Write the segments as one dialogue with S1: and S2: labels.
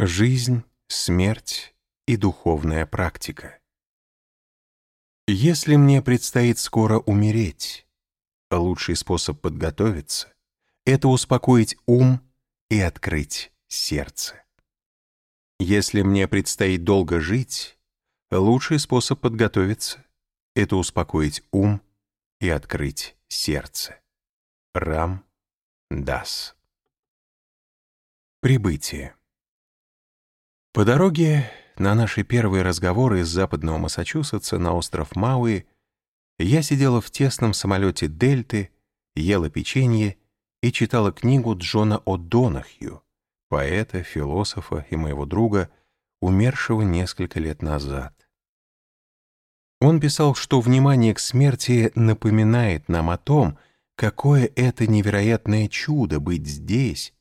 S1: Жизнь, смерть и духовная практика. Если мне предстоит скоро умереть, лучший способ подготовиться — это успокоить ум и открыть сердце. Если мне предстоит долго жить, лучший способ подготовиться — это успокоить ум и открыть сердце. Рам Дас. Прибытие. По дороге на наши первые разговоры из западного Массачусетса на остров Мауи я сидела в тесном самолете Дельты, ела печенье и читала книгу Джона О'Донахью, поэта, философа и моего друга, умершего несколько лет назад. Он писал, что внимание к смерти напоминает нам о том, какое это невероятное чудо быть здесь,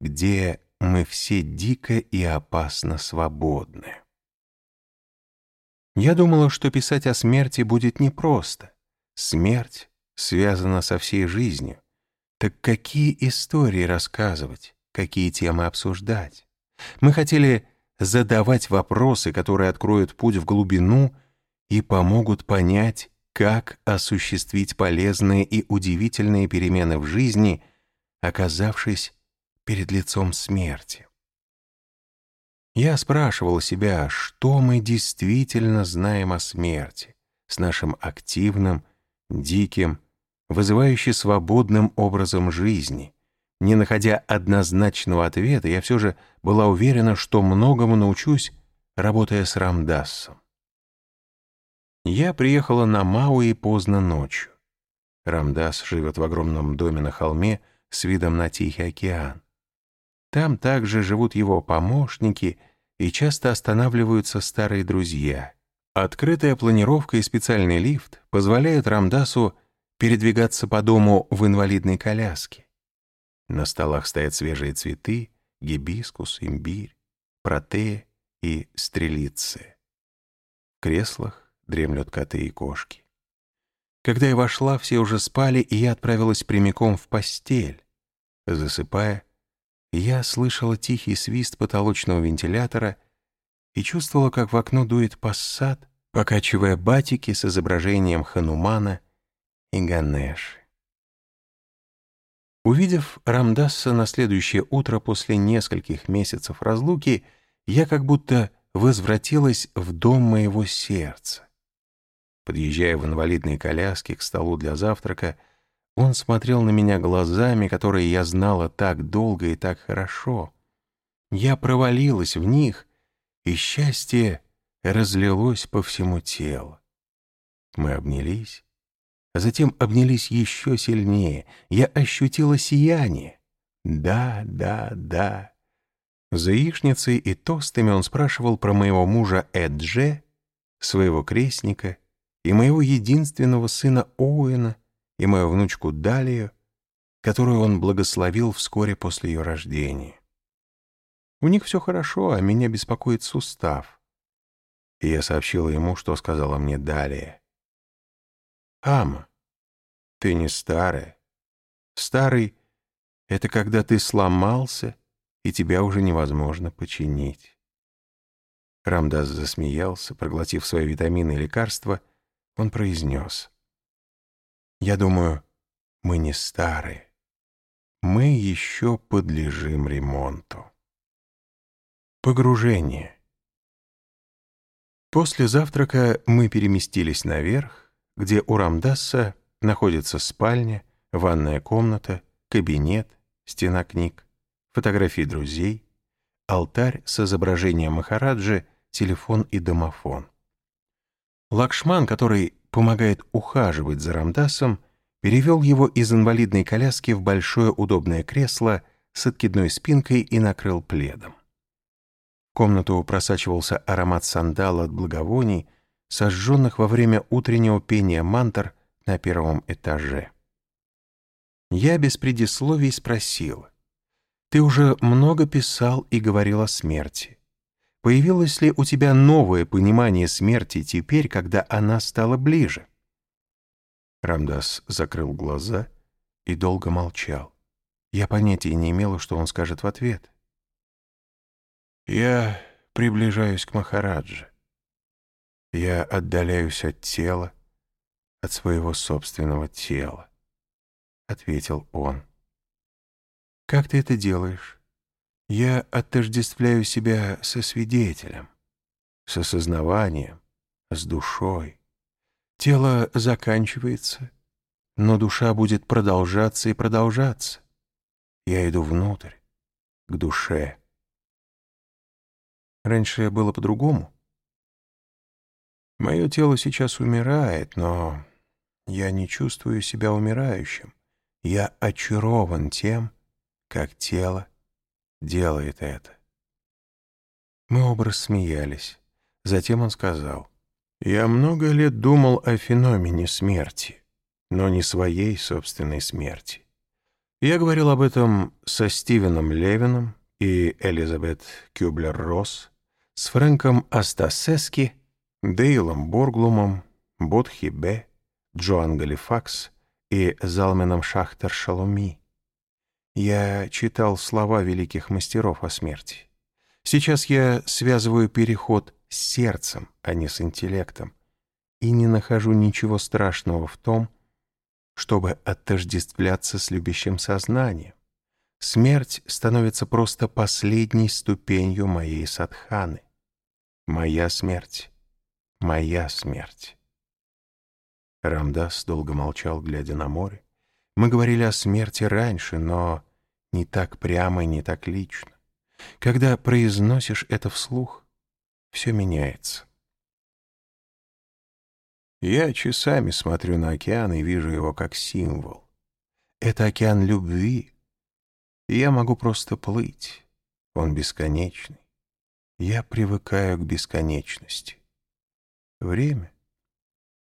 S1: где мы все дико и опасно свободны. Я думала, что писать о смерти будет непросто. Смерть связана со всей жизнью. Так какие истории рассказывать, какие темы обсуждать? Мы хотели задавать вопросы, которые откроют путь в глубину и помогут понять, как осуществить полезные и удивительные перемены в жизни, оказавшись перед лицом смерти. Я спрашивал себя, что мы действительно знаем о смерти, с нашим активным, диким, вызывающе свободным образом жизни. Не находя однозначного ответа, я все же была уверена, что многому научусь, работая с Рамдассом. Я приехала на Мауи поздно ночью. Рамдас живет в огромном доме на холме с видом на Тихий океан. Там также живут его помощники и часто останавливаются старые друзья. Открытая планировка и специальный лифт позволяют Рамдасу передвигаться по дому в инвалидной коляске. На столах стоят свежие цветы, гибискус, имбирь, протея и стрелицы. В креслах дремлют коты и кошки. Когда я вошла, все уже спали, и я отправилась прямиком в постель. Засыпая, я слышала тихий свист потолочного вентилятора и чувствовала, как в окно дует пассат, покачивая батики с изображением Ханумана и Ганеши. Увидев Рамдасса на следующее утро после нескольких месяцев разлуки, я как будто возвратилась в дом моего сердца. Подъезжая в инвалидной коляске к столу для завтрака, он смотрел на меня глазами, которые я знала так долго и так хорошо. Я провалилась в них, и счастье разлилось по всему телу. Мы обнялись, а затем обнялись еще сильнее. Я ощутила сияние. Да, да, да. За яичницей и тостами он спрашивал про моего мужа Эдже, своего крестника и моего единственного сына Оуэна, и мою внучку Далию, которую он благословил вскоре после ее рождения. У них все хорошо, а меня беспокоит сустав. И я сообщила ему, что сказала мне Далия. «Ама, ты не старая. Старый — это когда ты сломался, и тебя уже невозможно починить». Рамдас засмеялся, проглотив свои витамины и лекарства, он произнес — я думаю, мы не старые. Мы еще подлежим ремонту. Погружение. После завтрака мы переместились наверх, где у Рамдасса находится спальня, ванная комната, кабинет, стена книг, фотографии друзей, алтарь с изображением Махараджи, телефон и домофон. Лакшман, который помогает ухаживать за Рамдасом, перевел его из инвалидной коляски в большое удобное кресло с откидной спинкой и накрыл пледом. В комнату просачивался аромат сандала от благовоний, сожженных во время утреннего пения мантр на первом этаже. Я без предисловий спросил, «Ты уже много писал и говорил о смерти. Появилось ли у тебя новое понимание смерти теперь, когда она стала ближе? Рамдас закрыл глаза и долго молчал. Я понятия не имела, что он скажет в ответ. Я приближаюсь к Махараджи. Я отдаляюсь от тела, от своего собственного тела, — ответил он. Как ты это делаешь? Я отождествляю себя со свидетелем, с осознаванием, с душой. Тело заканчивается, но душа будет продолжаться и продолжаться. Я иду внутрь, к душе. Раньше было по-другому. Мое тело сейчас умирает, но я не чувствую себя умирающим. Я очарован тем, как тело делает это. Мы оба рассмеялись. Затем он сказал, «Я много лет думал о феномене смерти, но не своей собственной смерти. Я говорил об этом со Стивеном Левином и Элизабет Кюблер-Росс, с Фрэнком Астасески, Дейлом Борглумом, Бодхи Б., Джоан Галифакс и Залменом Шахтер Шалуми. Я читал слова великих мастеров о смерти. Сейчас я связываю переход с сердцем, а не с интеллектом, и не нахожу ничего страшного в том, чтобы отождествляться с любящим сознанием. Смерть становится просто последней ступенью моей садханы. Моя смерть, моя смерть. Рамдас долго молчал, глядя на море. Мы говорили о смерти раньше, но не так прямо и не так лично. Когда произносишь это вслух, все меняется. Я часами смотрю на океан и вижу его как символ. Это океан любви. Я могу просто плыть. Он бесконечный. Я привыкаю к бесконечности. Время?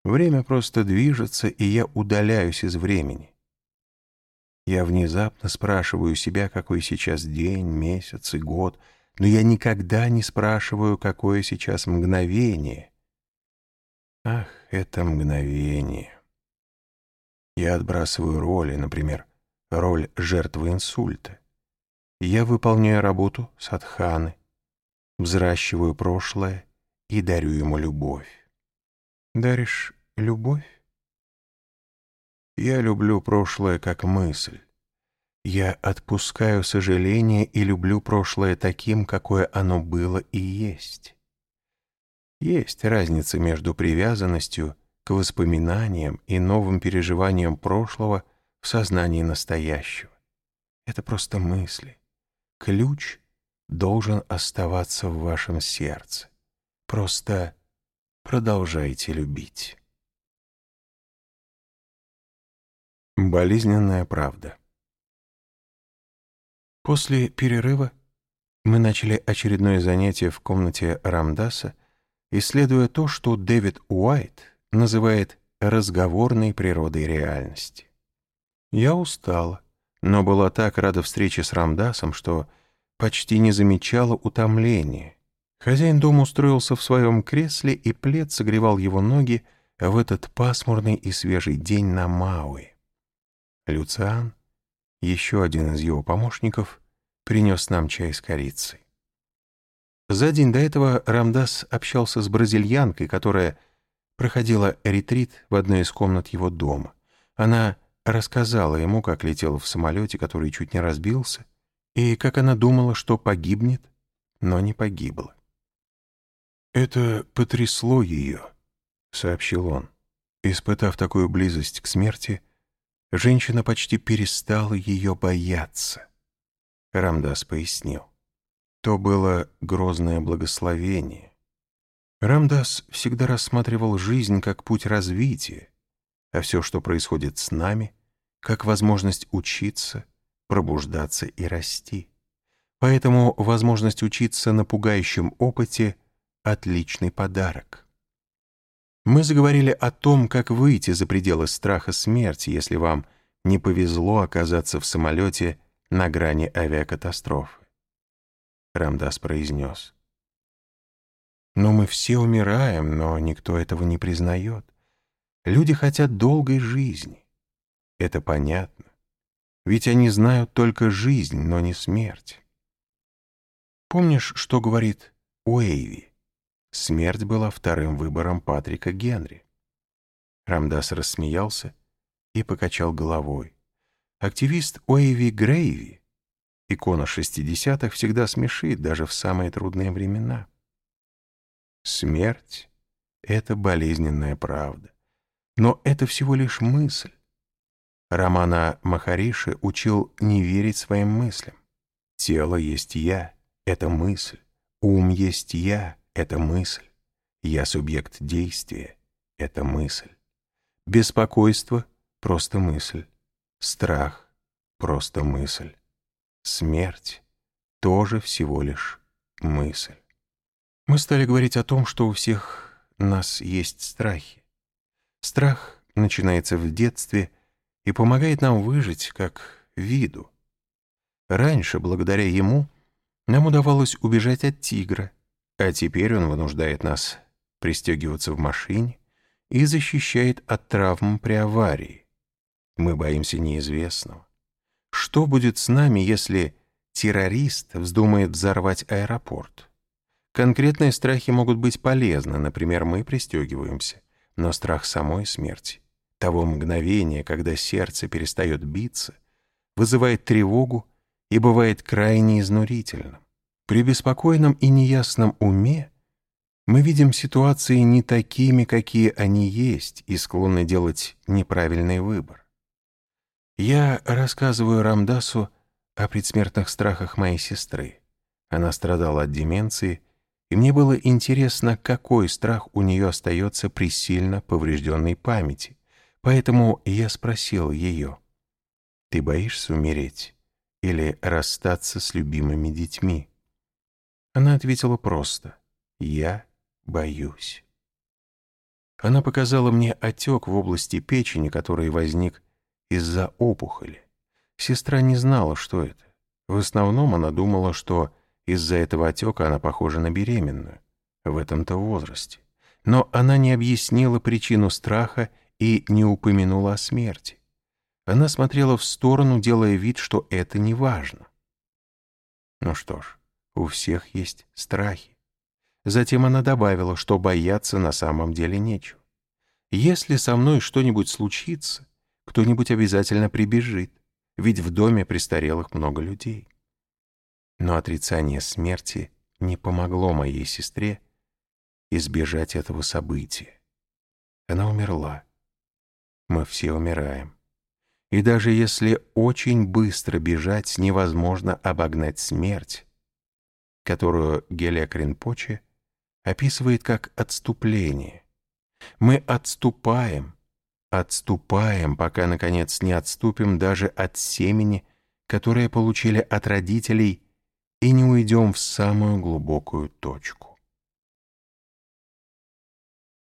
S1: Время просто движется, и я удаляюсь из времени. Я внезапно спрашиваю себя, какой сейчас день, месяц и год, но я никогда не спрашиваю, какое сейчас мгновение. Ах, это мгновение. Я отбрасываю роли, например, роль жертвы инсульта. Я выполняю работу садханы, взращиваю прошлое и дарю ему любовь. Даришь любовь? Я люблю прошлое как мысль. Я отпускаю сожаление и люблю прошлое таким, какое оно было и есть. Есть разница между привязанностью к воспоминаниям и новым переживаниям прошлого в сознании настоящего. Это просто мысли. Ключ должен оставаться в вашем сердце. Просто продолжайте любить. Болезненная правда. После перерыва мы начали очередное занятие в комнате Рамдаса, исследуя то, что Дэвид Уайт называет разговорной природой реальности. Я устала, но была так рада встрече с Рамдасом, что почти не замечала утомления. Хозяин дома устроился в своем кресле, и плед согревал его ноги в этот пасмурный и свежий день на Мауи. Люциан, еще один из его помощников, принес нам чай с корицей. За день до этого Рамдас общался с бразильянкой, которая проходила ретрит в одной из комнат его дома. Она рассказала ему, как летела в самолете, который чуть не разбился, и как она думала, что погибнет, но не погибла. «Это потрясло ее», — сообщил он. Испытав такую близость к смерти, — женщина почти перестала ее бояться. Рамдас пояснил. То было грозное благословение. Рамдас всегда рассматривал жизнь как путь развития, а все, что происходит с нами, как возможность учиться, пробуждаться и расти. Поэтому возможность учиться на пугающем опыте — отличный подарок. Мы заговорили о том, как выйти за пределы страха смерти, если вам не повезло оказаться в самолете на грани авиакатастрофы. Рамдас произнес. «Но мы все умираем, но никто этого не признает. Люди хотят долгой жизни. Это понятно. Ведь они знают только жизнь, но не смерть. Помнишь, что говорит Уэйви? Смерть была вторым выбором Патрика Генри. Рамдас рассмеялся и покачал головой. Активист Уэйви Грейви, икона 60-х, всегда смешит даже в самые трудные времена. Смерть — это болезненная правда. Но это всего лишь мысль. Романа Махариши учил не верить своим мыслям. Тело есть я — это мысль. Ум есть я — это мысль. Я субъект действия — это мысль. Беспокойство — просто мысль. Страх — просто мысль. Смерть — тоже всего лишь мысль. Мы стали говорить о том, что у всех нас есть страхи. Страх начинается в детстве и помогает нам выжить как виду. Раньше, благодаря ему, нам удавалось убежать от тигра, а теперь он вынуждает нас пристегиваться в машине и защищает от травм при аварии. Мы боимся неизвестного. Что будет с нами, если террорист вздумает взорвать аэропорт? Конкретные страхи могут быть полезны, например, мы пристегиваемся, но страх самой смерти, того мгновения, когда сердце перестает биться, вызывает тревогу и бывает крайне изнурительным. При беспокойном и неясном уме мы видим ситуации не такими, какие они есть, и склонны делать неправильный выбор. Я рассказываю Рамдасу о предсмертных страхах моей сестры. Она страдала от деменции, и мне было интересно, какой страх у нее остается при сильно поврежденной памяти. Поэтому я спросил ее, «Ты боишься умереть или расстаться с любимыми детьми?» Она ответила просто, «Я боюсь». Она показала мне отек в области печени, который возник из-за опухоли. Сестра не знала, что это. В основном она думала, что из-за этого отека она похожа на беременную в этом-то возрасте. Но она не объяснила причину страха и не упомянула о смерти. Она смотрела в сторону, делая вид, что это не важно. Ну что ж, у всех есть страхи. Затем она добавила, что бояться на самом деле нечего. Если со мной что-нибудь случится, кто-нибудь обязательно прибежит, ведь в доме престарелых много людей. Но отрицание смерти не помогло моей сестре избежать этого события. Она умерла. Мы все умираем. И даже если очень быстро бежать, невозможно обогнать смерть, которую Гелия Кринпоче описывает как отступление. Мы отступаем, отступаем, пока, наконец, не отступим даже от семени, которое получили от родителей и не уйдем в самую глубокую точку.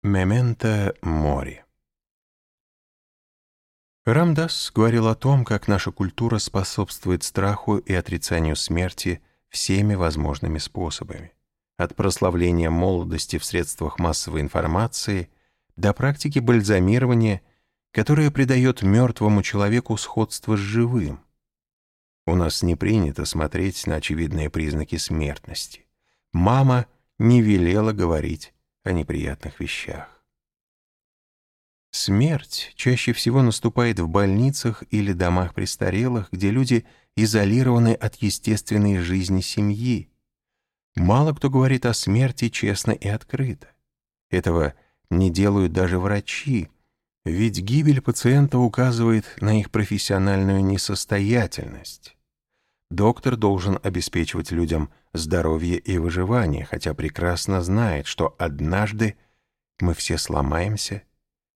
S1: Мементо море Рамдас говорил о том, как наша культура способствует страху и отрицанию смерти всеми возможными способами. От прославления молодости в средствах массовой информации до практики бальзамирования, которая придает мертвому человеку сходство с живым. У нас не принято смотреть на очевидные признаки смертности. Мама не велела говорить о неприятных вещах. Смерть чаще всего наступает в больницах или домах престарелых, где люди изолированы от естественной жизни семьи. Мало кто говорит о смерти честно и открыто. Этого не делают даже врачи, ведь гибель пациента указывает на их профессиональную несостоятельность. Доктор должен обеспечивать людям здоровье и выживание, хотя прекрасно знает, что однажды мы все сломаемся,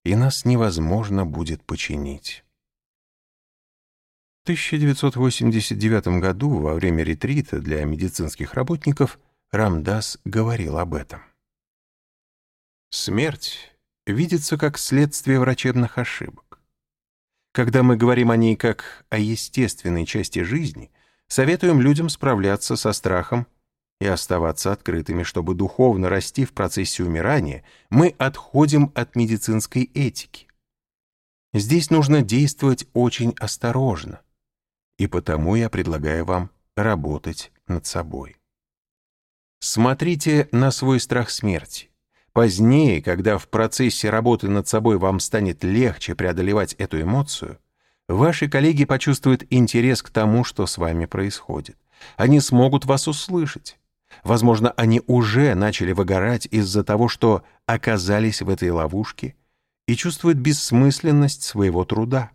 S1: и нас невозможно будет починить. В 1989 году во время ретрита для медицинских работников Рамдас говорил об этом. Смерть видится как следствие врачебных ошибок. Когда мы говорим о ней как о естественной части жизни, советуем людям справляться со страхом и оставаться открытыми, чтобы духовно расти в процессе умирания, мы отходим от медицинской этики. Здесь нужно действовать очень осторожно, и потому я предлагаю вам работать над собой. Смотрите на свой страх смерти. Позднее, когда в процессе работы над собой вам станет легче преодолевать эту эмоцию, ваши коллеги почувствуют интерес к тому, что с вами происходит. Они смогут вас услышать. Возможно, они уже начали выгорать из-за того, что оказались в этой ловушке и чувствуют бессмысленность своего труда.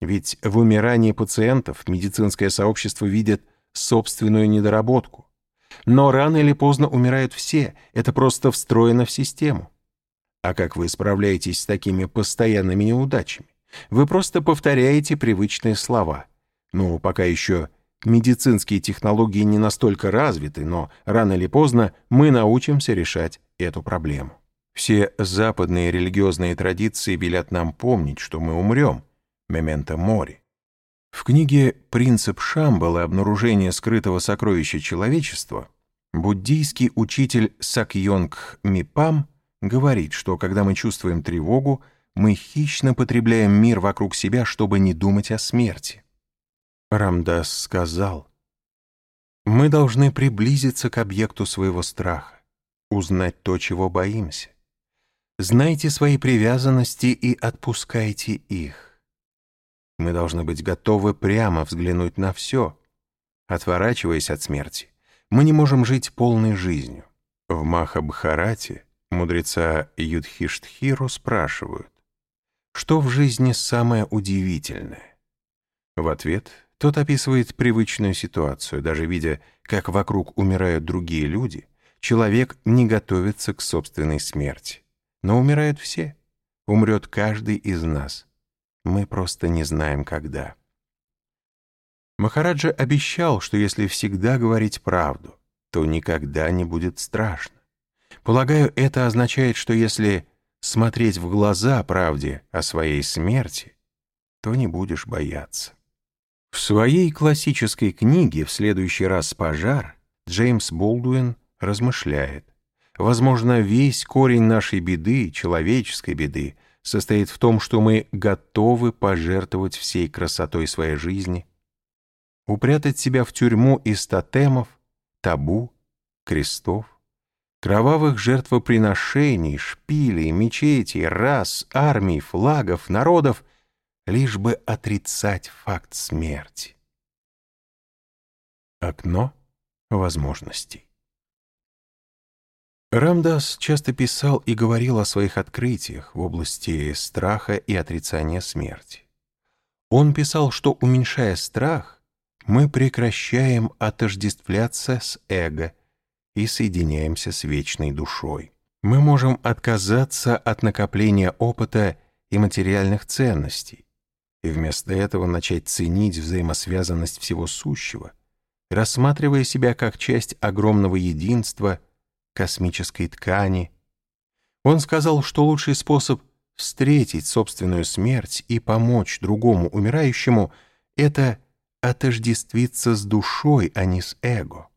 S1: Ведь в умирании пациентов медицинское сообщество видит собственную недоработку. Но рано или поздно умирают все, это просто встроено в систему. А как вы справляетесь с такими постоянными неудачами? Вы просто повторяете привычные слова. Ну, пока еще медицинские технологии не настолько развиты, но рано или поздно мы научимся решать эту проблему. Все западные религиозные традиции велят нам помнить, что мы умрем, мементо мори. В книге «Принцип Шамбала. Обнаружение скрытого сокровища человечества» буддийский учитель Сакьонг Мипам говорит, что когда мы чувствуем тревогу, мы хищно потребляем мир вокруг себя, чтобы не думать о смерти. Рамдас сказал, «Мы должны приблизиться к объекту своего страха, узнать то, чего боимся. Знайте свои привязанности и отпускайте их. Мы должны быть готовы прямо взглянуть на все. Отворачиваясь от смерти, мы не можем жить полной жизнью. В Махабхарате мудреца Юдхиштхиру спрашивают, что в жизни самое удивительное? В ответ тот описывает привычную ситуацию, даже видя, как вокруг умирают другие люди, человек не готовится к собственной смерти. Но умирают все. Умрет каждый из нас. Мы просто не знаем, когда. Махараджа обещал, что если всегда говорить правду, то никогда не будет страшно. Полагаю, это означает, что если смотреть в глаза правде о своей смерти, то не будешь бояться. В своей классической книге «В следующий раз пожар» Джеймс Болдуин размышляет. Возможно, весь корень нашей беды, человеческой беды, состоит в том, что мы готовы пожертвовать всей красотой своей жизни, упрятать себя в тюрьму из тотемов, табу, крестов, кровавых жертвоприношений, шпилей, мечетей, рас, армий, флагов, народов, лишь бы отрицать факт смерти. Окно возможностей. Рамдас часто писал и говорил о своих открытиях в области страха и отрицания смерти. Он писал, что, уменьшая страх, мы прекращаем отождествляться с эго и соединяемся с вечной душой. Мы можем отказаться от накопления опыта и материальных ценностей, и вместо этого начать ценить взаимосвязанность всего сущего, рассматривая себя как часть огромного единства – космической ткани. Он сказал, что лучший способ встретить собственную смерть и помочь другому умирающему — это отождествиться с душой, а не с эго.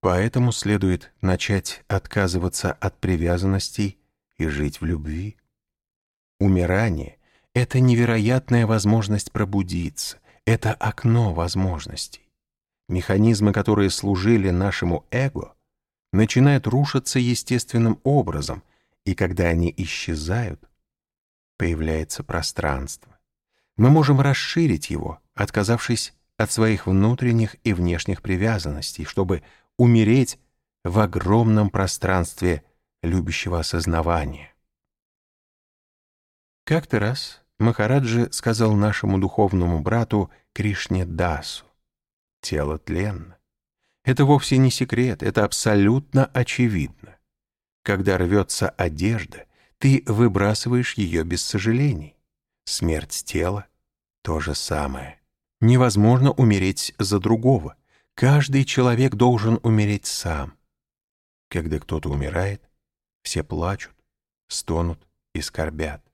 S1: Поэтому следует начать отказываться от привязанностей и жить в любви. Умирание — это невероятная возможность пробудиться, это окно возможностей. Механизмы, которые служили нашему эго — начинают рушиться естественным образом, и когда они исчезают, появляется пространство. Мы можем расширить его, отказавшись от своих внутренних и внешних привязанностей, чтобы умереть в огромном пространстве любящего осознавания. Как-то раз Махараджи сказал нашему духовному брату Кришне Дасу, «Тело тленно, это вовсе не секрет, это абсолютно очевидно. Когда рвется одежда, ты выбрасываешь ее без сожалений. Смерть тела — то же самое. Невозможно умереть за другого. Каждый человек должен умереть сам. Когда кто-то умирает, все плачут, стонут и скорбят.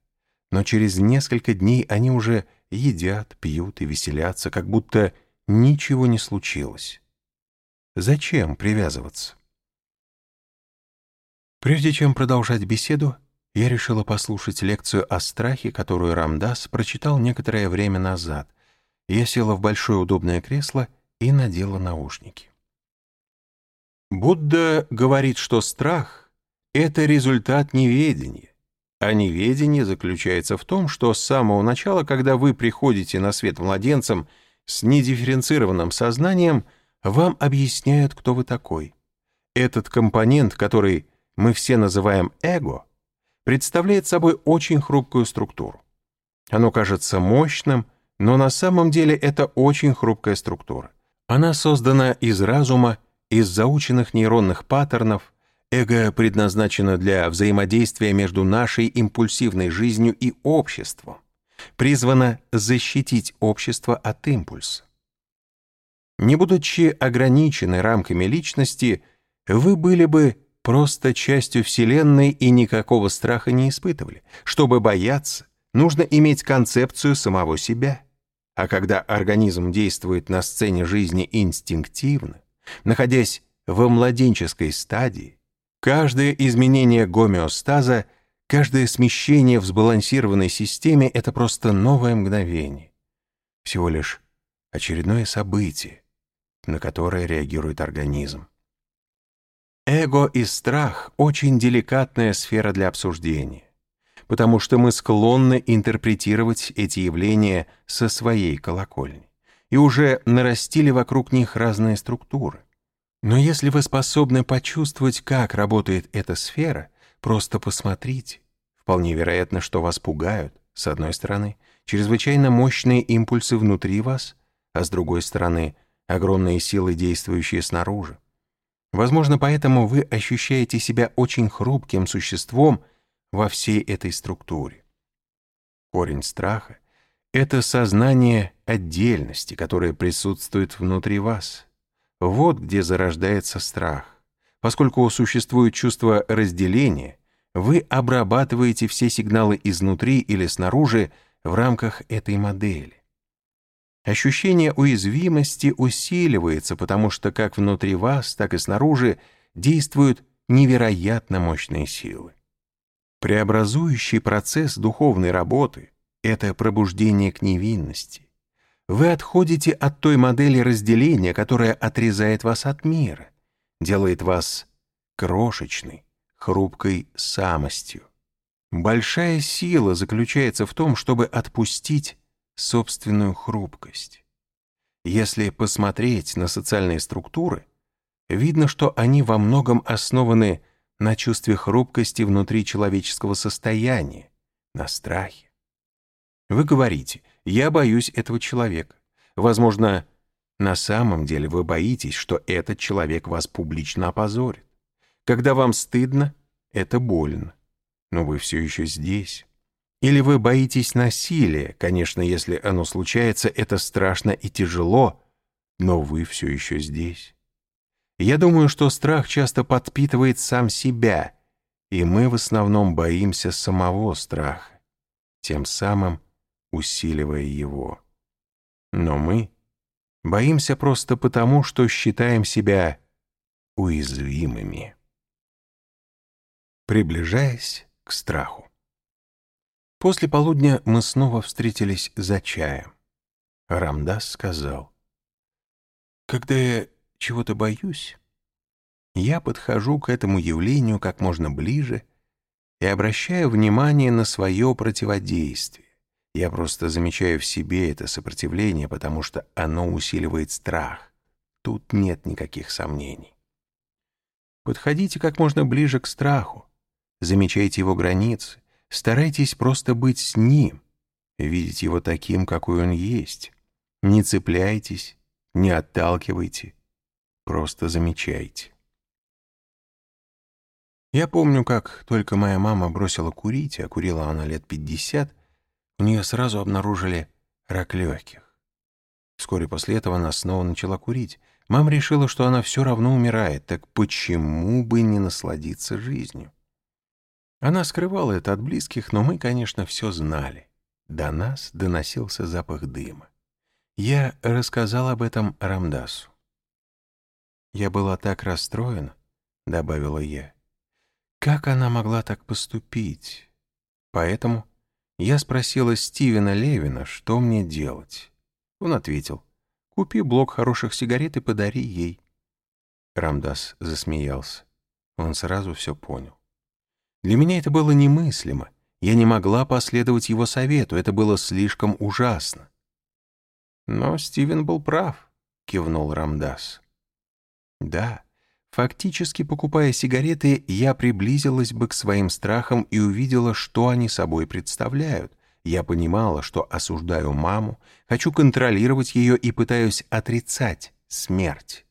S1: Но через несколько дней они уже едят, пьют и веселятся, как будто ничего не случилось. Зачем привязываться? Прежде чем продолжать беседу, я решила послушать лекцию о страхе, которую Рамдас прочитал некоторое время назад. Я села в большое удобное кресло и надела наушники. Будда говорит, что страх — это результат неведения, а неведение заключается в том, что с самого начала, когда вы приходите на свет младенцем с недифференцированным сознанием, вам объясняют, кто вы такой. Этот компонент, который мы все называем эго, представляет собой очень хрупкую структуру. Оно кажется мощным, но на самом деле это очень хрупкая структура. Она создана из разума, из заученных нейронных паттернов, эго предназначено для взаимодействия между нашей импульсивной жизнью и обществом, призвано защитить общество от импульса. Не будучи ограничены рамками личности, вы были бы просто частью Вселенной и никакого страха не испытывали. Чтобы бояться, нужно иметь концепцию самого себя. А когда организм действует на сцене жизни инстинктивно, находясь во младенческой стадии, каждое изменение гомеостаза, каждое смещение в сбалансированной системе — это просто новое мгновение. Всего лишь очередное событие, на которое реагирует организм. Эго и страх — очень деликатная сфера для обсуждения потому что мы склонны интерпретировать эти явления со своей колокольни и уже нарастили вокруг них разные структуры. Но если вы способны почувствовать, как работает эта сфера, просто посмотрите. Вполне вероятно, что вас пугают, с одной стороны, чрезвычайно мощные импульсы внутри вас, а с другой стороны, огромные силы, действующие снаружи. Возможно, поэтому вы ощущаете себя очень хрупким существом, во всей этой структуре. Корень страха — это сознание отдельности, которое присутствует внутри вас. Вот где зарождается страх. Поскольку существует чувство разделения, вы обрабатываете все сигналы изнутри или снаружи в рамках этой модели. Ощущение уязвимости усиливается, потому что как внутри вас, так и снаружи действуют невероятно мощные силы. Преобразующий процесс духовной работы — это пробуждение к невинности. Вы отходите от той модели разделения, которая отрезает вас от мира, делает вас крошечной, хрупкой самостью. Большая сила заключается в том, чтобы отпустить собственную хрупкость. Если посмотреть на социальные структуры, видно, что они во многом основаны на чувстве хрупкости внутри человеческого состояния, на страхе. Вы говорите, я боюсь этого человека. Возможно, на самом деле вы боитесь, что этот человек вас публично опозорит. Когда вам стыдно, это больно, но вы все еще здесь. Или вы боитесь насилия, конечно, если оно случается, это страшно и тяжело, но вы все еще здесь. Я думаю, что страх часто подпитывает сам себя, и мы в основном боимся самого страха, тем самым усиливая его. Но мы боимся просто потому, что считаем себя уязвимыми. Приближаясь к страху. После полудня мы снова встретились за чаем. Рамдас сказал, «Когда я чего-то боюсь, я подхожу к этому явлению как можно ближе и обращаю внимание на свое противодействие. Я просто замечаю в себе это сопротивление, потому что оно усиливает страх. Тут нет никаких сомнений. Подходите как можно ближе к страху, замечайте его границы, старайтесь просто быть с ним, видеть его таким, какой он есть. Не цепляйтесь, не отталкивайте, Просто замечайте. Я помню, как только моя мама бросила курить, а курила она лет пятьдесят, у нее сразу обнаружили рак легких. Вскоре после этого она снова начала курить. Мама решила, что она все равно умирает, так почему бы не насладиться жизнью? Она скрывала это от близких, но мы, конечно, все знали. До нас доносился запах дыма. Я рассказал об этом Рамдасу. «Я была так расстроена», — добавила я. «Как она могла так поступить?» Поэтому я спросила Стивена Левина, что мне делать. Он ответил, «Купи блок хороших сигарет и подари ей». Рамдас засмеялся. Он сразу все понял. Для меня это было немыслимо. Я не могла последовать его совету, это было слишком ужасно. Но Стивен был прав, кивнул Рамдас. Да, фактически покупая сигареты, я приблизилась бы к своим страхам и увидела, что они собой представляют. Я понимала, что осуждаю маму, хочу контролировать ее и пытаюсь отрицать смерть.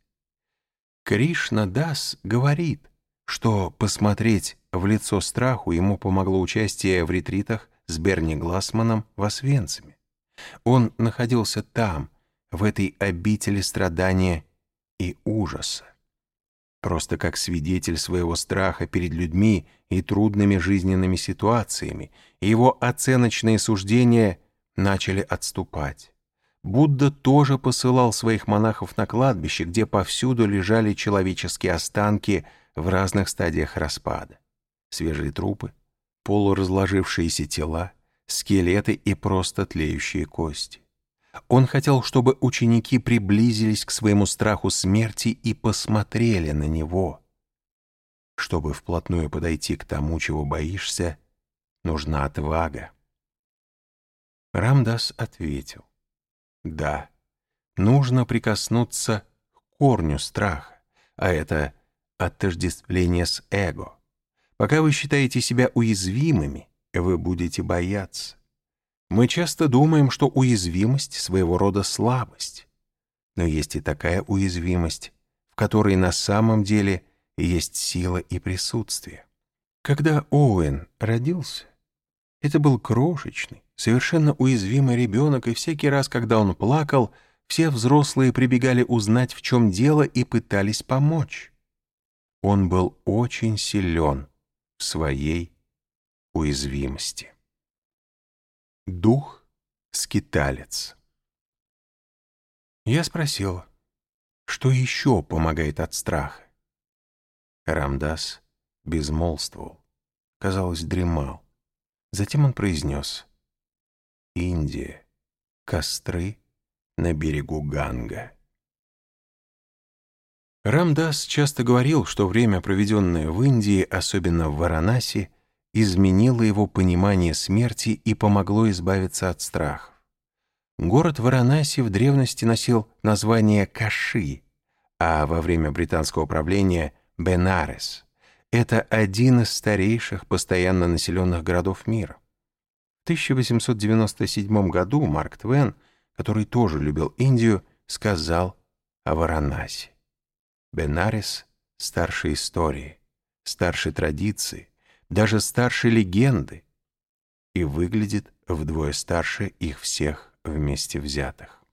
S1: Кришна Дас говорит, что посмотреть в лицо страху ему помогло участие в ретритах с Берни Глассманом в Освенциме. Он находился там, в этой обители страдания и ужаса. Просто как свидетель своего страха перед людьми и трудными жизненными ситуациями, его оценочные суждения начали отступать. Будда тоже посылал своих монахов на кладбище, где повсюду лежали человеческие останки в разных стадиях распада свежие трупы, полуразложившиеся тела, скелеты и просто тлеющие кости. Он хотел, чтобы ученики приблизились к своему страху смерти и посмотрели на него. Чтобы вплотную подойти к тому, чего боишься, нужна отвага. Рамдас ответил, «Да, нужно прикоснуться к корню страха, а это отождествление с эго. Пока вы считаете себя уязвимыми, вы будете бояться. Мы часто думаем, что уязвимость своего рода слабость. Но есть и такая уязвимость, в которой на самом деле есть сила и присутствие. Когда Оуэн родился, это был крошечный, совершенно уязвимый ребенок, и всякий раз, когда он плакал, все взрослые прибегали узнать, в чем дело, и пытались помочь. Он был очень силен, в своей уязвимости. Дух-скиталец. Я спросил, что еще помогает от страха? Рамдас безмолвствовал, казалось, дремал. Затем он произнес «Индия, костры на берегу Ганга». Рамдас часто говорил, что время, проведенное в Индии, особенно в Варанаси, изменило его понимание смерти и помогло избавиться от страхов. Город Варанаси в древности носил название Каши, а во время британского правления — Бенарес. Это один из старейших постоянно населенных городов мира. В 1897 году Марк Твен, который тоже любил Индию, сказал о Варанаси. Бенарис старше истории, старше традиции, даже старше легенды и выглядит вдвое старше их всех вместе взятых.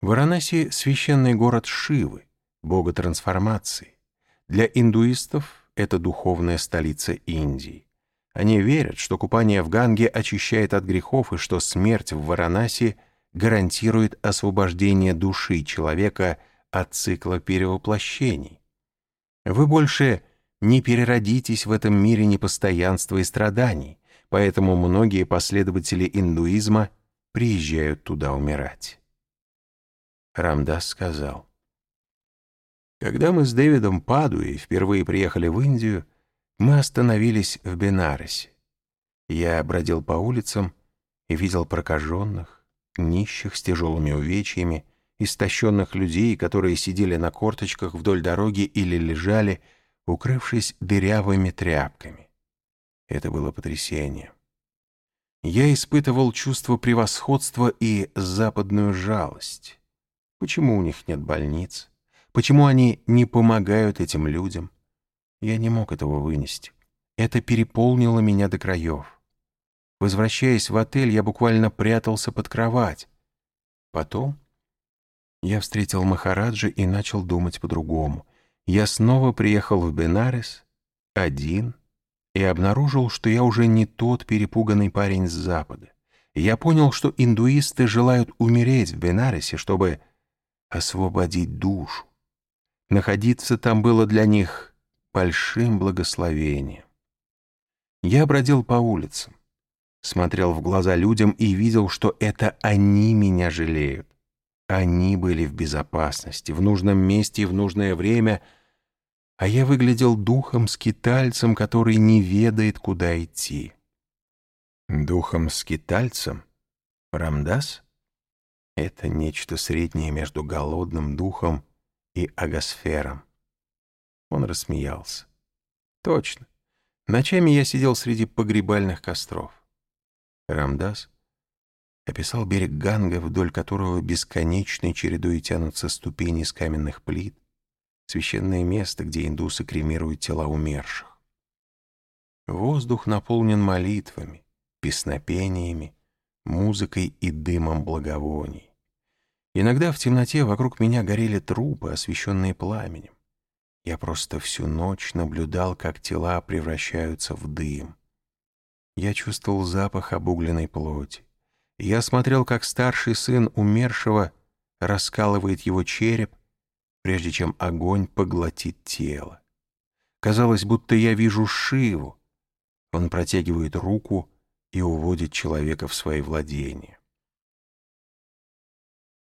S1: Варанаси — священный город Шивы, бога трансформации. Для индуистов это духовная столица Индии. Они верят, что купание в Ганге очищает от грехов и что смерть в Варанаси гарантирует освобождение души человека от цикла перевоплощений. Вы больше не переродитесь в этом мире непостоянства и страданий, поэтому многие последователи индуизма приезжают туда умирать. Рамдас сказал, «Когда мы с Дэвидом Падуей впервые приехали в Индию, мы остановились в Бенаросе. Я бродил по улицам и видел прокаженных, нищих с тяжелыми увечьями, истощенных людей, которые сидели на корточках вдоль дороги или лежали, укрывшись дырявыми тряпками. Это было потрясение. Я испытывал чувство превосходства и западную жалость. Почему у них нет больниц? Почему они не помогают этим людям? Я не мог этого вынести. Это переполнило меня до краев. Возвращаясь в отель, я буквально прятался под кровать. Потом я встретил Махараджа и начал думать по-другому. Я снова приехал в Бенарес, один, и обнаружил, что я уже не тот перепуганный парень с Запада. Я понял, что индуисты желают умереть в Бенаресе, чтобы освободить душу. Находиться там было для них большим благословением. Я бродил по улицам, смотрел в глаза людям и видел, что это они меня жалеют. Они были в безопасности, в нужном месте и в нужное время, а я выглядел духом-скитальцем, который не ведает, куда идти. Духом-скитальцем? Рамдас? Это нечто среднее между голодным духом и агосфером. Он рассмеялся. Точно. Ночами я сидел среди погребальных костров. Рамдас описал берег Ганга, вдоль которого бесконечной чередой тянутся ступени из каменных плит, священное место, где индусы кремируют тела умерших. Воздух наполнен молитвами, песнопениями, музыкой и дымом благовоний. Иногда в темноте вокруг меня горели трупы, освещенные пламенем. Я просто всю ночь наблюдал, как тела превращаются в дым. Я чувствовал запах обугленной плоти. Я смотрел, как старший сын умершего раскалывает его череп, прежде чем огонь поглотит тело. Казалось, будто я вижу Шиву. Он протягивает руку и уводит человека в свои владения.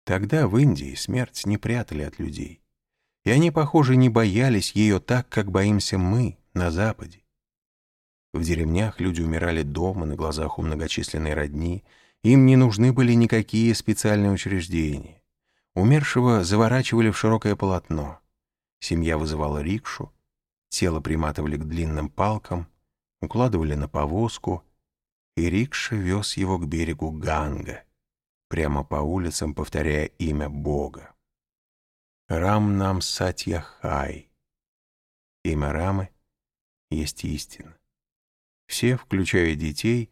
S1: Тогда в Индии смерть не прятали от людей, и они, похоже, не боялись ее так, как боимся мы на Западе. В деревнях люди умирали дома на глазах у многочисленной родни, им не нужны были никакие специальные учреждения. Умершего заворачивали в широкое полотно. Семья вызывала рикшу, тело приматывали к длинным палкам, укладывали на повозку, и рикша вез его к берегу Ганга, прямо по улицам повторяя имя Бога. Рам нам Сатья Хай. Имя Рамы есть истина. Все, включая детей,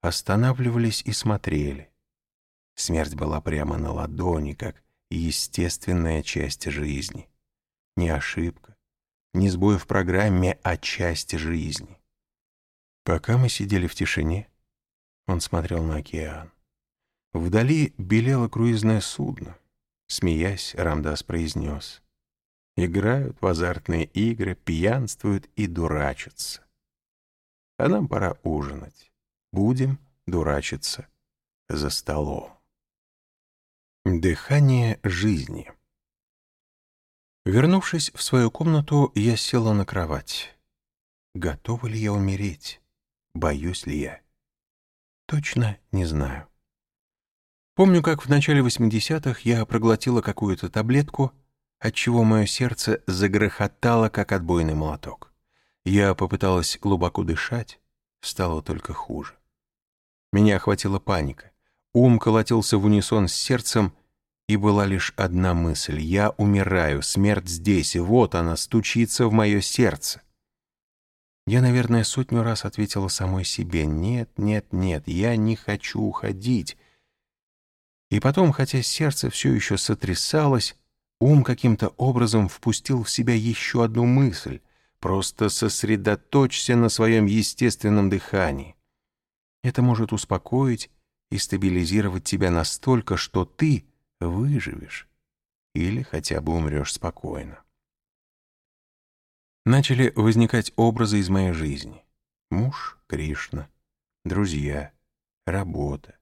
S1: останавливались и смотрели. Смерть была прямо на ладони, как естественная часть жизни. Не ошибка, не сбой в программе, а часть жизни. Пока мы сидели в тишине, он смотрел на океан. Вдали белело круизное судно. Смеясь, Рамдас произнес. Играют в азартные игры, пьянствуют и дурачатся. А нам пора ужинать будем дурачиться за столом. Дыхание жизни. Вернувшись в свою комнату, я села на кровать. Готова ли я умереть? Боюсь ли я? Точно не знаю. Помню, как в начале 80-х я проглотила какую-то таблетку, отчего мое сердце загрохотало, как отбойный молоток. Я попыталась глубоко дышать, стало только хуже. Меня охватила паника. Ум колотился в унисон с сердцем, и была лишь одна мысль. Я умираю, смерть здесь, и вот она стучится в мое сердце. Я, наверное, сотню раз ответила самой себе «нет, нет, нет, я не хочу уходить». И потом, хотя сердце все еще сотрясалось, ум каким-то образом впустил в себя еще одну мысль «просто сосредоточься на своем естественном дыхании». Это может успокоить и стабилизировать тебя настолько, что ты выживешь или хотя бы умрешь спокойно. Начали возникать образы из моей жизни. Муж Кришна, друзья, работа.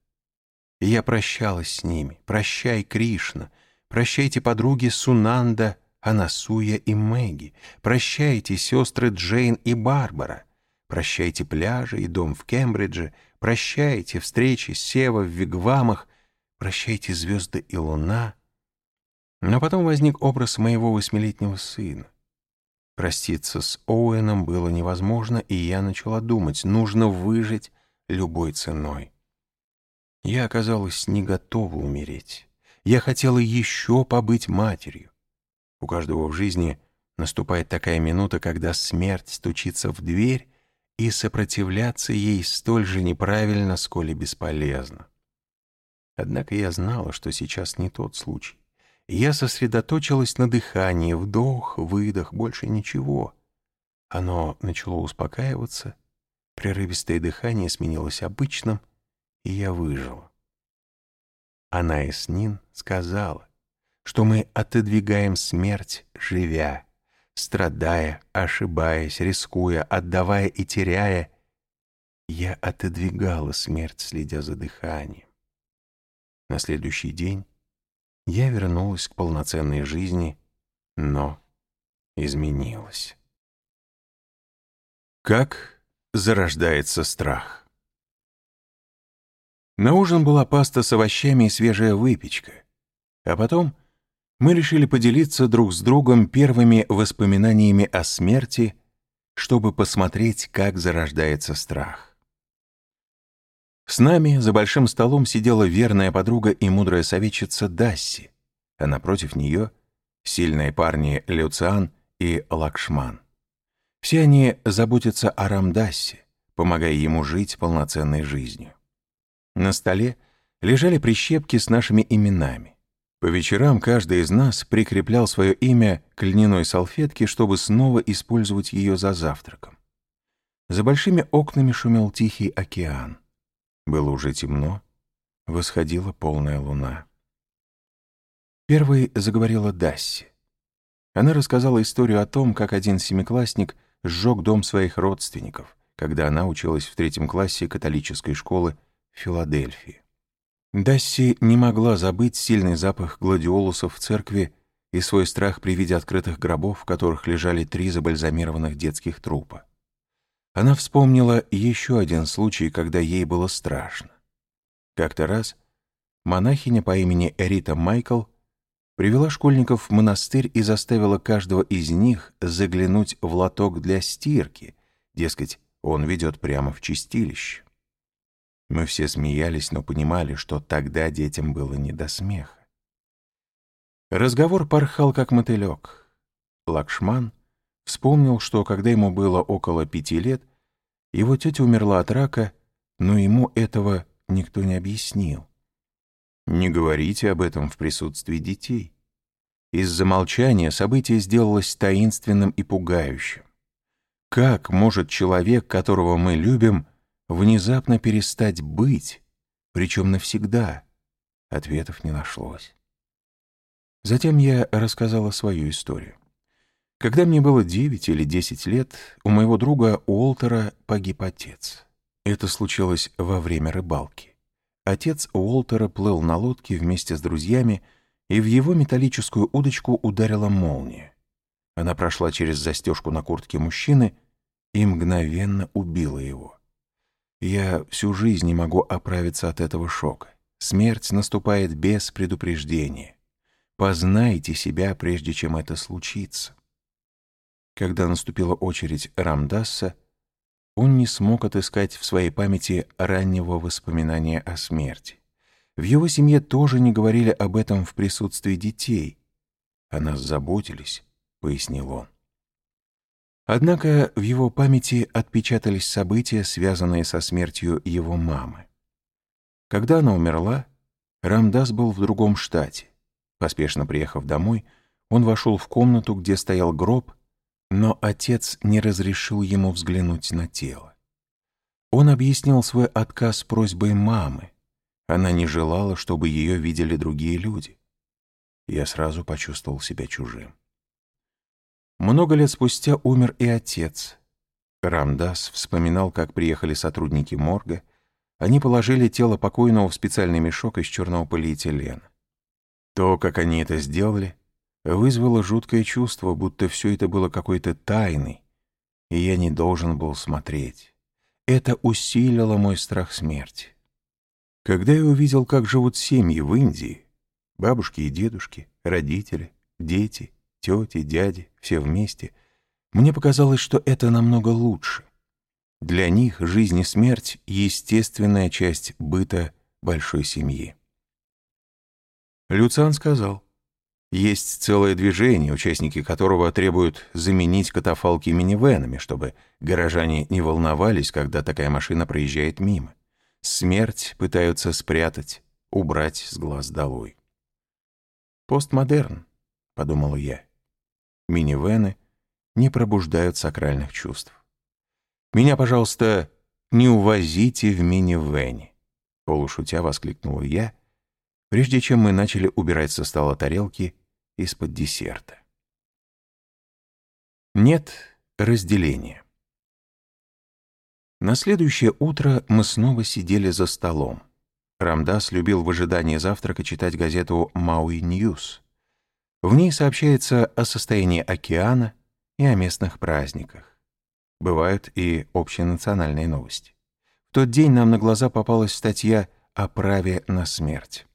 S1: И я прощалась с ними. Прощай, Кришна. Прощайте, подруги Сунанда, Анасуя и Мэгги. Прощайте, сестры Джейн и Барбара. Прощайте пляжи и дом в Кембридже. Прощайте встречи Сева в Вигвамах. Прощайте звезды и луна. Но потом возник образ моего восьмилетнего сына. Проститься с Оуэном было невозможно, и я начала думать, нужно выжить любой ценой. Я оказалась не готова умереть. Я хотела еще побыть матерью. У каждого в жизни наступает такая минута, когда смерть стучится в дверь, и сопротивляться ей столь же неправильно, сколь и бесполезно. Однако я знала, что сейчас не тот случай. Я сосредоточилась на дыхании, вдох, выдох, больше ничего. Оно начало успокаиваться, прерывистое дыхание сменилось обычным, и я выжила. Она и Снин сказала, что мы отодвигаем смерть, живя страдая, ошибаясь, рискуя, отдавая и теряя, я отодвигала смерть, следя за дыханием. На следующий день Я вернулась к полноценной жизни, но изменилась. Как зарождается страх? На ужин была паста с овощами и свежая выпечка. А потом мы решили поделиться друг с другом первыми воспоминаниями о смерти, чтобы посмотреть, как зарождается страх. С нами за большим столом сидела верная подруга и мудрая советчица Дасси, а напротив нее — сильные парни Люциан и Лакшман. Все они заботятся о Рамдассе, помогая ему жить полноценной жизнью. На столе лежали прищепки с нашими именами. По вечерам каждый из нас прикреплял свое имя к льняной салфетке, чтобы снова использовать ее за завтраком. За большими окнами шумел тихий океан. Было уже темно, восходила полная луна. Первой заговорила Дасси. Она рассказала историю о том, как один семиклассник сжег дом своих родственников, когда она училась в третьем классе католической школы в Филадельфии. Дасси не могла забыть сильный запах гладиолусов в церкви и свой страх при виде открытых гробов, в которых лежали три забальзамированных детских трупа. Она вспомнила еще один случай, когда ей было страшно. Как-то раз монахиня по имени Эрита Майкл привела школьников в монастырь и заставила каждого из них заглянуть в лоток для стирки, дескать, он ведет прямо в чистилище. Мы все смеялись, но понимали, что тогда детям было не до смеха. Разговор порхал, как мотылек. Лакшман вспомнил, что когда ему было около пяти лет, его тетя умерла от рака, но ему этого никто не объяснил. Не говорите об этом в присутствии детей. Из-за молчания событие сделалось таинственным и пугающим. Как может человек, которого мы любим, внезапно перестать быть, причем навсегда? Ответов не нашлось. Затем я рассказала свою историю. Когда мне было 9 или 10 лет, у моего друга Уолтера погиб отец. Это случилось во время рыбалки. Отец Уолтера плыл на лодке вместе с друзьями, и в его металлическую удочку ударила молния. Она прошла через застежку на куртке мужчины и мгновенно убила его. Я всю жизнь не могу оправиться от этого шока. Смерть наступает без предупреждения. Познайте себя, прежде чем это случится. Когда наступила очередь Рамдаса, он не смог отыскать в своей памяти раннего воспоминания о смерти. В его семье тоже не говорили об этом в присутствии детей. О нас заботились, — пояснил он. Однако в его памяти отпечатались события, связанные со смертью его мамы. Когда она умерла, Рамдас был в другом штате. Поспешно приехав домой, он вошел в комнату, где стоял гроб, но отец не разрешил ему взглянуть на тело. Он объяснил свой отказ просьбой мамы. Она не желала, чтобы ее видели другие люди. Я сразу почувствовал себя чужим. Много лет спустя умер и отец. Рамдас вспоминал, как приехали сотрудники морга. Они положили тело покойного в специальный мешок из черного полиэтилена. То, как они это сделали, вызвало жуткое чувство, будто все это было какой-то тайной, и я не должен был смотреть. Это усилило мой страх смерти. Когда я увидел, как живут семьи в Индии, бабушки и дедушки, родители, дети — тети, дяди, все вместе, мне показалось, что это намного лучше. Для них жизнь и смерть — естественная часть быта большой семьи. Люциан сказал, есть целое движение, участники которого требуют заменить катафалки минивенами, чтобы горожане не волновались, когда такая машина проезжает мимо. Смерть пытаются спрятать, убрать с глаз долой. «Постмодерн», — подумала я минивены не пробуждают сакральных чувств. «Меня, пожалуйста, не увозите в минивене», — полушутя воскликнула я, прежде чем мы начали убирать со стола тарелки из-под десерта. Нет разделения. На следующее утро мы снова сидели за столом. Рамдас любил в ожидании завтрака читать газету «Мауи Ньюс». В ней сообщается о состоянии океана и о местных праздниках. Бывают и общенациональные новости. В тот день нам на глаза попалась статья о праве на смерть.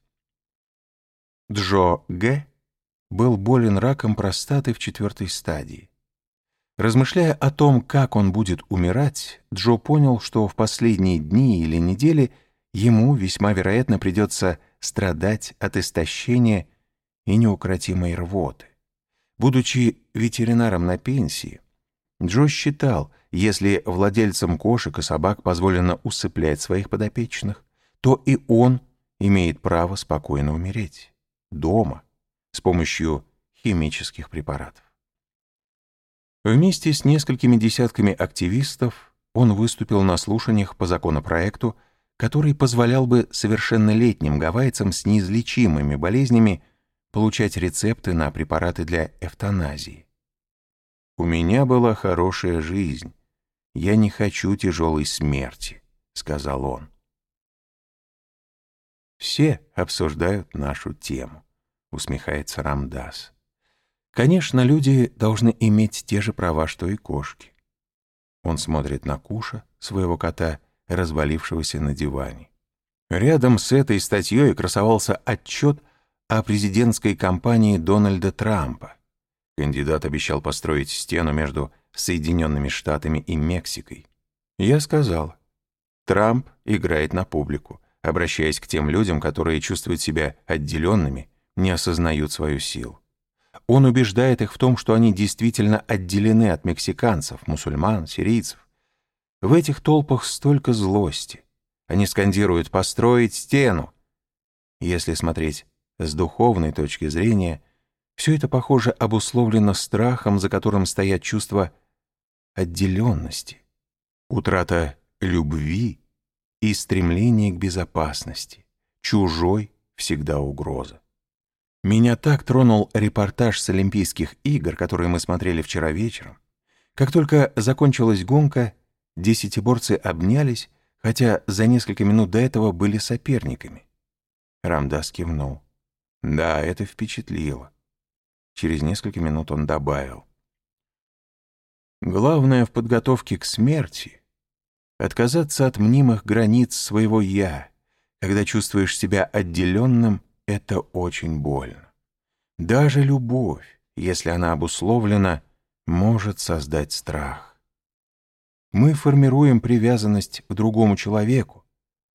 S1: Джо Г. был болен раком простаты в четвертой стадии. Размышляя о том, как он будет умирать, Джо понял, что в последние дни или недели ему весьма вероятно придется страдать от истощения и неукротимой рвоты. Будучи ветеринаром на пенсии, Джо считал, если владельцам кошек и собак позволено усыплять своих подопечных, то и он имеет право спокойно умереть. Дома, с помощью химических препаратов. Вместе с несколькими десятками активистов он выступил на слушаниях по законопроекту, который позволял бы совершеннолетним гавайцам с неизлечимыми болезнями получать рецепты на препараты для эвтаназии. «У меня была хорошая жизнь. Я не хочу тяжелой смерти», — сказал он. «Все обсуждают нашу тему», — усмехается Рамдас. «Конечно, люди должны иметь те же права, что и кошки». Он смотрит на Куша, своего кота, развалившегося на диване. Рядом с этой статьей красовался отчет о президентской кампании Дональда Трампа. Кандидат обещал построить стену между Соединенными Штатами и Мексикой. Я сказал, Трамп играет на публику, обращаясь к тем людям, которые чувствуют себя отделенными, не осознают свою силу. Он убеждает их в том, что они действительно отделены от мексиканцев, мусульман, сирийцев. В этих толпах столько злости. Они скандируют «построить стену». Если смотреть с духовной точки зрения, все это, похоже, обусловлено страхом, за которым стоят чувства отделенности, утрата любви и стремление к безопасности. Чужой всегда угроза. Меня так тронул репортаж с Олимпийских игр, который мы смотрели вчера вечером. Как только закончилась гонка, десятиборцы обнялись, хотя за несколько минут до этого были соперниками. Рамдас кивнул. Да, это впечатлило. Через несколько минут он добавил. Главное в подготовке к смерти — отказаться от мнимых границ своего «я». Когда чувствуешь себя отделенным, это очень больно. Даже любовь, если она обусловлена, может создать страх. Мы формируем привязанность к другому человеку,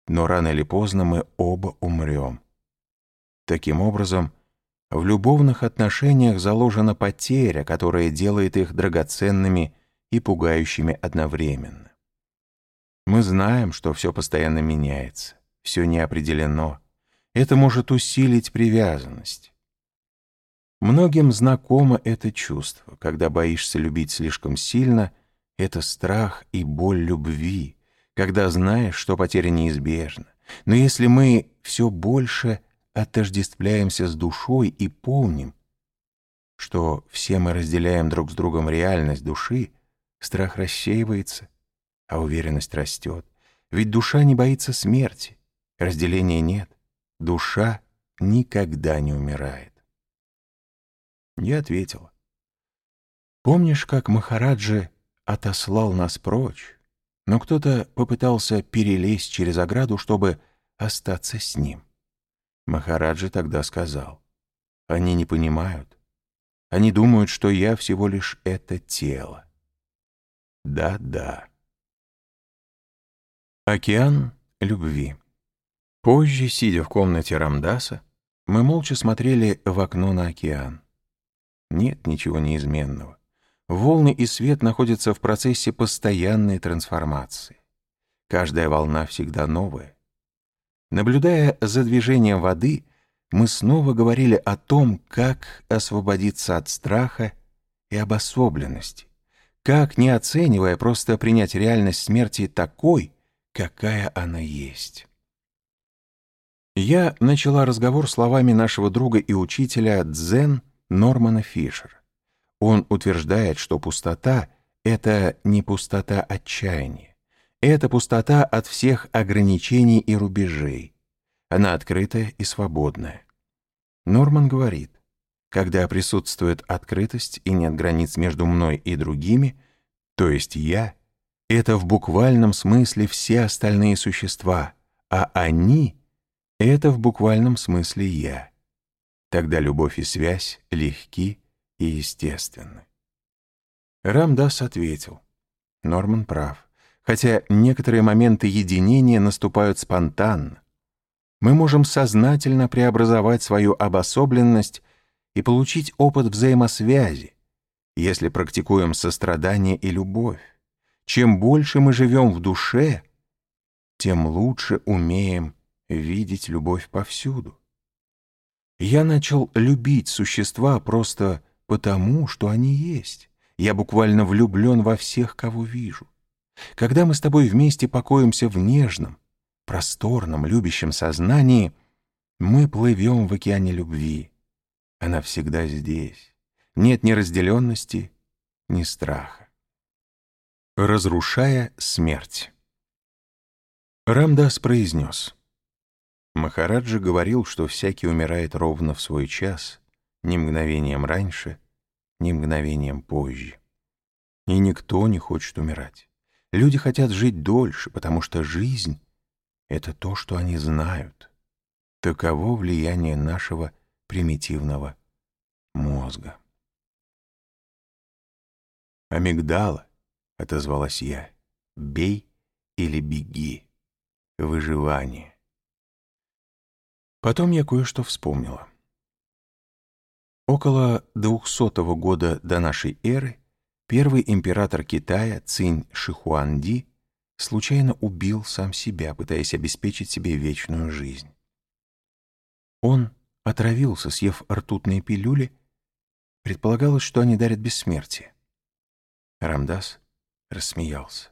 S1: но рано или поздно мы оба умрем. Таким образом, в любовных отношениях заложена потеря, которая делает их драгоценными и пугающими одновременно. Мы знаем, что все постоянно меняется, все не определено. Это может усилить привязанность. Многим знакомо это чувство, когда боишься любить слишком сильно, это страх и боль любви, когда знаешь, что потеря неизбежна. Но если мы все больше отождествляемся с душой и помним, что все мы разделяем друг с другом реальность души, страх рассеивается, а уверенность растет. Ведь душа не боится смерти, разделения нет, душа никогда не умирает. Я ответила. Помнишь, как Махараджи отослал нас прочь, но кто-то попытался перелезть через ограду, чтобы остаться с ним? Махараджи тогда сказал, «Они не понимают. Они думают, что я всего лишь это тело». Да-да. Океан любви. Позже, сидя в комнате Рамдаса, мы молча смотрели в окно на океан. Нет ничего неизменного. Волны и свет находятся в процессе постоянной трансформации. Каждая волна всегда новая. Наблюдая за движением воды, мы снова говорили о том, как освободиться от страха и обособленности, как, не оценивая, просто принять реальность смерти такой, какая она есть. Я начала разговор словами нашего друга и учителя Дзен Нормана Фишера. Он утверждает, что пустота — это не пустота отчаяния. Это пустота от всех ограничений и рубежей. Она открытая и свободная. Норман говорит, когда присутствует открытость и нет границ между мной и другими, то есть я, это в буквальном смысле все остальные существа, а они — это в буквальном смысле я. Тогда любовь и связь легки и естественны. Рамдас ответил. Норман прав. Хотя некоторые моменты единения наступают спонтанно. Мы можем сознательно преобразовать свою обособленность и получить опыт взаимосвязи, если практикуем сострадание и любовь. Чем больше мы живем в душе, тем лучше умеем видеть любовь повсюду. Я начал любить существа просто потому, что они есть. Я буквально влюблен во всех, кого вижу. Когда мы с тобой вместе покоимся в нежном, просторном, любящем сознании, мы плывем в океане любви. Она всегда здесь. Нет ни разделенности, ни страха. Разрушая смерть. Рамдас произнес. Махараджа говорил, что всякий умирает ровно в свой час, ни мгновением раньше, ни мгновением позже. И никто не хочет умирать. Люди хотят жить дольше, потому что жизнь — это то, что они знают. Таково влияние нашего примитивного мозга. «Амигдала», — отозвалась я, — «бей или беги. Выживание». Потом я кое-что вспомнила. Около 200 года до нашей эры первый император Китая Цинь Шихуанди случайно убил сам себя, пытаясь обеспечить себе вечную жизнь. Он отравился, съев ртутные пилюли, предполагалось, что они дарят бессмертие. Рамдас рассмеялся.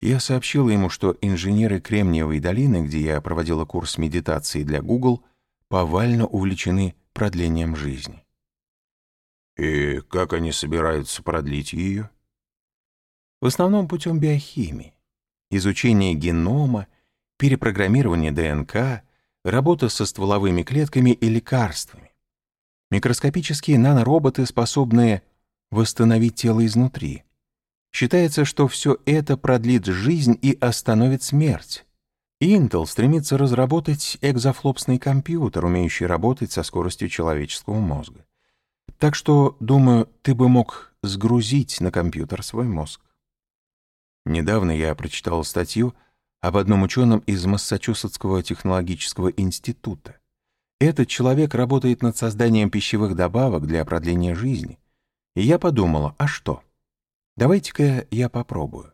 S1: Я сообщила ему, что инженеры Кремниевой долины, где я проводила курс медитации для Google, повально увлечены продлением жизни. И как они собираются продлить ее? В основном путем биохимии, изучения генома, перепрограммирования ДНК, работа со стволовыми клетками и лекарствами. Микроскопические нанороботы, способные восстановить тело изнутри. Считается, что все это продлит жизнь и остановит смерть. Intel стремится разработать экзофлопсный компьютер, умеющий работать со скоростью человеческого мозга. Так что, думаю, ты бы мог сгрузить на компьютер свой мозг. Недавно я прочитал статью об одном ученом из Массачусетского технологического института. Этот человек работает над созданием пищевых добавок для продления жизни. И я подумала, а что? Давайте-ка я попробую.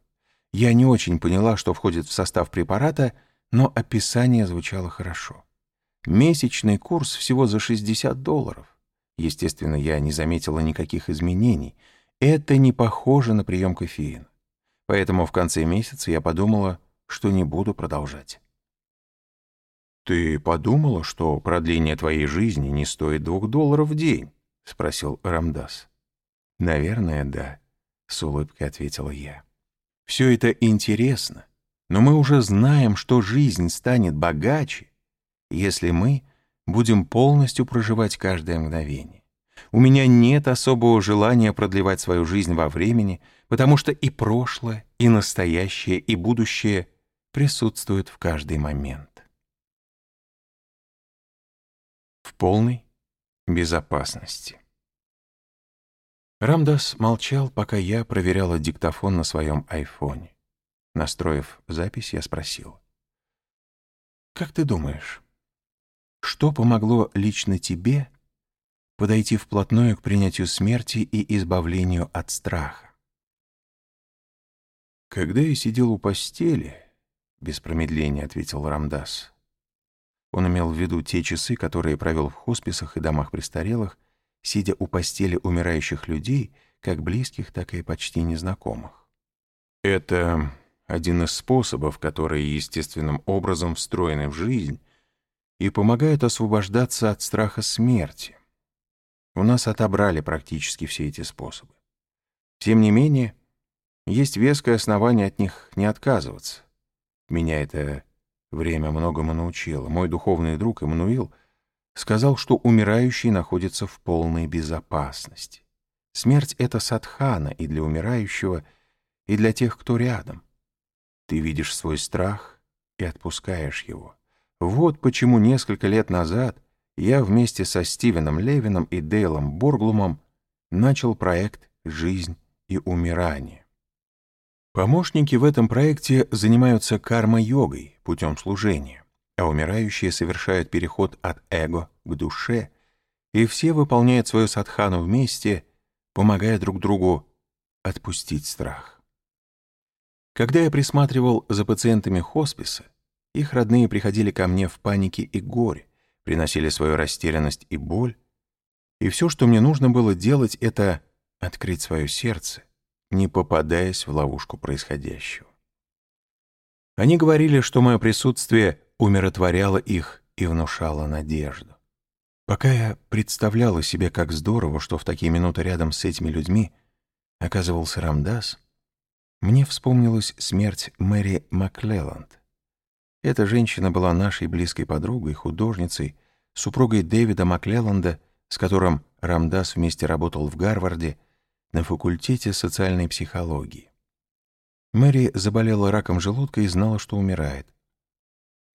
S1: Я не очень поняла, что входит в состав препарата — но описание звучало хорошо. Месячный курс всего за 60 долларов. Естественно, я не заметила никаких изменений. Это не похоже на прием кофеина. Поэтому в конце месяца я подумала, что не буду продолжать. «Ты подумала, что продление твоей жизни не стоит двух долларов в день?» — спросил Рамдас. «Наверное, да», — с улыбкой ответила я. «Все это интересно, но мы уже знаем, что жизнь станет богаче, если мы будем полностью проживать каждое мгновение. У меня нет особого желания продлевать свою жизнь во времени, потому что и прошлое, и настоящее, и будущее присутствуют в каждый момент. В полной безопасности. Рамдас молчал, пока я проверяла диктофон на своем айфоне. Настроив запись, я спросил. «Как ты думаешь, что помогло лично тебе подойти вплотную к принятию смерти и избавлению от страха?» «Когда я сидел у постели», — без промедления ответил Рамдас, он имел в виду те часы, которые провел в хосписах и домах престарелых, сидя у постели умирающих людей, как близких, так и почти незнакомых. «Это один из способов, которые естественным образом встроены в жизнь и помогают освобождаться от страха смерти. У нас отобрали практически все эти способы. Тем не менее, есть веское основание от них не отказываться. Меня это время многому научило. Мой духовный друг Эммануил сказал, что умирающий находится в полной безопасности. Смерть — это садхана и для умирающего, и для тех, кто рядом. Ты видишь свой страх и отпускаешь его. Вот почему несколько лет назад я вместе со Стивеном Левином и Дейлом Борглумом начал проект «Жизнь и умирание». Помощники в этом проекте занимаются карма-йогой путем служения, а умирающие совершают переход от эго к душе, и все выполняют свою садхану вместе, помогая друг другу отпустить страх. Когда я присматривал за пациентами хосписа, их родные приходили ко мне в панике и горе, приносили свою растерянность и боль, и все, что мне нужно было делать, это открыть свое сердце, не попадаясь в ловушку происходящего. Они говорили, что мое присутствие умиротворяло их и внушало надежду. Пока я представляла себе, как здорово, что в такие минуты рядом с этими людьми оказывался Рамдас, мне вспомнилась смерть Мэри Маклелланд. Эта женщина была нашей близкой подругой, художницей, супругой Дэвида Маклелланда, с которым Рамдас вместе работал в Гарварде на факультете социальной психологии. Мэри заболела раком желудка и знала, что умирает.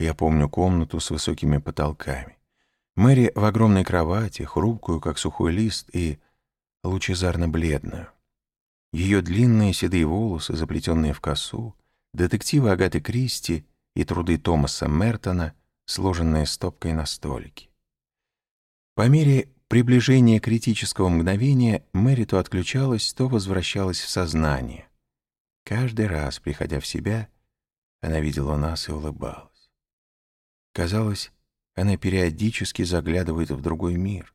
S1: Я помню комнату с высокими потолками. Мэри в огромной кровати, хрупкую, как сухой лист, и лучезарно-бледную. Ее длинные седые волосы, заплетенные в косу, детективы Агаты Кристи и труды Томаса Мертона, сложенные стопкой на столике. По мере приближения критического мгновения Мэри то отключалась, то возвращалась в сознание. Каждый раз, приходя в себя, она видела нас и улыбалась. Казалось, она периодически заглядывает в другой мир.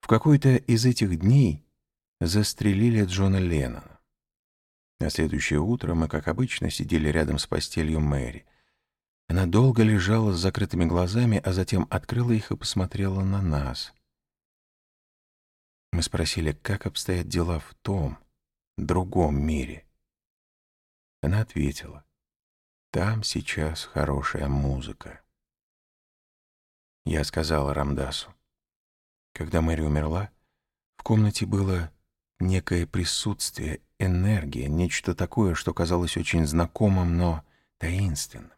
S1: В какой-то из этих дней застрелили Джона Леннона. На следующее утро мы, как обычно, сидели рядом с постелью Мэри. Она долго лежала с закрытыми глазами, а затем открыла их и посмотрела на нас. Мы спросили, как обстоят дела в том, другом мире. Она ответила, там сейчас хорошая музыка. Я сказала Рамдасу, когда Мэри умерла, в комнате было некое присутствие, энергия, нечто такое, что казалось очень знакомым, но таинственным.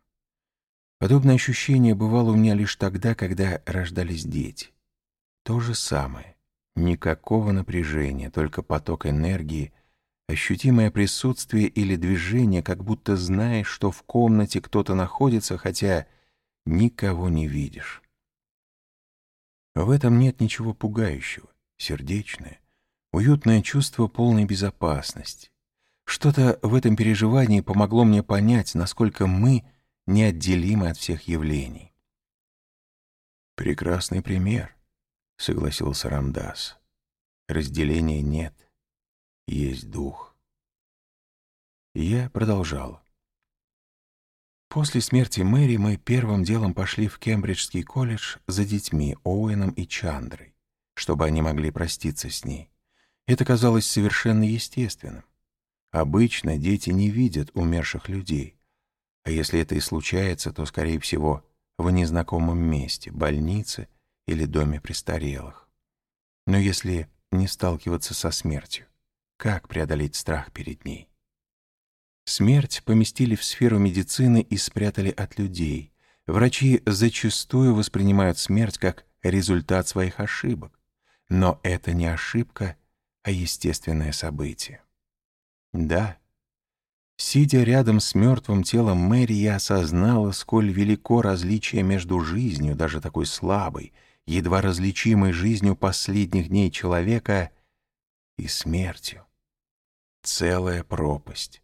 S1: Подобное ощущение бывало у меня лишь тогда, когда рождались дети. То же самое. Никакого напряжения, только поток энергии, ощутимое присутствие или движение, как будто знаешь, что в комнате кто-то находится, хотя никого не видишь. В этом нет ничего пугающего, сердечное, уютное чувство полной безопасности. Что-то в этом переживании помогло мне понять, насколько мы неотделимы от всех явлений. Прекрасный пример. — согласился Рамдас. «Разделения нет, есть дух». я продолжал. После смерти Мэри мы первым делом пошли в Кембриджский колледж за детьми Оуэном и Чандрой, чтобы они могли проститься с ней. Это казалось совершенно естественным. Обычно дети не видят умерших людей, а если это и случается, то, скорее всего, в незнакомом месте, больнице — или доме престарелых. Но если не сталкиваться со смертью, как преодолеть страх перед ней? Смерть поместили в сферу медицины и спрятали от людей. Врачи зачастую воспринимают смерть как результат своих ошибок. Но это не ошибка, а естественное событие. Да, сидя рядом с мертвым телом Мэри, я осознала, сколь велико различие между жизнью, даже такой слабой, едва различимой жизнью последних дней человека и смертью. Целая пропасть.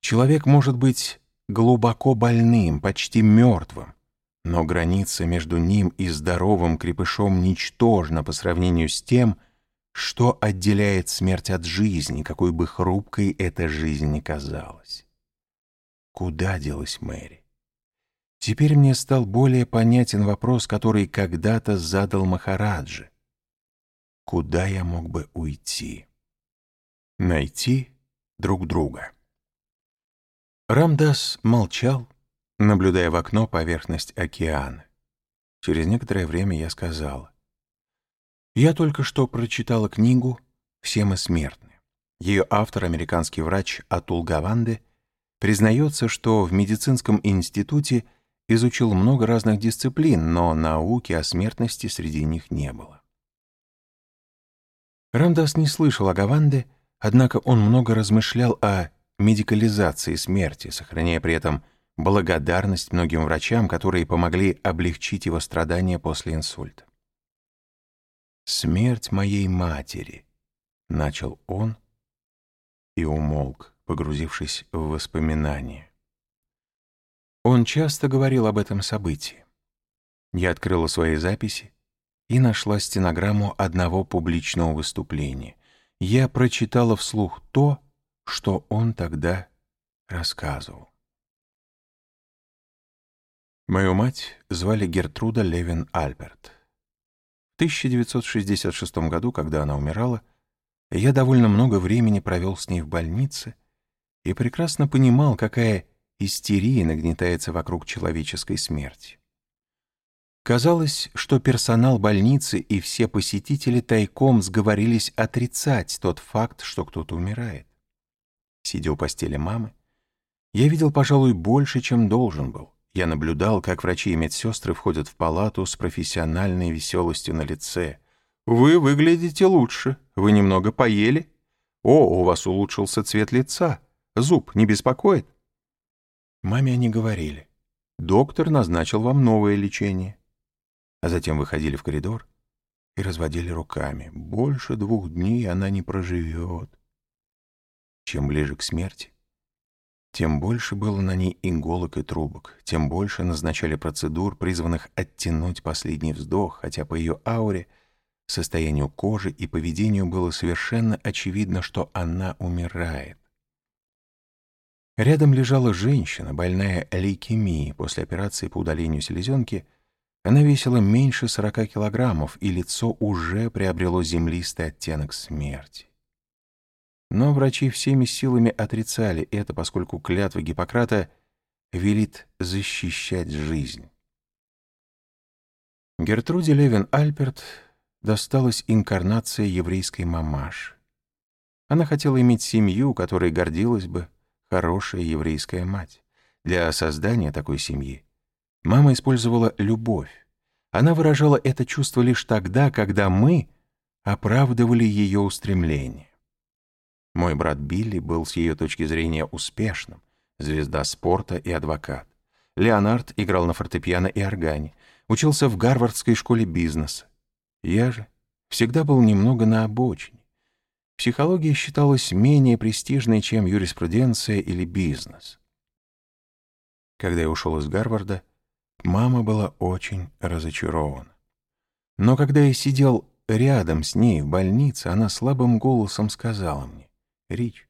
S1: Человек может быть глубоко больным, почти мертвым, но граница между ним и здоровым крепышом ничтожна по сравнению с тем, что отделяет смерть от жизни, какой бы хрупкой эта жизнь ни казалась. Куда делась Мэри? Теперь мне стал более понятен вопрос, который когда-то задал Махараджи. Куда я мог бы уйти? Найти друг друга. Рамдас молчал, наблюдая в окно поверхность океана. Через некоторое время я сказала. «Я только что прочитала книгу «Все мы смертны». Ее автор, американский врач Атул Гаванде, признается, что в медицинском институте изучил много разных дисциплин, но науки о смертности среди них не было. Рамдас не слышал о Гаванде, однако он много размышлял о медикализации смерти, сохраняя при этом благодарность многим врачам, которые помогли облегчить его страдания после инсульта. «Смерть моей матери», — начал он и умолк, погрузившись в воспоминания. Он часто говорил об этом событии. Я открыла свои записи и нашла стенограмму одного публичного выступления. Я прочитала вслух то, что он тогда рассказывал. Мою мать звали Гертруда Левин Альберт. В 1966 году, когда она умирала, я довольно много времени провел с ней в больнице и прекрасно понимал, какая истерия нагнетается вокруг человеческой смерти. Казалось, что персонал больницы и все посетители тайком сговорились отрицать тот факт, что кто-то умирает. Сидя у постели мамы, я видел, пожалуй, больше, чем должен был. Я наблюдал, как врачи и медсестры входят в палату с профессиональной веселостью на лице. «Вы выглядите лучше. Вы немного поели. О, у вас улучшился цвет лица. Зуб не беспокоит?» Маме они говорили. «Доктор назначил вам новое лечение». А затем выходили в коридор и разводили руками. Больше двух дней она не проживет. Чем ближе к смерти, тем больше было на ней иголок и трубок, тем больше назначали процедур, призванных оттянуть последний вздох, хотя по ее ауре, состоянию кожи и поведению было совершенно очевидно, что она умирает. Рядом лежала женщина, больная лейкемией после операции по удалению селезенки. Она весила меньше 40 килограммов, и лицо уже приобрело землистый оттенок смерти. Но врачи всеми силами отрицали это, поскольку клятва Гиппократа велит защищать жизнь. Гертруде Левин-Альперт досталась инкарнация еврейской мамаши. Она хотела иметь семью, которой гордилась бы хорошая еврейская мать. Для создания такой семьи мама использовала любовь. Она выражала это чувство лишь тогда, когда мы оправдывали ее устремления. Мой брат Билли был с ее точки зрения успешным, звезда спорта и адвокат. Леонард играл на фортепиано и органе, учился в Гарвардской школе бизнеса. Я же всегда был немного на обочине. Психология считалась менее престижной, чем юриспруденция или бизнес. Когда я ушел из Гарварда, мама была очень разочарована. Но когда я сидел рядом с ней в больнице, она слабым голосом сказала мне, Рич,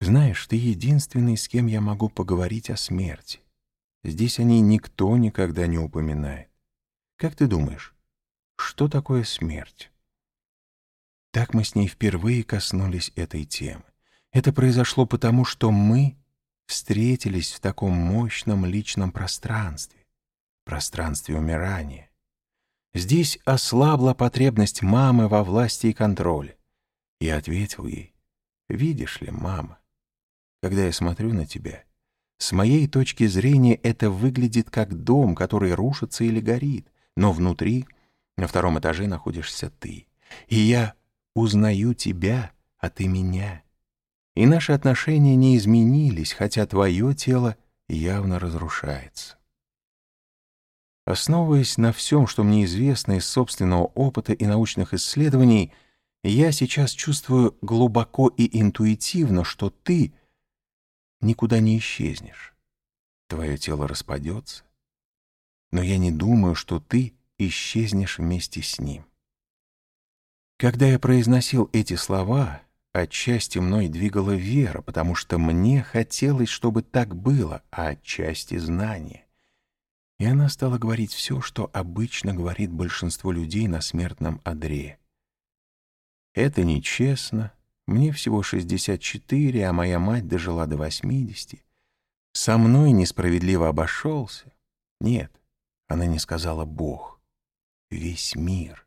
S1: знаешь, ты единственный, с кем я могу поговорить о смерти. Здесь о ней никто никогда не упоминает. Как ты думаешь, что такое смерть? Так мы с ней впервые коснулись этой темы. Это произошло потому, что мы встретились в таком мощном личном пространстве, пространстве умирания. Здесь ослабла потребность мамы во власти и контроле. Я ответил ей, Видишь ли, мама, когда я смотрю на тебя, с моей точки зрения это выглядит как дом, который рушится или горит, но внутри, на втором этаже, находишься ты. И я узнаю тебя, а ты меня. И наши отношения не изменились, хотя твое тело явно разрушается. Основываясь на всем, что мне известно из собственного опыта и научных исследований, я сейчас чувствую глубоко и интуитивно, что ты никуда не исчезнешь. Твое тело распадется, но я не думаю, что ты исчезнешь вместе с ним. Когда я произносил эти слова, отчасти мной двигала вера, потому что мне хотелось, чтобы так было, а отчасти знание. И она стала говорить все, что обычно говорит большинство людей на смертном одре — это нечестно. Мне всего 64, а моя мать дожила до 80. со мной несправедливо обошелся. Нет, она не сказала «Бог». Весь мир.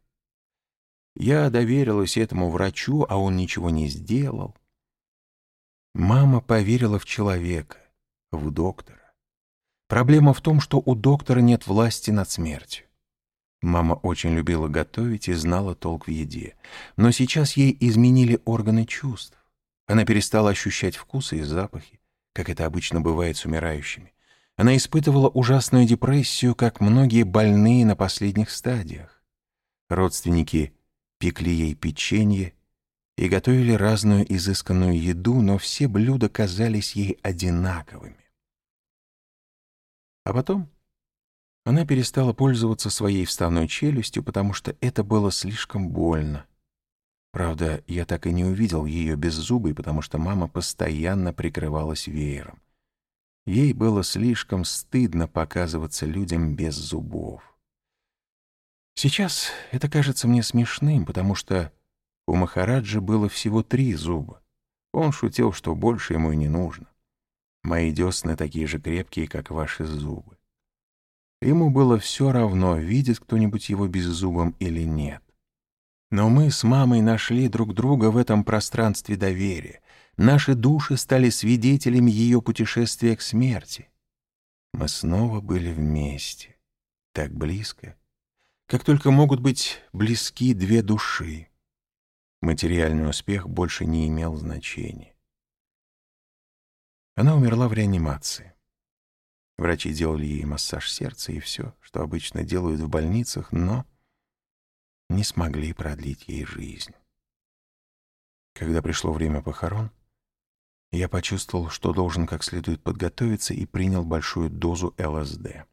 S1: Я доверилась этому врачу, а он ничего не сделал. Мама поверила в человека, в доктора. Проблема в том, что у доктора нет власти над смертью. Мама очень любила готовить и знала толк в еде. Но сейчас ей изменили органы чувств. Она перестала ощущать вкусы и запахи, как это обычно бывает с умирающими. Она испытывала ужасную депрессию, как многие больные на последних стадиях. Родственники пекли ей печенье и готовили разную изысканную еду, но все блюда казались ей одинаковыми. А потом она перестала пользоваться своей вставной челюстью, потому что это было слишком больно. Правда, я так и не увидел ее без зубы, потому что мама постоянно прикрывалась веером. Ей было слишком стыдно показываться людям без зубов. Сейчас это кажется мне смешным, потому что у Махараджа было всего три зуба. Он шутил, что больше ему и не нужно. Мои десны такие же крепкие, как ваши зубы. Ему было все равно, видит кто-нибудь его беззубым или нет. Но мы с мамой нашли друг друга в этом пространстве доверия. Наши души стали свидетелями ее путешествия к смерти. Мы снова были вместе, так близко, как только могут быть близки две души. Материальный успех больше не имел значения. Она умерла в реанимации. Врачи делали ей массаж сердца и все, что обычно делают в больницах, но не смогли продлить ей жизнь. Когда пришло время похорон, я почувствовал, что должен как следует подготовиться и принял большую дозу ЛСД.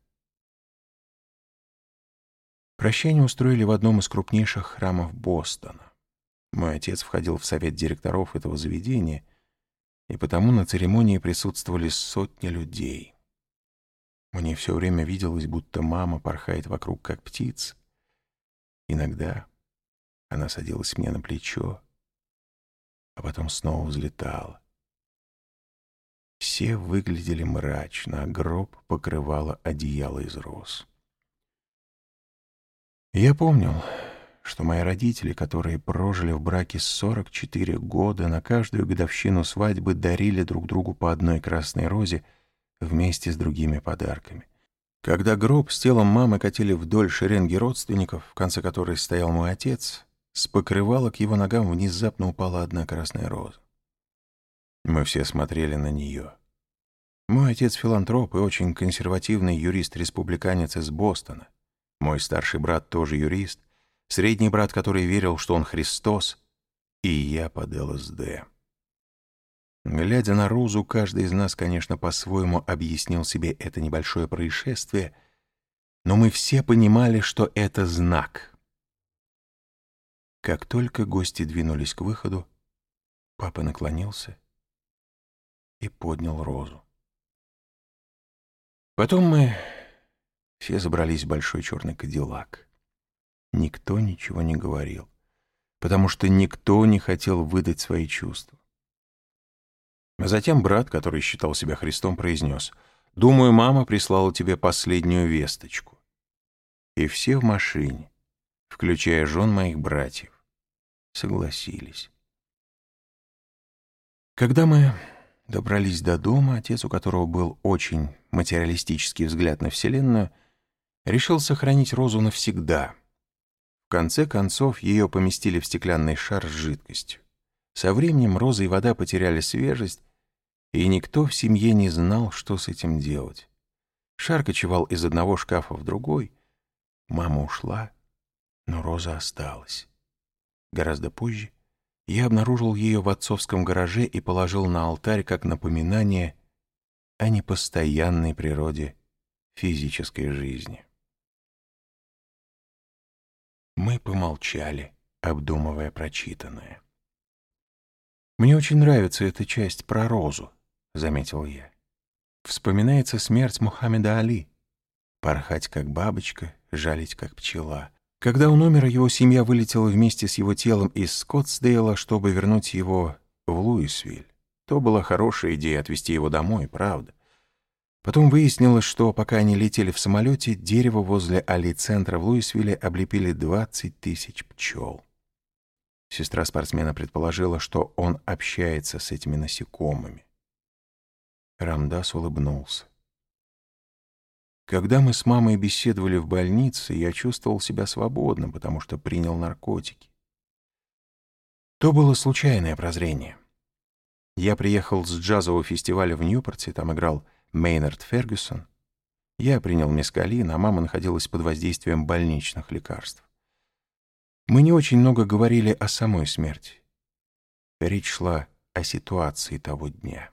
S1: Прощание устроили в одном из крупнейших храмов Бостона. Мой отец входил в совет директоров этого заведения — и потому на церемонии присутствовали сотни людей. Мне все время виделось, будто мама порхает вокруг, как птица. Иногда она садилась мне на плечо, а потом снова взлетала. Все выглядели мрачно, а гроб покрывало одеяло из роз. Я помнил, что мои родители, которые прожили в браке 44 года, на каждую годовщину свадьбы дарили друг другу по одной красной розе вместе с другими подарками. Когда гроб с телом мамы катили вдоль шеренги родственников, в конце которой стоял мой отец, с покрывала к его ногам внезапно упала одна красная роза. Мы все смотрели на нее. Мой отец филантроп и очень консервативный юрист-республиканец из Бостона. Мой старший брат тоже юрист, средний брат, который верил, что он Христос, и я под ЛСД. Глядя на Розу, каждый из нас, конечно, по-своему объяснил себе это небольшое происшествие, но мы все понимали, что это знак. Как только гости двинулись к выходу, папа наклонился и поднял Розу. Потом мы все забрались в большой черный кадиллак. Никто ничего не говорил, потому что никто не хотел выдать свои чувства. Затем брат, который считал себя Христом, произнес, «Думаю, мама прислала тебе последнюю весточку». И все в машине, включая жен моих братьев, согласились. Когда мы добрались до дома, отец, у которого был очень материалистический взгляд на Вселенную, решил сохранить Розу навсегда — в конце концов, ее поместили в стеклянный шар с жидкостью. Со временем роза и вода потеряли свежесть, и никто в семье не знал, что с этим делать. Шар кочевал из одного шкафа в другой. Мама ушла, но роза осталась. Гораздо позже я обнаружил ее в отцовском гараже и положил на алтарь как напоминание о непостоянной природе физической жизни. Мы помолчали, обдумывая прочитанное. «Мне очень нравится эта часть про Розу», — заметил я. Вспоминается смерть Мухаммеда Али. Порхать как бабочка, жалить как пчела. Когда он умер, его семья вылетела вместе с его телом из Скоттсдейла, чтобы вернуть его в Луисвиль. То была хорошая идея отвезти его домой, правда. Потом выяснилось, что пока они летели в самолете, дерево возле али-центра в Луисвилле облепили 20 тысяч пчел. Сестра спортсмена предположила, что он общается с этими насекомыми. Рамдас улыбнулся. Когда мы с мамой беседовали в больнице, я чувствовал себя свободным, потому что принял наркотики. То было случайное прозрение. Я приехал с джазового фестиваля в Ньюпорте, там играл Мейнард Фергюсон. Я принял мескалин, а мама находилась под воздействием больничных лекарств. Мы не очень много говорили о самой смерти. Речь шла о ситуации того дня.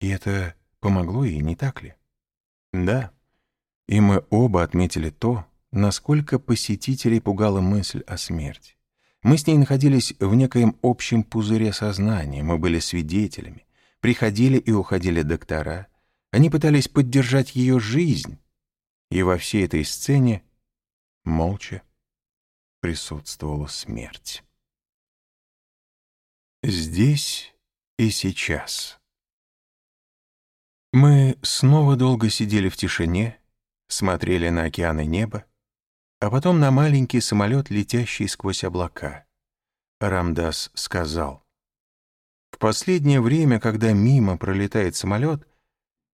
S1: И это помогло ей, не так ли? Да. И мы оба отметили то, насколько посетителей пугала мысль о смерти. Мы с ней находились в некоем общем пузыре сознания, мы были свидетелями, приходили и уходили доктора, они пытались поддержать ее жизнь, и во всей этой сцене молча присутствовала смерть. Здесь и сейчас. Мы снова долго сидели в тишине, смотрели на океан и небо, а потом на маленький самолет, летящий сквозь облака. Рамдас сказал, «В последнее время, когда мимо пролетает самолет,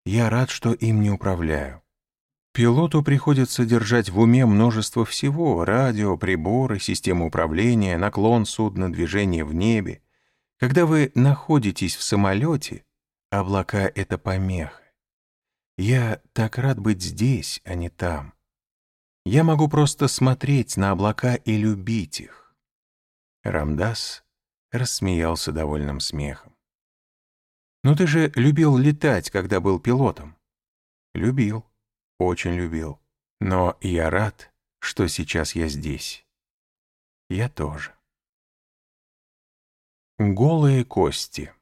S1: я рад, что им не управляю. Пилоту приходится держать в уме множество всего — радио, приборы, систему управления, наклон судна, движение в небе. Когда вы находитесь в самолете, Облака — это помеха. Я так рад быть здесь, а не там. Я могу просто смотреть на облака и любить их. Рамдас рассмеялся довольным смехом. «Но ты же любил летать, когда был пилотом?» «Любил, очень любил. Но я рад, что сейчас я здесь. Я тоже». Голые кости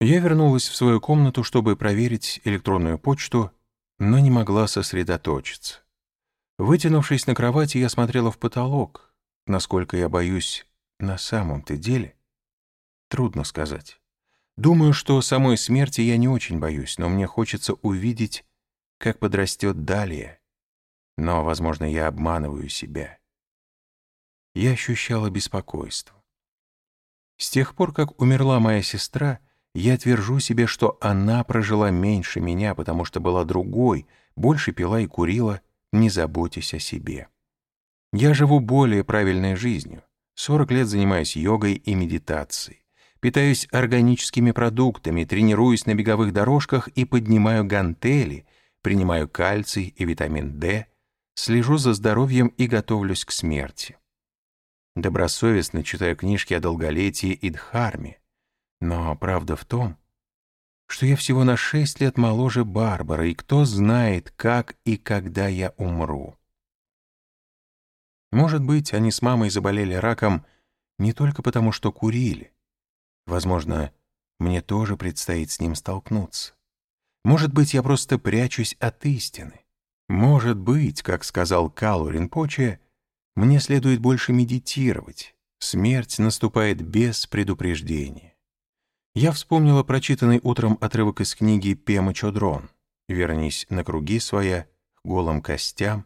S1: я вернулась в свою комнату, чтобы проверить электронную почту, но не могла сосредоточиться. Вытянувшись на кровати, я смотрела в потолок. Насколько я боюсь на самом-то деле? Трудно сказать. Думаю, что самой смерти я не очень боюсь, но мне хочется увидеть, как подрастет далее. Но, возможно, я обманываю себя. Я ощущала беспокойство. С тех пор, как умерла моя сестра, я твержу себе, что она прожила меньше меня, потому что была другой, больше пила и курила, не заботясь о себе. Я живу более правильной жизнью. 40 лет занимаюсь йогой и медитацией. Питаюсь органическими продуктами, тренируюсь на беговых дорожках и поднимаю гантели, принимаю кальций и витамин D, слежу за здоровьем и готовлюсь к смерти. Добросовестно читаю книжки о долголетии и дхарме. Но правда в том, что я всего на шесть лет моложе Барбары, и кто знает, как и когда я умру. Может быть, они с мамой заболели раком не только потому, что курили. Возможно, мне тоже предстоит с ним столкнуться. Может быть, я просто прячусь от истины. Может быть, как сказал Калу Ринпоче, мне следует больше медитировать. Смерть наступает без предупреждения. Я вспомнила прочитанный утром отрывок из книги Пема Чодрон «Вернись на круги своя, голым костям,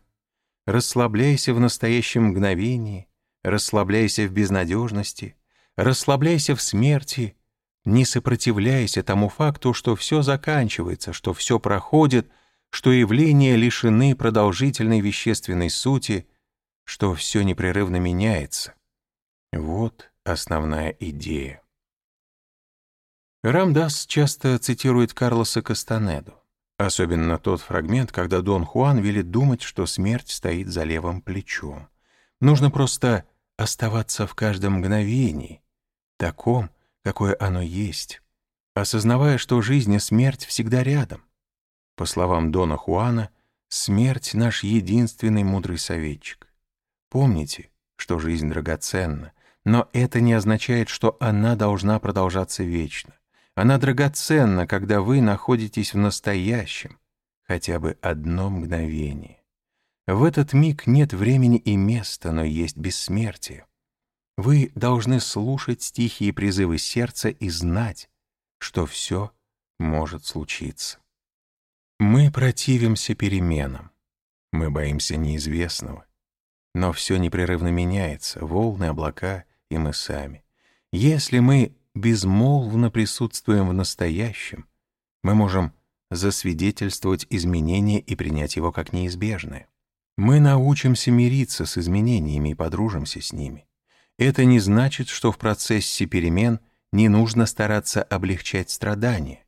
S1: расслабляйся в настоящем мгновении, расслабляйся в безнадежности, расслабляйся в смерти, не сопротивляйся тому факту, что все заканчивается, что все проходит, что явления лишены продолжительной вещественной сути, что все непрерывно меняется. Вот основная идея. Рамдас часто цитирует Карлоса Кастанеду, особенно тот фрагмент, когда Дон Хуан велит думать, что смерть стоит за левым плечом. Нужно просто оставаться в каждом мгновении, таком, какое оно есть, осознавая, что жизнь и смерть всегда рядом. По словам Дона Хуана, смерть — наш единственный мудрый советчик. Помните, что жизнь драгоценна, но это не означает, что она должна продолжаться вечно. Она драгоценна, когда вы находитесь в настоящем, хотя бы одно мгновение. В этот миг нет времени и места, но есть бессмертие. Вы должны слушать стихи и призывы сердца и знать, что все может случиться. Мы противимся переменам. Мы боимся неизвестного. Но все непрерывно меняется, волны, облака и мы сами. Если мы безмолвно присутствуем в настоящем, мы можем засвидетельствовать изменения и принять его как неизбежное. Мы научимся мириться с изменениями и подружимся с ними. Это не значит, что в процессе перемен не нужно стараться облегчать страдания.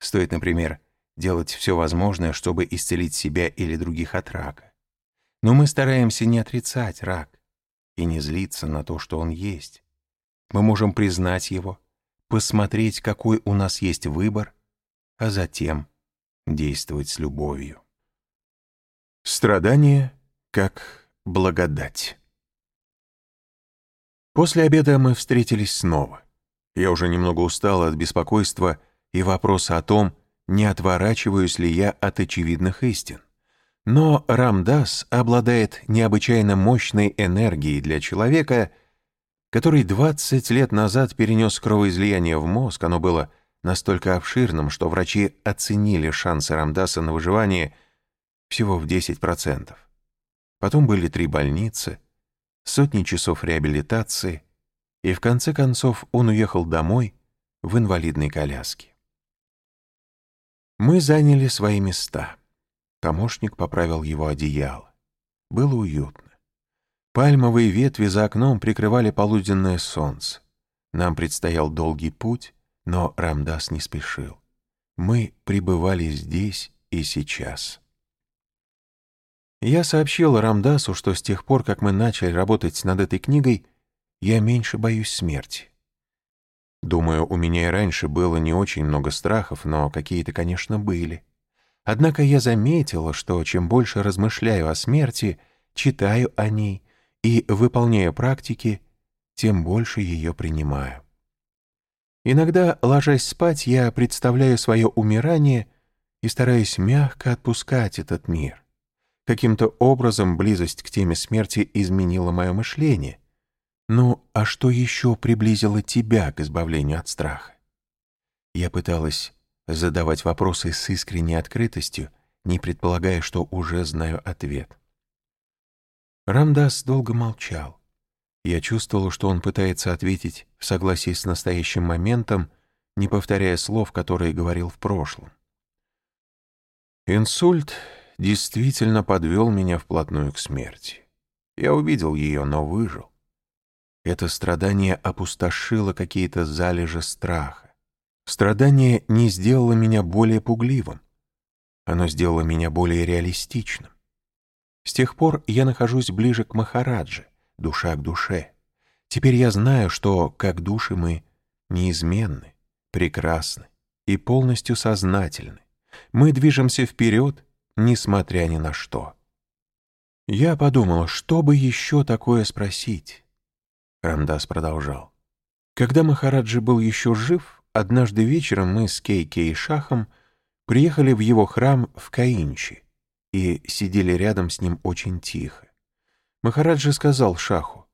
S1: Стоит, например, делать все возможное, чтобы исцелить себя или других от рака. Но мы стараемся не отрицать рак и не злиться на то, что он есть. Мы можем признать его, посмотреть, какой у нас есть выбор, а затем действовать с любовью. Страдание как благодать. После обеда мы встретились снова. Я уже немного устал от беспокойства и вопроса о том, не отворачиваюсь ли я от очевидных истин. Но Рамдас обладает необычайно мощной энергией для человека, который 20 лет назад перенес кровоизлияние в мозг, оно было настолько обширным, что врачи оценили шансы Рамдаса на выживание всего в 10%. Потом были три больницы, сотни часов реабилитации, и в конце концов он уехал домой в инвалидной коляске. Мы заняли свои места. Помощник поправил его одеяло. Было уютно. Пальмовые ветви за окном прикрывали полуденное солнце. Нам предстоял долгий путь, но Рамдас не спешил. Мы пребывали здесь и сейчас. Я сообщил Рамдасу, что с тех пор, как мы начали работать над этой книгой, я меньше боюсь смерти. Думаю, у меня и раньше было не очень много страхов, но какие-то, конечно, были. Однако я заметила, что чем больше размышляю о смерти, читаю о ней и выполняю практики, тем больше ее принимаю. Иногда, ложась спать, я представляю свое умирание и стараюсь мягко отпускать этот мир. Каким-то образом близость к теме смерти изменила мое мышление, ну, а что еще приблизило тебя к избавлению от страха? Я пыталась задавать вопросы с искренней открытостью, не предполагая, что уже знаю ответ. Рамдас долго молчал. Я чувствовала, что он пытается ответить в согласии с настоящим моментом, не повторяя слов, которые говорил в прошлом. Инсульт действительно подвел меня вплотную к смерти. Я увидел ее, но выжил. Это страдание опустошило какие-то залежи страха. Страдание не сделало меня более пугливым. Оно сделало меня более реалистичным. С тех пор я нахожусь ближе к Махараджи, душа к душе. Теперь я знаю, что, как души, мы неизменны, прекрасны и полностью сознательны. Мы движемся вперед, несмотря ни на что. Я подумал, что бы еще такое спросить. Рамдас продолжал. Когда Махараджи был еще жив, однажды вечером мы с Кейки и Шахом приехали в его храм в Каинчи и сидели рядом с ним очень тихо. Махараджи сказал Шаху,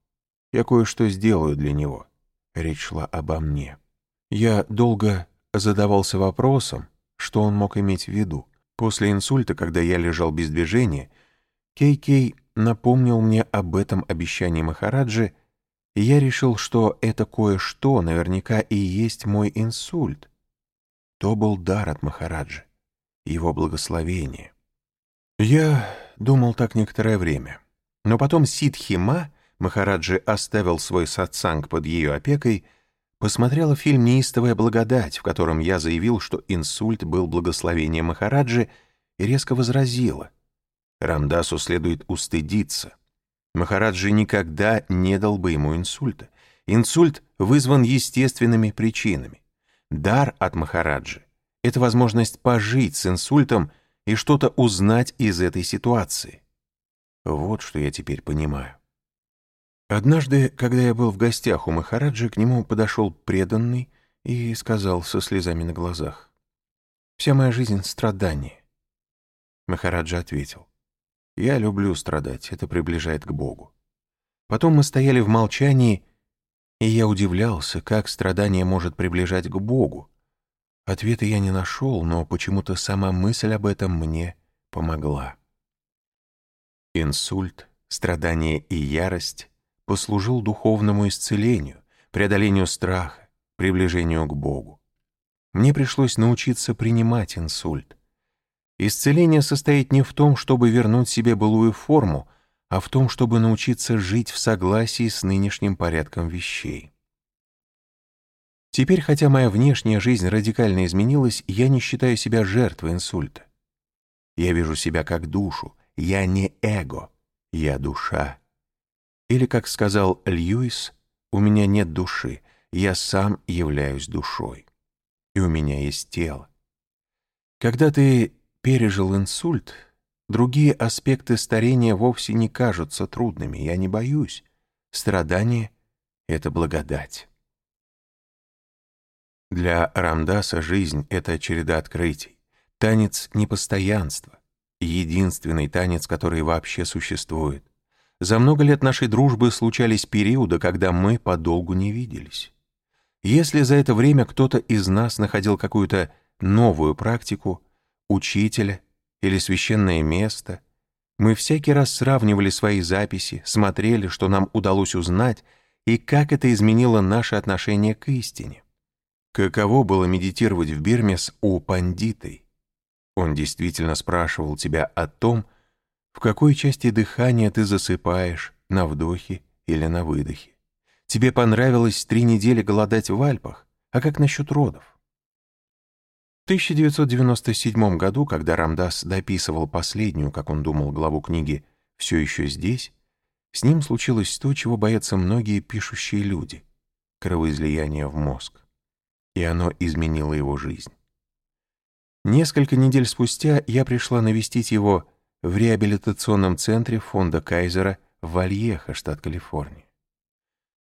S1: «Я кое-что сделаю для него». Речь шла обо мне. Я долго задавался вопросом, что он мог иметь в виду. После инсульта, когда я лежал без движения, Кей-Кей напомнил мне об этом обещании Махараджи и я решил, что это кое-что наверняка и есть мой инсульт. То был дар от Махараджи, его благословение. Я думал так некоторое время. Но потом Сидхима, Махараджи оставил свой сатсанг под ее опекой, посмотрела фильм «Неистовая благодать», в котором я заявил, что инсульт был благословением Махараджи, и резко возразила. Рамдасу следует устыдиться. Махараджи никогда не дал бы ему инсульта. Инсульт вызван естественными причинами. Дар от Махараджи — это возможность пожить с инсультом и что-то узнать из этой ситуации. Вот что я теперь понимаю. Однажды, когда я был в гостях у Махараджи, к нему подошел преданный и сказал со слезами на глазах, «Вся моя жизнь — страдание». Махараджа ответил, я люблю страдать, это приближает к Богу. Потом мы стояли в молчании, и я удивлялся, как страдание может приближать к Богу. Ответа я не нашел, но почему-то сама мысль об этом мне помогла. Инсульт, страдание и ярость послужил духовному исцелению, преодолению страха, приближению к Богу. Мне пришлось научиться принимать инсульт. Исцеление состоит не в том, чтобы вернуть себе былую форму, а в том, чтобы научиться жить в согласии с нынешним порядком вещей. Теперь, хотя моя внешняя жизнь радикально изменилась, я не считаю себя жертвой инсульта. Я вижу себя как душу, я не эго, я душа. Или, как сказал Льюис, у меня нет души, я сам являюсь душой. И у меня есть тело. Когда ты пережил инсульт, другие аспекты старения вовсе не кажутся трудными, я не боюсь. Страдание — это благодать. Для Рамдаса жизнь — это череда открытий, танец непостоянства, единственный танец, который вообще существует. За много лет нашей дружбы случались периоды, когда мы подолгу не виделись. Если за это время кто-то из нас находил какую-то новую практику, учителя или священное место, мы всякий раз сравнивали свои записи, смотрели, что нам удалось узнать и как это изменило наше отношение к истине. Каково было медитировать в Бирме с У Пандитой? Он действительно спрашивал тебя о том, в какой части дыхания ты засыпаешь, на вдохе или на выдохе. Тебе понравилось три недели голодать в Альпах, а как насчет родов? В 1997 году, когда Рамдас дописывал последнюю, как он думал, главу книги «Все еще здесь», с ним случилось то, чего боятся многие пишущие люди — кровоизлияние в мозг и оно изменило его жизнь. Несколько недель спустя я пришла навестить его в реабилитационном центре фонда Кайзера в Вальехо, штат Калифорния.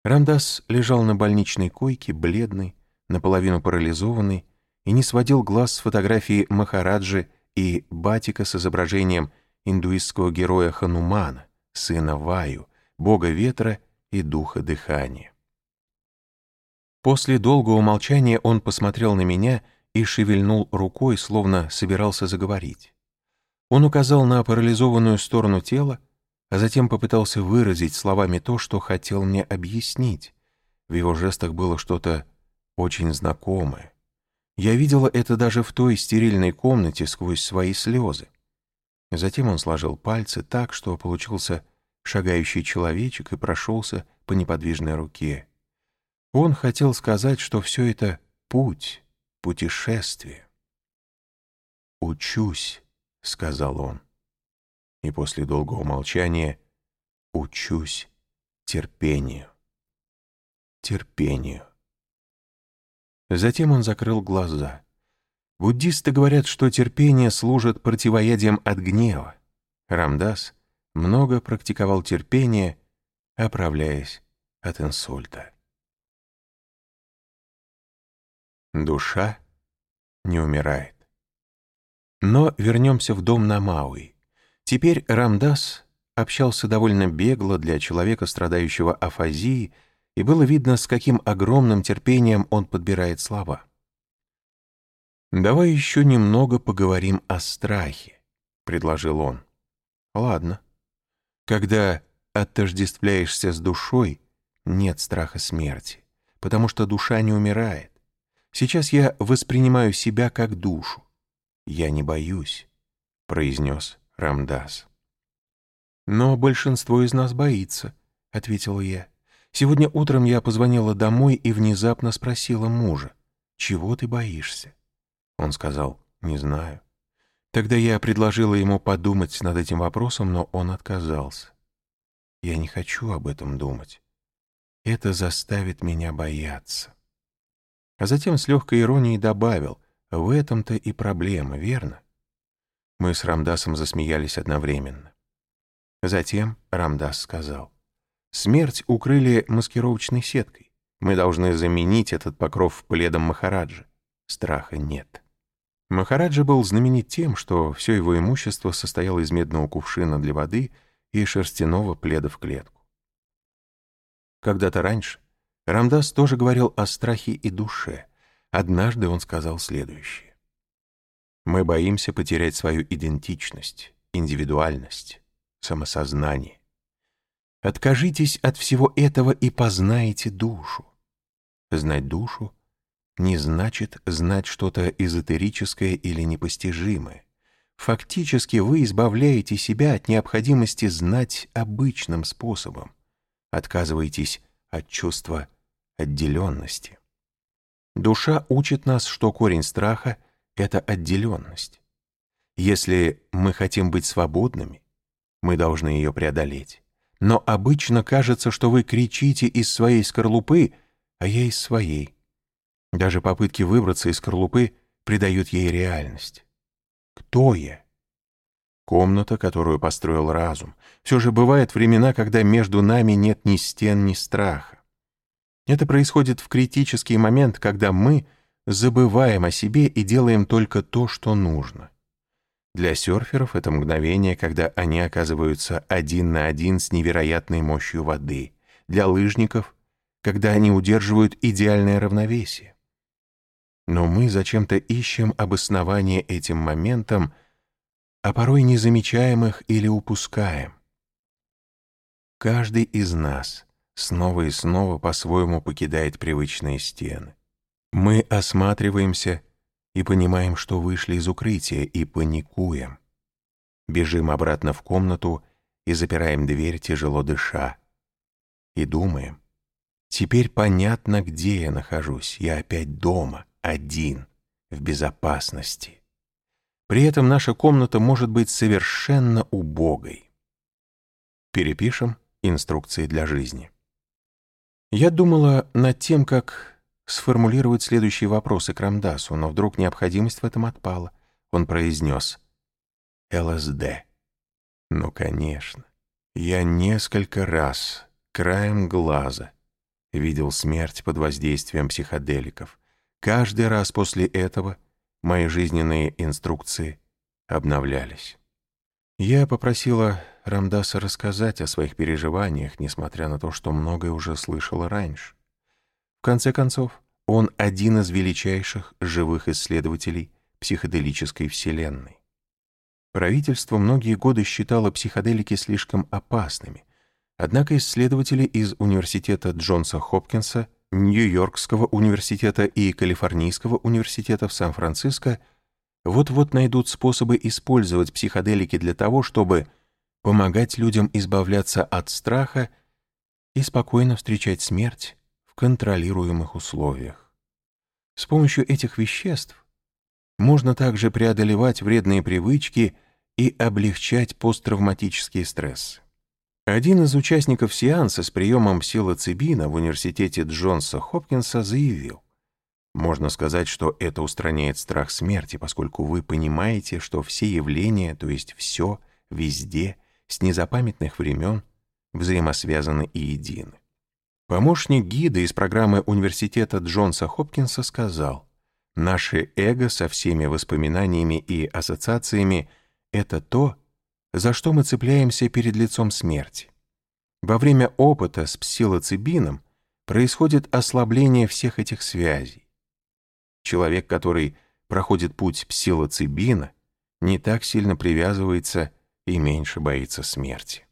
S1: Рамдас лежал на больничной койке, бледный, наполовину парализованный, и не сводил глаз с фотографии Махараджи и батика с изображением индуистского героя Ханумана, сына Ваю, бога ветра и духа дыхания. После долгого молчания он посмотрел на меня и шевельнул рукой, словно собирался заговорить. Он указал на парализованную сторону тела, а затем попытался выразить словами то, что хотел мне объяснить. В его жестах было что-то очень знакомое. Я видела это даже в той стерильной комнате сквозь свои слезы. Затем он сложил пальцы так, что получился шагающий человечек и прошелся по неподвижной руке. Он хотел сказать, что все это путь, путешествие. «Учусь», — сказал он. И после долгого молчания «учусь терпению». Терпению. Затем он закрыл глаза. Буддисты говорят, что терпение служит противоядием от гнева. Рамдас много практиковал терпение, оправляясь от инсульта. Душа не умирает. Но вернемся в дом на Мауи. Теперь Рамдас общался довольно бегло для человека, страдающего афазией, и было видно, с каким огромным терпением он подбирает слова. «Давай еще немного поговорим о страхе», — предложил он. «Ладно. Когда отождествляешься с душой, нет страха смерти, потому что душа не умирает. Сейчас я воспринимаю себя как душу. Я не боюсь, — произнес Рамдас. Но большинство из нас боится, — ответила я. Сегодня утром я позвонила домой и внезапно спросила мужа, чего ты боишься? Он сказал, не знаю. Тогда я предложила ему подумать над этим вопросом, но он отказался. Я не хочу об этом думать. Это заставит меня бояться. А затем с легкой иронией добавил, в этом-то и проблема, верно? Мы с Рамдасом засмеялись одновременно. Затем Рамдас сказал, смерть укрыли маскировочной сеткой. Мы должны заменить этот покров пледом Махараджи. Страха нет. Махараджа был знаменит тем, что все его имущество состояло из медного кувшина для воды и шерстяного пледа в клетку. Когда-то раньше Рамдас тоже говорил о страхе и душе, Однажды он сказал следующее. «Мы боимся потерять свою идентичность, индивидуальность, самосознание. Откажитесь от всего этого и познаете душу. Знать душу не значит знать что-то эзотерическое или непостижимое. Фактически вы избавляете себя от необходимости знать обычным способом, отказываетесь от чувства отделенности. Душа учит нас, что корень страха — это отделенность. Если мы хотим быть свободными, мы должны ее преодолеть. Но обычно кажется, что вы кричите из своей скорлупы, а я из своей. Даже попытки выбраться из скорлупы придают ей реальность. Кто я? Комната, которую построил разум. Все же бывают времена, когда между нами нет ни стен, ни страха. Это происходит в критический момент, когда мы забываем о себе и делаем только то, что нужно. Для серферов это мгновение, когда они оказываются один на один с невероятной мощью воды. Для лыжников, когда они удерживают идеальное равновесие. Но мы зачем-то ищем обоснование этим моментам, а порой не замечаем их или упускаем. Каждый из нас снова и снова по-своему покидает привычные стены. Мы осматриваемся и понимаем, что вышли из укрытия, и паникуем. Бежим обратно в комнату и запираем дверь, тяжело дыша. И думаем, теперь понятно, где я нахожусь. Я опять дома, один, в безопасности. При этом наша комната может быть совершенно убогой. Перепишем инструкции для жизни. Я думала над тем, как сформулировать следующие вопросы к Рамдасу, но вдруг необходимость в этом отпала. Он произнес «ЛСД». Ну, конечно. Я несколько раз, краем глаза, видел смерть под воздействием психоделиков. Каждый раз после этого мои жизненные инструкции обновлялись. Я попросила Рамдаса рассказать о своих переживаниях, несмотря на то, что многое уже слышала раньше. В конце концов, он один из величайших живых исследователей психоделической вселенной. Правительство многие годы считало психоделики слишком опасными, однако исследователи из Университета Джонса Хопкинса, Нью-Йоркского университета и Калифорнийского университета в Сан-Франциско вот-вот найдут способы использовать психоделики для того, чтобы помогать людям избавляться от страха и спокойно встречать смерть в контролируемых условиях. С помощью этих веществ можно также преодолевать вредные привычки и облегчать посттравматические стрессы. Один из участников сеанса с приемом псилоцибина в университете Джонса Хопкинса заявил, можно сказать, что это устраняет страх смерти, поскольку вы понимаете, что все явления, то есть все, везде с незапамятных времен взаимосвязаны и едины. Помощник гида из программы университета Джонса Хопкинса сказал, «Наше эго со всеми воспоминаниями и ассоциациями — это то, за что мы цепляемся перед лицом смерти. Во время опыта с псилоцибином происходит ослабление всех этих связей. Человек, который проходит путь псилоцибина, не так сильно привязывается и меньше боится смерти.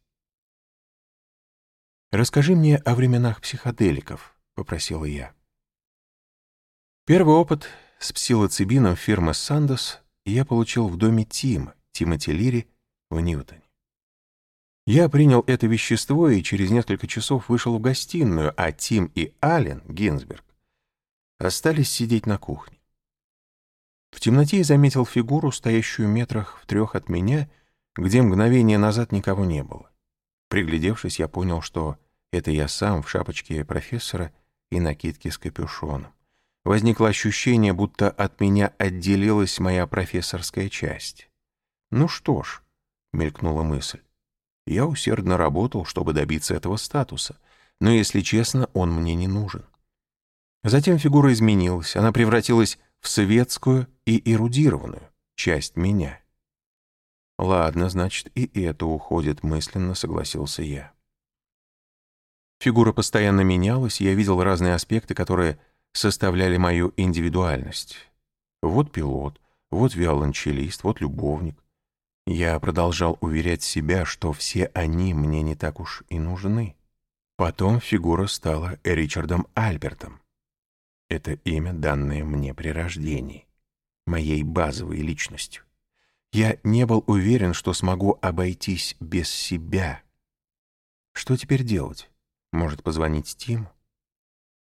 S1: «Расскажи мне о временах психоделиков», — попросила я. Первый опыт с псилоцибином фирмы «Сандос» я получил в доме Тима, Тимоти Лири, в Ньютоне. Я принял это вещество и через несколько часов вышел в гостиную, а Тим и Ален Гинзберг остались сидеть на кухне. В темноте я заметил фигуру, стоящую метрах в трех от меня — где мгновение назад никого не было. Приглядевшись, я понял, что это я сам в шапочке профессора и накидке с капюшоном. Возникло ощущение, будто от меня отделилась моя профессорская часть. «Ну что ж», — мелькнула мысль, — «я усердно работал, чтобы добиться этого статуса, но, если честно, он мне не нужен». Затем фигура изменилась, она превратилась в светскую и эрудированную часть меня. Ладно, значит, и это уходит, мысленно согласился я. Фигура постоянно менялась, я видел разные аспекты, которые составляли мою индивидуальность. Вот пилот, вот виолончелист, вот любовник. Я продолжал уверять себя, что все они мне не так уж и нужны. Потом фигура стала Ричардом Альбертом. Это имя, данное мне при рождении, моей базовой личностью. Я не был уверен, что смогу обойтись без себя. Что теперь делать? Может, позвонить Тиму?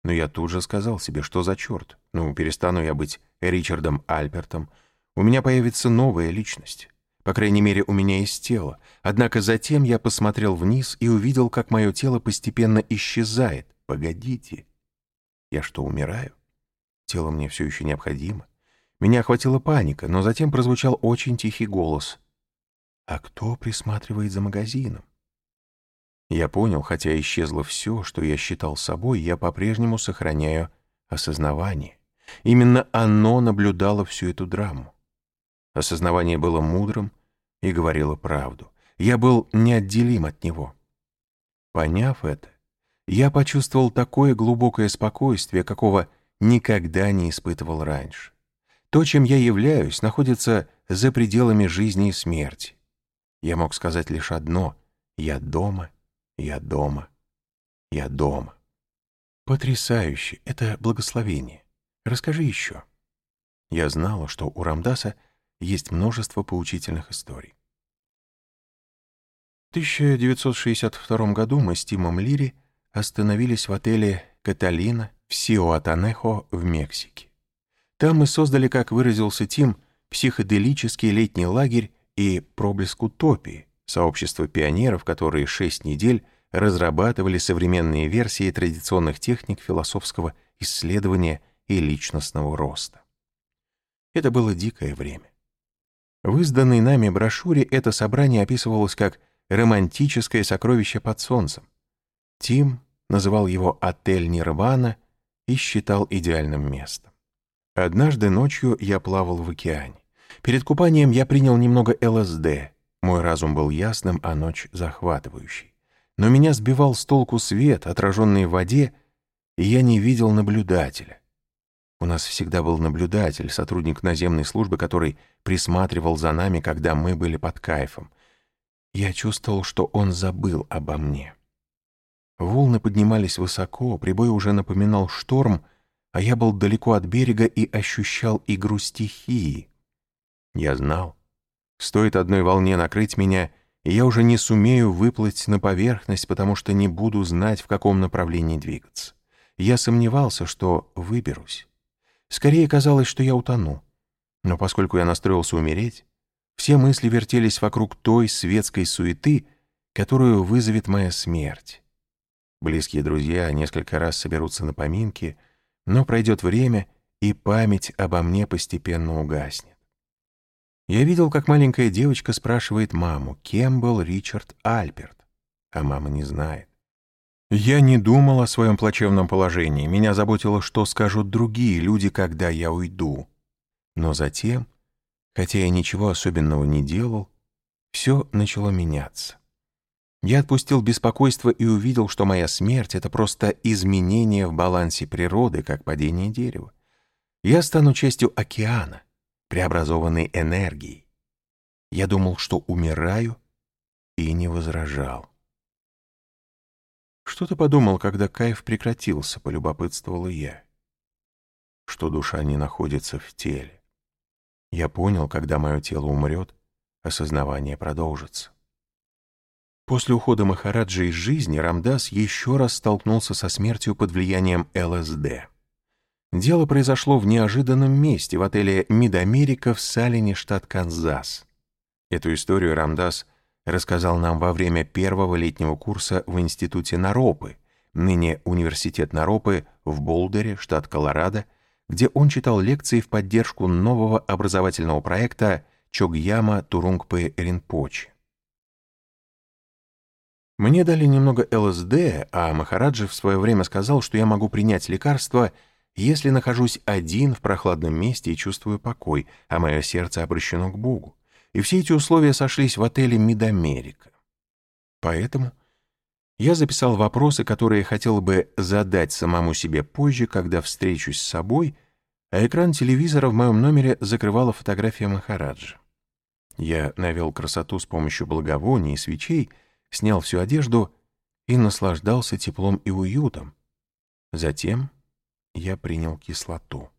S1: Но я тут же сказал себе, что за черт. Ну, перестану я быть Ричардом Альбертом. У меня появится новая личность. По крайней мере, у меня есть тело. Однако затем я посмотрел вниз и увидел, как мое тело постепенно исчезает. Погодите. Я что, умираю? Тело мне все еще необходимо. Меня охватила паника, но затем прозвучал очень тихий голос. «А кто присматривает за магазином?» Я понял, хотя исчезло все, что я считал собой, я по-прежнему сохраняю осознавание. Именно оно наблюдало всю эту драму. Осознавание было мудрым и говорило правду. Я был неотделим от него. Поняв это, я почувствовал такое глубокое спокойствие, какого никогда не испытывал раньше. То, чем я являюсь, находится за пределами жизни и смерти. Я мог сказать лишь одно — я дома, я дома, я дома. Потрясающе, это благословение. Расскажи еще. Я знала, что у Рамдаса есть множество поучительных историй. В 1962 году мы с Тимом Лири остановились в отеле «Каталина» в Сиоатанехо в Мексике. Там мы создали, как выразился Тим, психоделический летний лагерь и проблеск утопии, сообщество пионеров, которые шесть недель разрабатывали современные версии традиционных техник философского исследования и личностного роста. Это было дикое время. В изданной нами брошюре это собрание описывалось как «романтическое сокровище под солнцем». Тим называл его «отель Нирвана» и считал идеальным местом. Однажды ночью я плавал в океане. Перед купанием я принял немного ЛСД. Мой разум был ясным, а ночь захватывающей. Но меня сбивал с толку свет, отраженный в воде, и я не видел наблюдателя. У нас всегда был наблюдатель, сотрудник наземной службы, который присматривал за нами, когда мы были под кайфом. Я чувствовал, что он забыл обо мне. Волны поднимались высоко, прибой уже напоминал шторм, а я был далеко от берега и ощущал игру стихии. Я знал, стоит одной волне накрыть меня, и я уже не сумею выплыть на поверхность, потому что не буду знать, в каком направлении двигаться. Я сомневался, что выберусь. Скорее казалось, что я утону. Но поскольку я настроился умереть, все мысли вертелись вокруг той светской суеты, которую вызовет моя смерть. Близкие друзья несколько раз соберутся на поминки, но пройдет время, и память обо мне постепенно угаснет. Я видел, как маленькая девочка спрашивает маму, кем был Ричард Альберт, а мама не знает. Я не думал о своем плачевном положении, меня заботило, что скажут другие люди, когда я уйду. Но затем, хотя я ничего особенного не делал, все начало меняться. Я отпустил беспокойство и увидел, что моя смерть — это просто изменение в балансе природы, как падение дерева. Я стану частью океана, преобразованной энергией. Я думал, что умираю, и не возражал. Что ты подумал, когда кайф прекратился, полюбопытствовала я. Что душа не находится в теле. Я понял, когда мое тело умрет, осознавание продолжится. После ухода Махараджа из жизни Рамдас еще раз столкнулся со смертью под влиянием ЛСД. Дело произошло в неожиданном месте, в отеле «Мидамерика» в Салине, штат Канзас. Эту историю Рамдас рассказал нам во время первого летнего курса в Институте Наропы, ныне Университет Наропы в Болдере, штат Колорадо, где он читал лекции в поддержку нового образовательного проекта Чогьяма Турунгпы Ринпочи. Мне дали немного ЛСД, а Махараджи в свое время сказал, что я могу принять лекарство, если нахожусь один в прохладном месте и чувствую покой, а мое сердце обращено к Богу и все эти условия сошлись в отеле «Мидамерика». Поэтому Я записал вопросы, которые хотел бы задать самому себе позже, когда встречусь с собой, а экран телевизора в моем номере закрывала фотография Махараджа. Я навел красоту с помощью благовоний и свечей, снял всю одежду и наслаждался теплом и уютом. Затем я принял кислоту.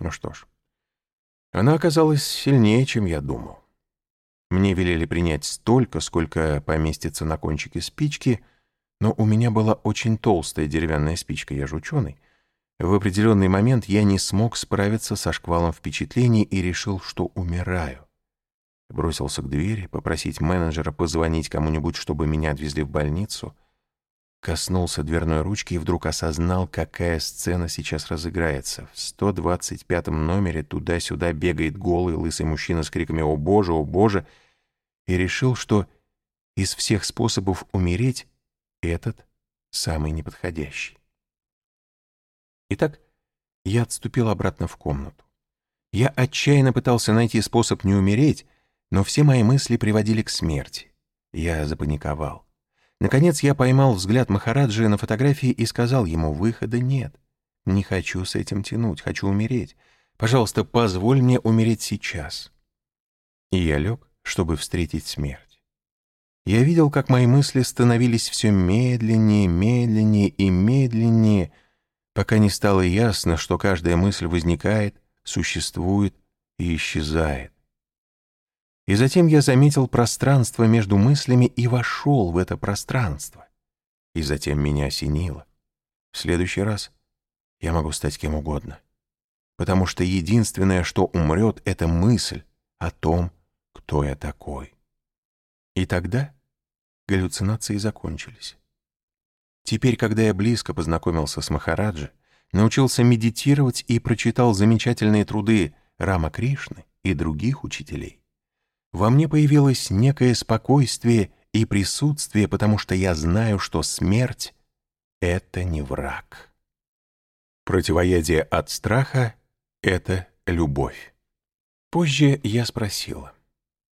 S1: Ну что ж, она оказалась сильнее, чем я думал. Мне велели принять столько, сколько поместится на кончике спички, но у меня была очень толстая деревянная спичка, я же ученый. В определенный момент я не смог справиться со шквалом впечатлений и решил, что умираю. Бросился к двери, попросить менеджера позвонить кому-нибудь, чтобы меня отвезли в больницу — Коснулся дверной ручки и вдруг осознал, какая сцена сейчас разыграется. В 125-м номере туда-сюда бегает голый лысый мужчина с криками «О боже, о боже!» и решил, что из всех способов умереть этот самый неподходящий. Итак, я отступил обратно в комнату. Я отчаянно пытался найти способ не умереть, но все мои мысли приводили к смерти. Я запаниковал. Наконец я поймал взгляд Махараджи на фотографии и сказал ему, выхода нет. Не хочу с этим тянуть, хочу умереть. Пожалуйста, позволь мне умереть сейчас. И я лег, чтобы встретить смерть. Я видел, как мои мысли становились все медленнее, медленнее и медленнее, пока не стало ясно, что каждая мысль возникает, существует и исчезает. И затем я заметил пространство между мыслями и вошел в это пространство. И затем меня осенило. В следующий раз я могу стать кем угодно. Потому что единственное, что умрет, — это мысль о том, кто я такой. И тогда галлюцинации закончились. Теперь, когда я близко познакомился с Махараджи, научился медитировать и прочитал замечательные труды Рама Кришны и других учителей, во мне появилось некое спокойствие и присутствие, потому что я знаю, что смерть — это не враг. Противоядие от страха — это любовь. Позже я спросила,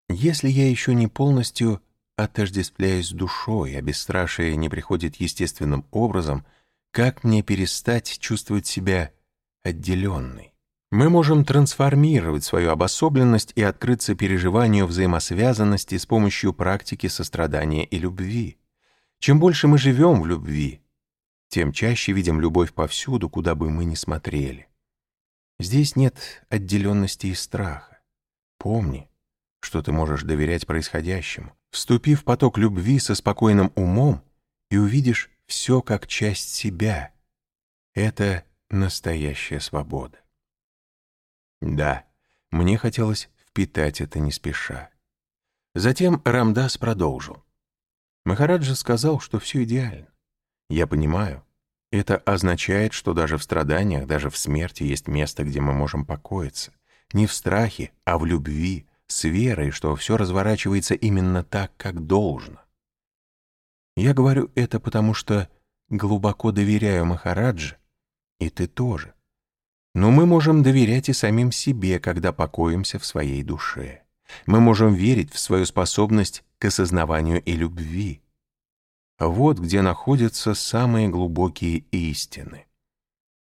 S1: если я еще не полностью отождествляюсь душой, а бесстрашие не приходит естественным образом, как мне перестать чувствовать себя отделенной? Мы можем трансформировать свою обособленность и открыться переживанию взаимосвязанности с помощью практики сострадания и любви. Чем больше мы живем в любви, тем чаще видим любовь повсюду, куда бы мы ни смотрели. Здесь нет отделенности и страха. Помни, что ты можешь доверять происходящему. Вступи в поток любви со спокойным умом и увидишь все как часть себя. Это настоящая свобода. Да, мне хотелось впитать это не спеша. Затем Рамдас продолжил. Махараджа сказал, что все идеально. Я понимаю. Это означает, что даже в страданиях, даже в смерти есть место, где мы можем покоиться. Не в страхе, а в любви, с верой, что все разворачивается именно так, как должно. Я говорю это потому, что глубоко доверяю Махараджи, и ты тоже. Но мы можем доверять и самим себе, когда покоимся в своей душе. Мы можем верить в свою способность к осознаванию и любви. Вот где находятся самые глубокие истины.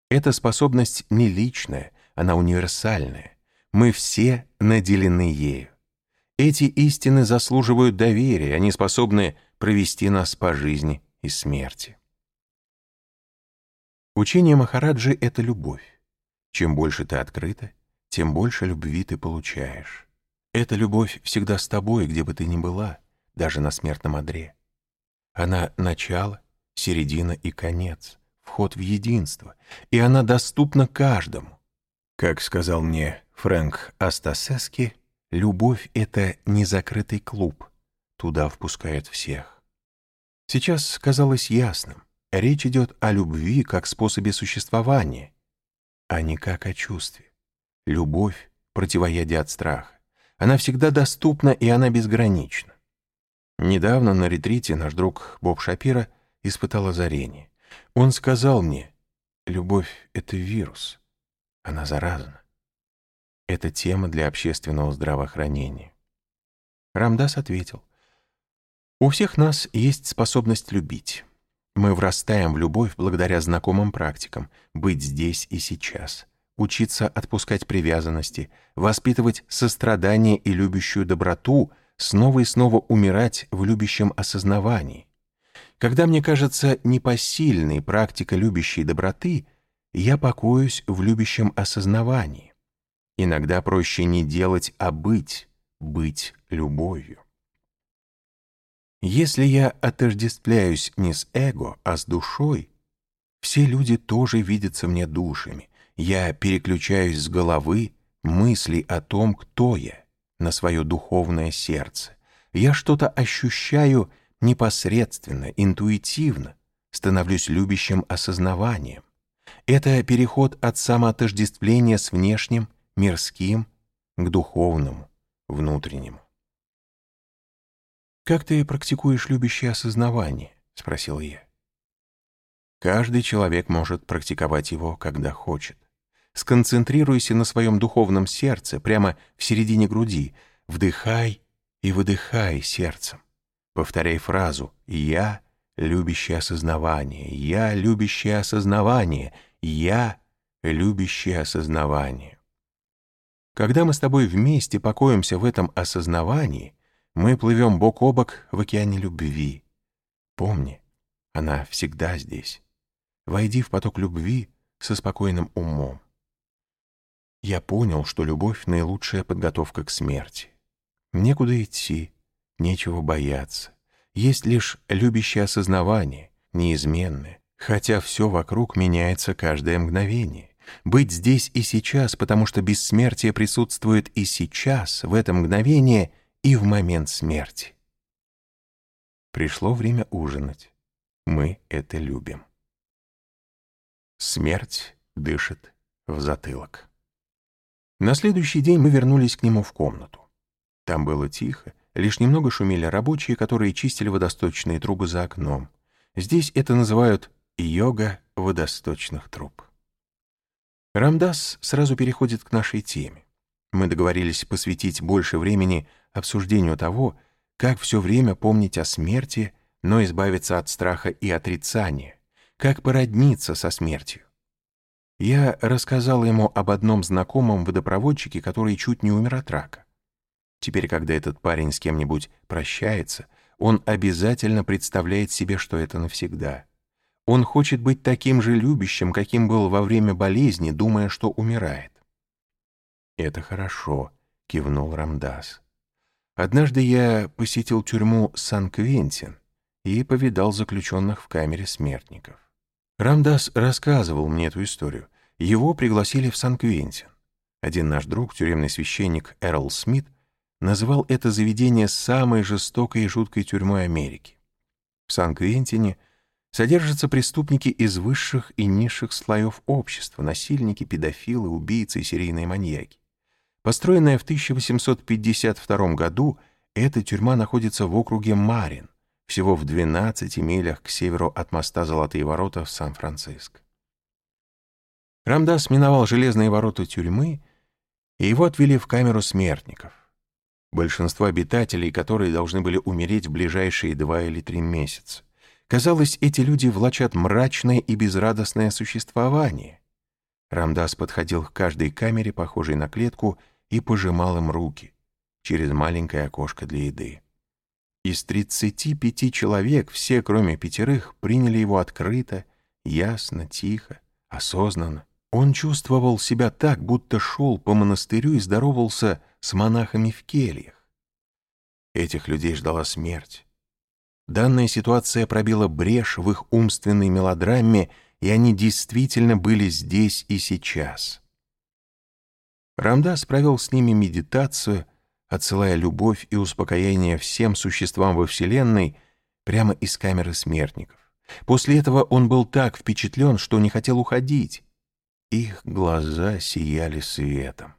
S1: Эта способность не личная, она универсальная. Мы все наделены ею. Эти истины заслуживают доверия, они способны провести нас по жизни и смерти. Учение Махараджи — это любовь. Чем больше ты открыта, тем больше любви ты получаешь. Эта любовь всегда с тобой, где бы ты ни была, даже на смертном одре. Она начало, середина и конец, вход в единство, и она доступна каждому. Как сказал мне Фрэнк Астасески, любовь — это незакрытый клуб, туда впускают всех. Сейчас казалось ясным, речь идет о любви как способе существования, а не как о чувстве. Любовь — противоядие от страха. Она всегда доступна, и она безгранична. Недавно на ретрите наш друг Боб Шапира испытал озарение. Он сказал мне, любовь — это вирус, она заразна. Это тема для общественного здравоохранения. Рамдас ответил, У всех нас есть способность любить. Мы врастаем в любовь благодаря знакомым практикам, быть здесь и сейчас, учиться отпускать привязанности, воспитывать сострадание и любящую доброту, снова и снова умирать в любящем осознавании. Когда мне кажется непосильной практика любящей доброты, я покоюсь в любящем осознавании. Иногда проще не делать, а быть, быть любовью. Если я отождествляюсь не с эго, а с душой, все люди тоже видятся мне душами. Я переключаюсь с головы мыслей о том, кто я, на свое духовное сердце. Я что-то ощущаю непосредственно, интуитивно, становлюсь любящим осознаванием. Это переход от самоотождествления с внешним, мирским, к духовному, внутреннему. «Как ты практикуешь любящее осознавание?» — спросил я. Каждый человек может практиковать его, когда хочет. Сконцентрируйся на своем духовном сердце, прямо в середине груди. Вдыхай и выдыхай сердцем. Повторяй фразу «Я — любящее осознавание», «Я — любящее осознавание», «Я — любящее осознавание». Когда мы с тобой вместе покоимся в этом осознавании, мы плывем бок о бок в океане любви. Помни, она всегда здесь. Войди в поток любви со спокойным умом. Я понял, что любовь — наилучшая подготовка к смерти. Некуда идти, нечего бояться. Есть лишь любящее осознавание, неизменное, хотя все вокруг меняется каждое мгновение. Быть здесь и сейчас, потому что бессмертие присутствует и сейчас, в это мгновение — и в момент смерти. Пришло время ужинать. Мы это любим. Смерть дышит в затылок. На следующий день мы вернулись к нему в комнату. Там было тихо, лишь немного шумели рабочие, которые чистили водосточные трубы за окном. Здесь это называют йога водосточных труб. Рамдас сразу переходит к нашей теме. Мы договорились посвятить больше времени обсуждению того, как все время помнить о смерти, но избавиться от страха и отрицания, как породниться со смертью. Я рассказал ему об одном знакомом водопроводчике, который чуть не умер от рака. Теперь, когда этот парень с кем-нибудь прощается, он обязательно представляет себе, что это навсегда. Он хочет быть таким же любящим, каким был во время болезни, думая, что умирает. «Это хорошо», — кивнул Рамдас. Однажды я посетил тюрьму Сан-Квентин и повидал заключенных в камере смертников. Рамдас рассказывал мне эту историю. Его пригласили в Сан-Квентин. Один наш друг, тюремный священник Эрл Смит, называл это заведение самой жестокой и жуткой тюрьмой Америки. В Сан-Квентине содержатся преступники из высших и низших слоев общества, насильники, педофилы, убийцы и серийные маньяки. Построенная в 1852 году, эта тюрьма находится в округе Марин, всего в 12 милях к северу от моста Золотые ворота в Сан-Франциско. Рамдас миновал железные ворота тюрьмы, и его отвели в камеру смертников. Большинство обитателей, которые должны были умереть в ближайшие два или три месяца. Казалось, эти люди влачат мрачное и безрадостное существование. Рамдас подходил к каждой камере, похожей на клетку, и пожимал им руки через маленькое окошко для еды. Из 35 человек все, кроме пятерых, приняли его открыто, ясно, тихо, осознанно. Он чувствовал себя так, будто шел по монастырю и здоровался с монахами в кельях. Этих людей ждала смерть. Данная ситуация пробила брешь в их умственной мелодраме, и они действительно были здесь и сейчас. Рамдас провел с ними медитацию, отсылая любовь и успокоение всем существам во Вселенной прямо из камеры смертников. После этого он был так впечатлен, что не хотел уходить. Их глаза сияли светом.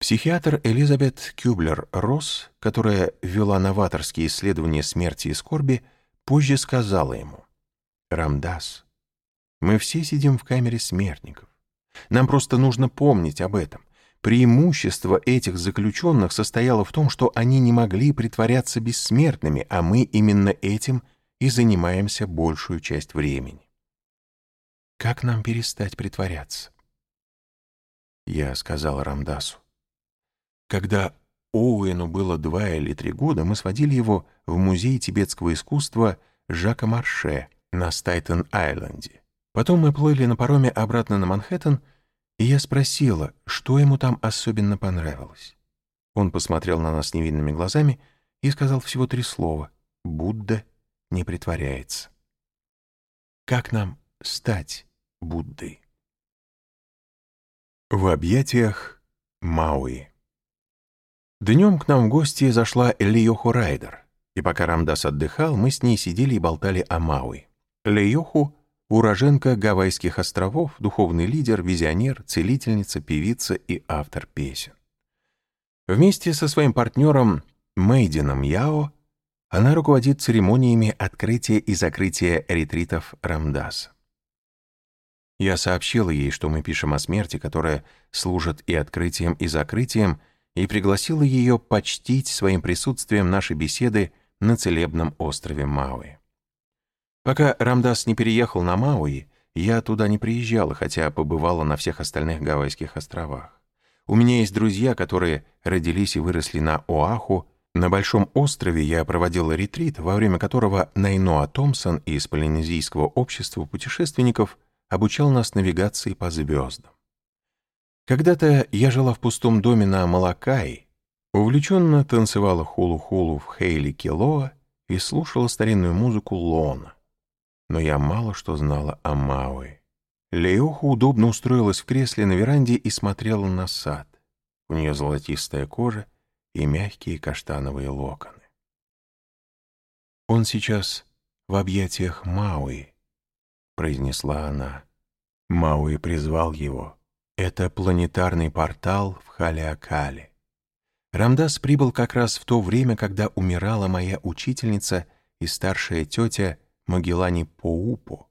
S1: Психиатр Элизабет Кюблер-Росс, которая вела новаторские исследования смерти и скорби, позже сказала ему, «Рамдас, мы все сидим в камере смертников. Нам просто нужно помнить об этом. Преимущество этих заключенных состояло в том, что они не могли притворяться бессмертными, а мы именно этим и занимаемся большую часть времени. Как нам перестать притворяться? Я сказал Рамдасу. Когда Оуэну было два или три года, мы сводили его в музей тибетского искусства Жака Марше на Стайтен-Айленде. Потом мы плыли на пароме обратно на Манхэттен, и я спросила, что ему там особенно понравилось. Он посмотрел на нас невинными глазами и сказал всего три слова «Будда не притворяется». Как нам стать Буддой? В объятиях Мауи Днем к нам в гости зашла Лиоху Райдер, и пока Рамдас отдыхал, мы с ней сидели и болтали о Мауи. Лиоху уроженка Гавайских островов, духовный лидер, визионер, целительница, певица и автор песен. Вместе со своим партнером Мейдином Яо она руководит церемониями открытия и закрытия ретритов Рамдаса. Я сообщила ей, что мы пишем о смерти, которая служит и открытием, и закрытием, и пригласила ее почтить своим присутствием наши беседы на целебном острове Мауи. Пока Рамдас не переехал на Мауи, я туда не приезжала, хотя побывала на всех остальных Гавайских островах. У меня есть друзья, которые родились и выросли на Оаху. На Большом острове я проводила ретрит, во время которого Найноа Томпсон из Полинезийского общества путешественников обучал нас навигации по звездам. Когда-то я жила в пустом доме на Малакай, увлеченно танцевала хулу-хулу в Хейли Килоа и слушала старинную музыку Лона но я мало что знала о Мауи. Леоха удобно устроилась в кресле на веранде и смотрела на сад. У нее золотистая кожа и мягкие каштановые локоны. «Он сейчас в объятиях Мауи», — произнесла она. Мауи призвал его. Это планетарный портал в Халиакале. Рамдас прибыл как раз в то время, когда умирала моя учительница и старшая тетя Магеллане Поупо.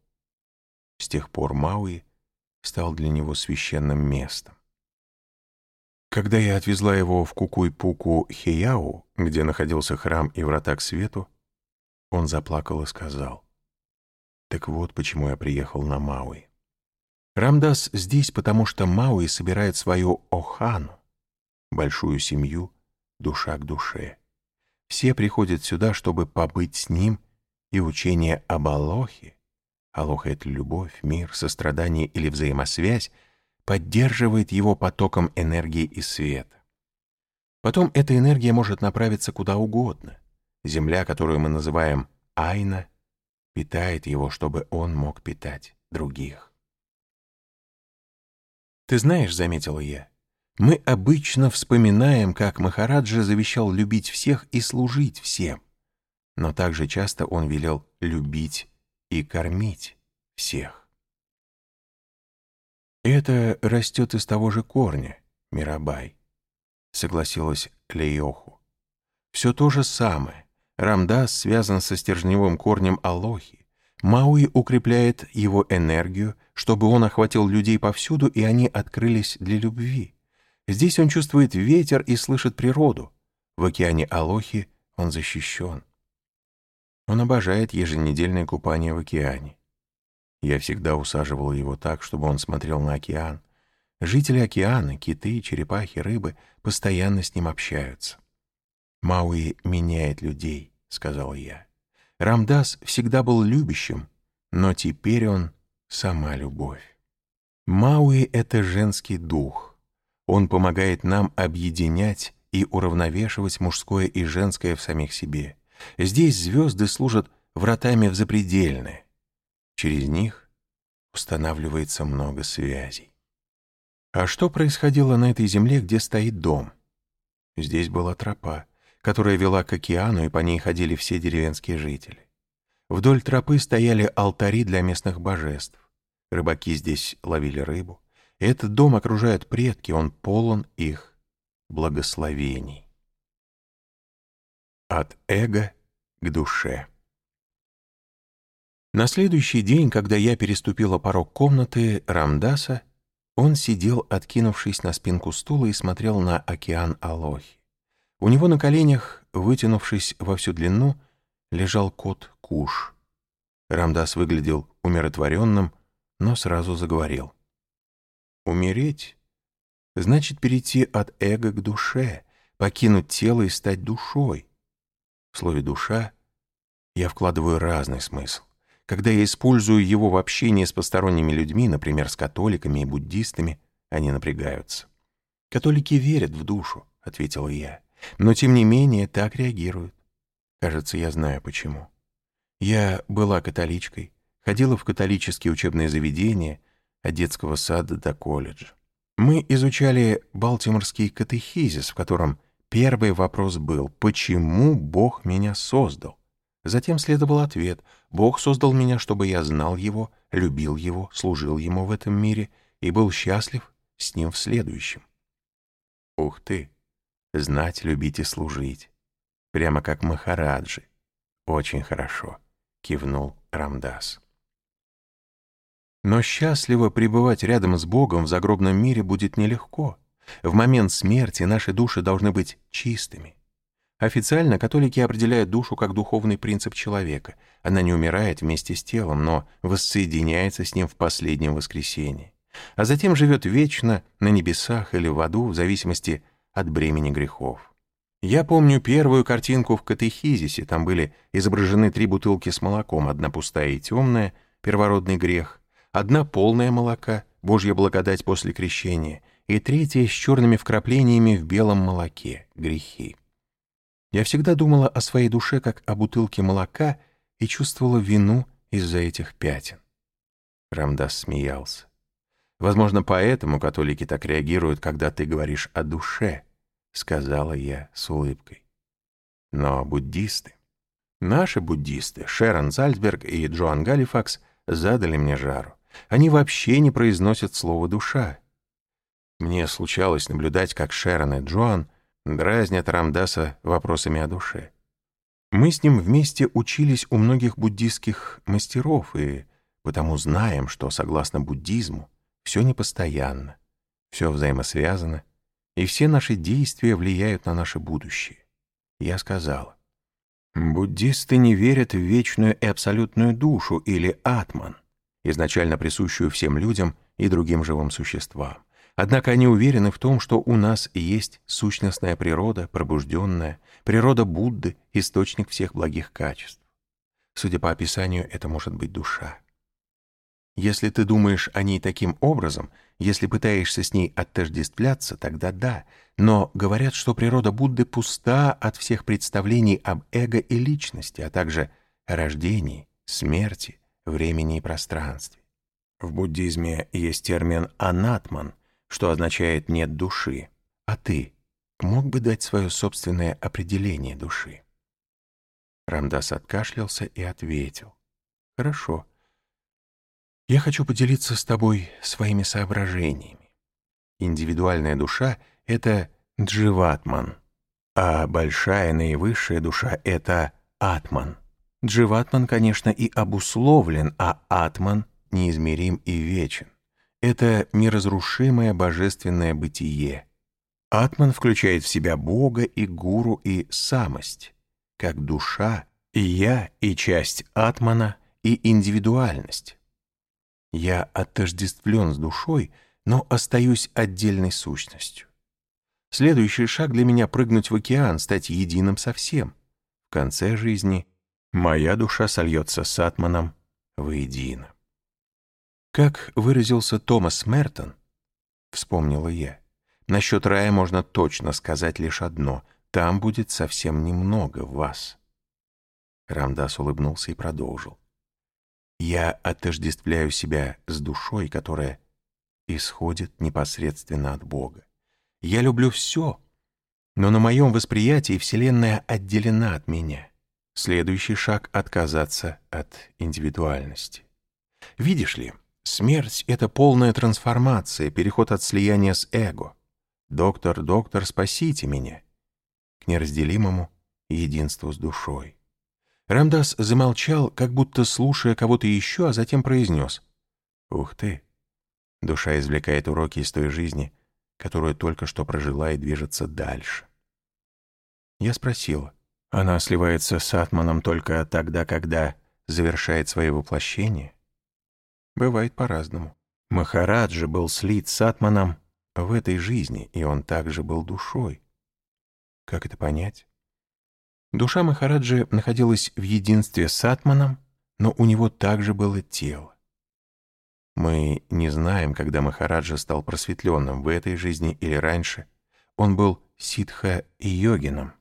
S1: С тех пор Мауи стал для него священным местом. Когда я отвезла его в Кукуй-Пуку Хеяу, где находился храм и врата к свету, он заплакал и сказал, «Так вот почему я приехал на Мауи. Рамдас здесь, потому что Мауи собирает свою Охану, большую семью, душа к душе. Все приходят сюда, чтобы побыть с ним и учение об Алохе, Алоха — это любовь, мир, сострадание или взаимосвязь, поддерживает его потоком энергии и света. Потом эта энергия может направиться куда угодно. Земля, которую мы называем Айна, питает его, чтобы он мог питать других. «Ты знаешь, — заметила я, — мы обычно вспоминаем, как Махараджа завещал любить всех и служить всем но также часто он велел любить и кормить всех. «Это растет из того же корня, Мирабай», — согласилась Лейоху. «Все то же самое. Рамдас связан со стержневым корнем Алохи. Мауи укрепляет его энергию, чтобы он охватил людей повсюду, и они открылись для любви. Здесь он чувствует ветер и слышит природу. В океане Алохи он защищен. Он обожает еженедельное купание в океане. Я всегда усаживал его так, чтобы он смотрел на океан. Жители океана, киты, черепахи, рыбы постоянно с ним общаются. «Мауи меняет людей», — сказал я. Рамдас всегда был любящим, но теперь он сама любовь. Мауи — это женский дух. Он помогает нам объединять и уравновешивать мужское и женское в самих себе. Здесь звезды служат вратами в запредельное. Через них устанавливается много связей. А что происходило на этой земле, где стоит дом? Здесь была тропа, которая вела к океану, и по ней ходили все деревенские жители. Вдоль тропы стояли алтари для местных божеств. Рыбаки здесь ловили рыбу. Этот дом окружают предки, он полон их благословений. От эго к душе. На следующий день, когда я переступила порог комнаты Рамдаса, Он сидел, откинувшись на спинку стула и смотрел на океан Алохи. У него на коленях, вытянувшись во всю длину, лежал кот Куш. Рамдас выглядел умиротворенным, но сразу заговорил. «Умереть значит перейти от эго к душе, покинуть тело и стать душой. В слове «душа» я вкладываю разный смысл. Когда я использую его в общении с посторонними людьми, например, с католиками и буддистами, они напрягаются. «Католики верят в душу», — ответила я, «но тем не менее так реагируют. Кажется, я знаю почему. Я была католичкой, ходила в католические учебные заведения, от детского сада до колледжа. Мы изучали Балтиморский катехизис, в котором первый вопрос был «Почему Бог меня создал?» Затем следовал ответ. Бог создал меня, чтобы я знал Его, любил Его, служил Ему в этом мире и был счастлив с Ним в следующем. Ух ты! Знать, любить и служить. Прямо как Махараджи. Очень хорошо, кивнул Рамдас. Но счастливо пребывать рядом с Богом в загробном мире будет нелегко. В момент смерти наши души должны быть чистыми. Официально католики определяют душу как духовный принцип человека. Она не умирает вместе с телом, но воссоединяется с ним в последнем воскресенье. А затем живет вечно на небесах или в аду, в зависимости от бремени грехов. Я помню первую картинку в катехизисе. Там были изображены три бутылки с молоком. Одна пустая и темная, первородный грех. Одна полная молока, Божья благодать после крещения. И третья с черными вкраплениями в белом молоке, грехи. Я всегда думала о своей душе как о бутылке молока и чувствовала вину из-за этих пятен. Рамдас смеялся. «Возможно, поэтому католики так реагируют, когда ты говоришь о душе», — сказала я с улыбкой. Но буддисты, наши буддисты, Шерон Зальцберг и Джоан Галифакс, задали мне жару. Они вообще не произносят слово «душа». Мне случалось наблюдать, как Шерон и Джоан — дразнят Рамдаса вопросами о душе. Мы с ним вместе учились у многих буддийских мастеров и потому знаем, что, согласно буддизму, все непостоянно, все взаимосвязано, и все наши действия влияют на наше будущее. Я сказала, буддисты не верят в вечную и абсолютную душу или атман, изначально присущую всем людям и другим живым существам. Однако они уверены в том, что у нас есть сущностная природа, пробужденная, природа Будды, источник всех благих качеств. Судя по описанию, это может быть душа. Если ты думаешь о ней таким образом, если пытаешься с ней отождествляться, тогда да, но говорят, что природа Будды пуста от всех представлений об эго и личности, а также о рождении, смерти, времени и пространстве. В буддизме есть термин «анатман», что означает «нет души». А ты мог бы дать свое собственное определение души? Рамдас откашлялся и ответил. «Хорошо. Я хочу поделиться с тобой своими соображениями. Индивидуальная душа — это дживатман, а большая наивысшая душа — это атман. Дживатман, конечно, и обусловлен, а атман неизмерим и вечен это неразрушимое божественное бытие. Атман включает в себя Бога и гуру и самость, как душа, и я, и часть атмана, и индивидуальность. Я отождествлен с душой, но остаюсь отдельной сущностью. Следующий шаг для меня — прыгнуть в океан, стать единым со всем. В конце жизни моя душа сольется с атманом воедино. Как выразился Томас Мертон, вспомнила я, насчет рая можно точно сказать лишь одно — там будет совсем немного вас. Рамдас улыбнулся и продолжил. Я отождествляю себя с душой, которая исходит непосредственно от Бога. Я люблю все, но на моем восприятии Вселенная отделена от меня. Следующий шаг — отказаться от индивидуальности. Видишь ли, Смерть — это полная трансформация, переход от слияния с эго. «Доктор, доктор, спасите меня!» К неразделимому единству с душой. Рамдас замолчал, как будто слушая кого-то еще, а затем произнес. «Ух ты! Душа извлекает уроки из той жизни, которую только что прожила и движется дальше. Я спросила, она сливается с Атманом только тогда, когда завершает свое воплощение? Бывает по-разному. Махараджа был слит с Атманом в этой жизни, и он также был душой. Как это понять? Душа Махараджи находилась в единстве с Атманом, но у него также было тело. Мы не знаем, когда Махараджа стал просветленным в этой жизни или раньше. Он был ситха и йогином.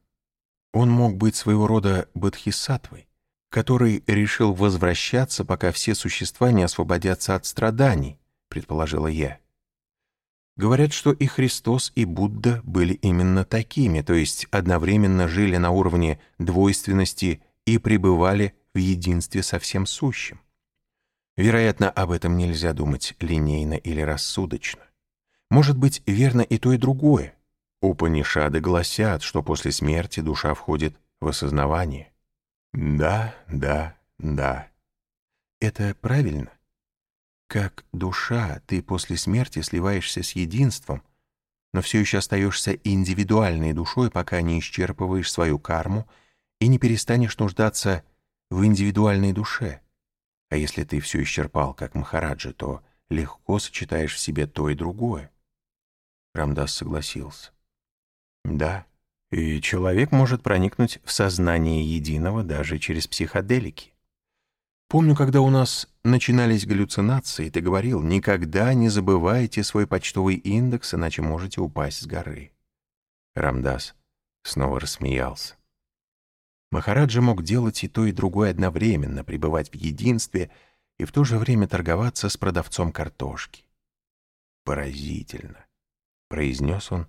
S1: Он мог быть своего рода бодхисаттвой, который решил возвращаться, пока все существа не освободятся от страданий, предположила я. Говорят, что и Христос, и Будда были именно такими, то есть одновременно жили на уровне двойственности и пребывали в единстве со всем сущим. Вероятно, об этом нельзя думать линейно или рассудочно. Может быть, верно и то, и другое. Упанишады гласят, что после смерти душа входит в осознавание. Да, да, да. Это правильно? Как душа, ты после смерти сливаешься с единством, но все еще остаешься индивидуальной душой, пока не исчерпываешь свою карму и не перестанешь нуждаться в индивидуальной душе. А если ты все исчерпал, как Махараджа, то легко сочетаешь в себе то и другое. Рамдас согласился. Да, и человек может проникнуть в сознание единого даже через психоделики. Помню, когда у нас начинались галлюцинации, ты говорил, никогда не забывайте свой почтовый индекс, иначе можете упасть с горы. Рамдас снова рассмеялся. Махараджа мог делать и то, и другое одновременно, пребывать в единстве и в то же время торговаться с продавцом картошки. «Поразительно», — произнес он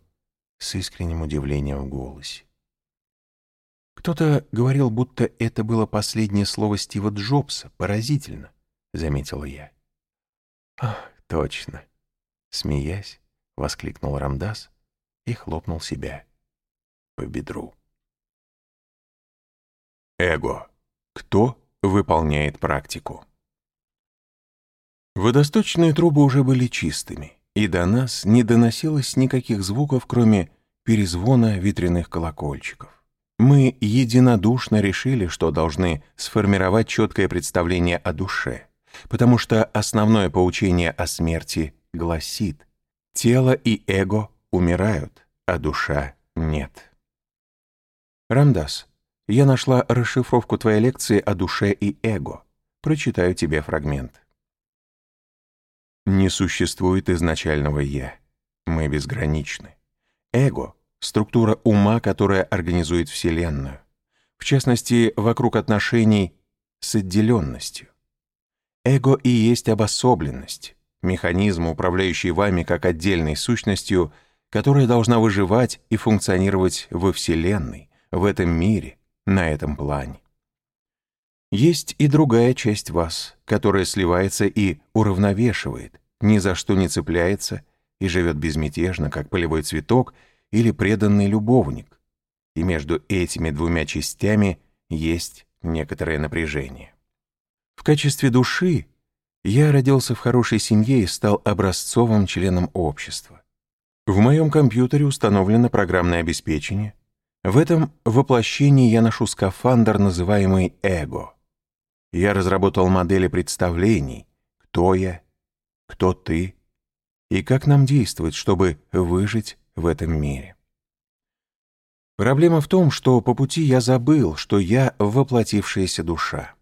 S1: с искренним удивлением в голосе. «Кто-то говорил, будто это было последнее слово Стива Джобса. Поразительно», — заметила я. «Ах, точно!» — смеясь, воскликнул Рамдас и хлопнул себя по бедру. Эго. Кто выполняет практику? Водосточные трубы уже были чистыми, и до нас не доносилось никаких звуков, кроме перезвона ветряных колокольчиков. Мы единодушно решили, что должны сформировать четкое представление о душе, потому что основное поучение о смерти гласит «тело и эго умирают, а душа нет». Рамдас, я нашла расшифровку твоей лекции о душе и эго. Прочитаю тебе фрагмент. Не существует изначального «я». Мы безграничны. Эго структура ума, которая организует Вселенную, в частности, вокруг отношений с отделенностью. Эго и есть обособленность, механизм, управляющий вами как отдельной сущностью, которая должна выживать и функционировать во Вселенной, в этом мире, на этом плане. Есть и другая часть вас, которая сливается и уравновешивает, ни за что не цепляется и живет безмятежно, как полевой цветок — или преданный любовник, и между этими двумя частями есть некоторое напряжение. В качестве души я родился в хорошей семье и стал образцовым членом общества. В моем компьютере установлено программное обеспечение. В этом воплощении я ношу скафандр, называемый «эго». Я разработал модели представлений, кто я, кто ты и как нам действовать, чтобы выжить в этом мире. Проблема в том, что по пути я забыл, что я воплотившаяся душа.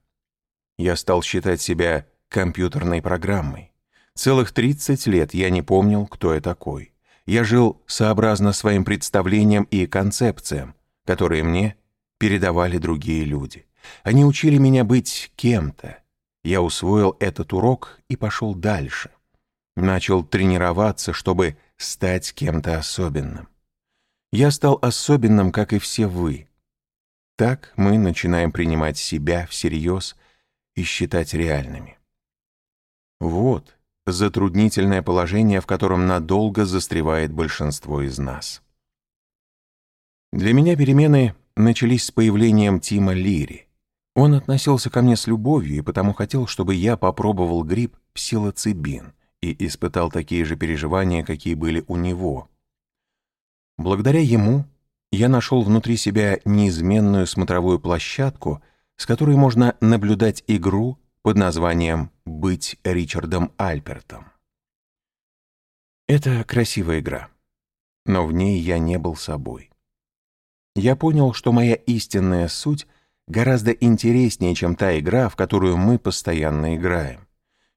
S1: Я стал считать себя компьютерной программой. Целых 30 лет я не помнил, кто я такой. Я жил сообразно своим представлениям и концепциям, которые мне передавали другие люди. Они учили меня быть кем-то. Я усвоил этот урок и пошел дальше. Начал тренироваться, чтобы стать кем-то особенным. Я стал особенным, как и все вы. Так мы начинаем принимать себя всерьез и считать реальными. Вот затруднительное положение, в котором надолго застревает большинство из нас. Для меня перемены начались с появлением Тима Лири. Он относился ко мне с любовью и потому хотел, чтобы я попробовал гриб псилоцибин и испытал такие же переживания, какие были у него. Благодаря ему я нашел внутри себя неизменную смотровую площадку, с которой можно наблюдать игру под названием «Быть Ричардом Альпертом». Это красивая игра, но в ней я не был собой. Я понял, что моя истинная суть гораздо интереснее, чем та игра, в которую мы постоянно играем.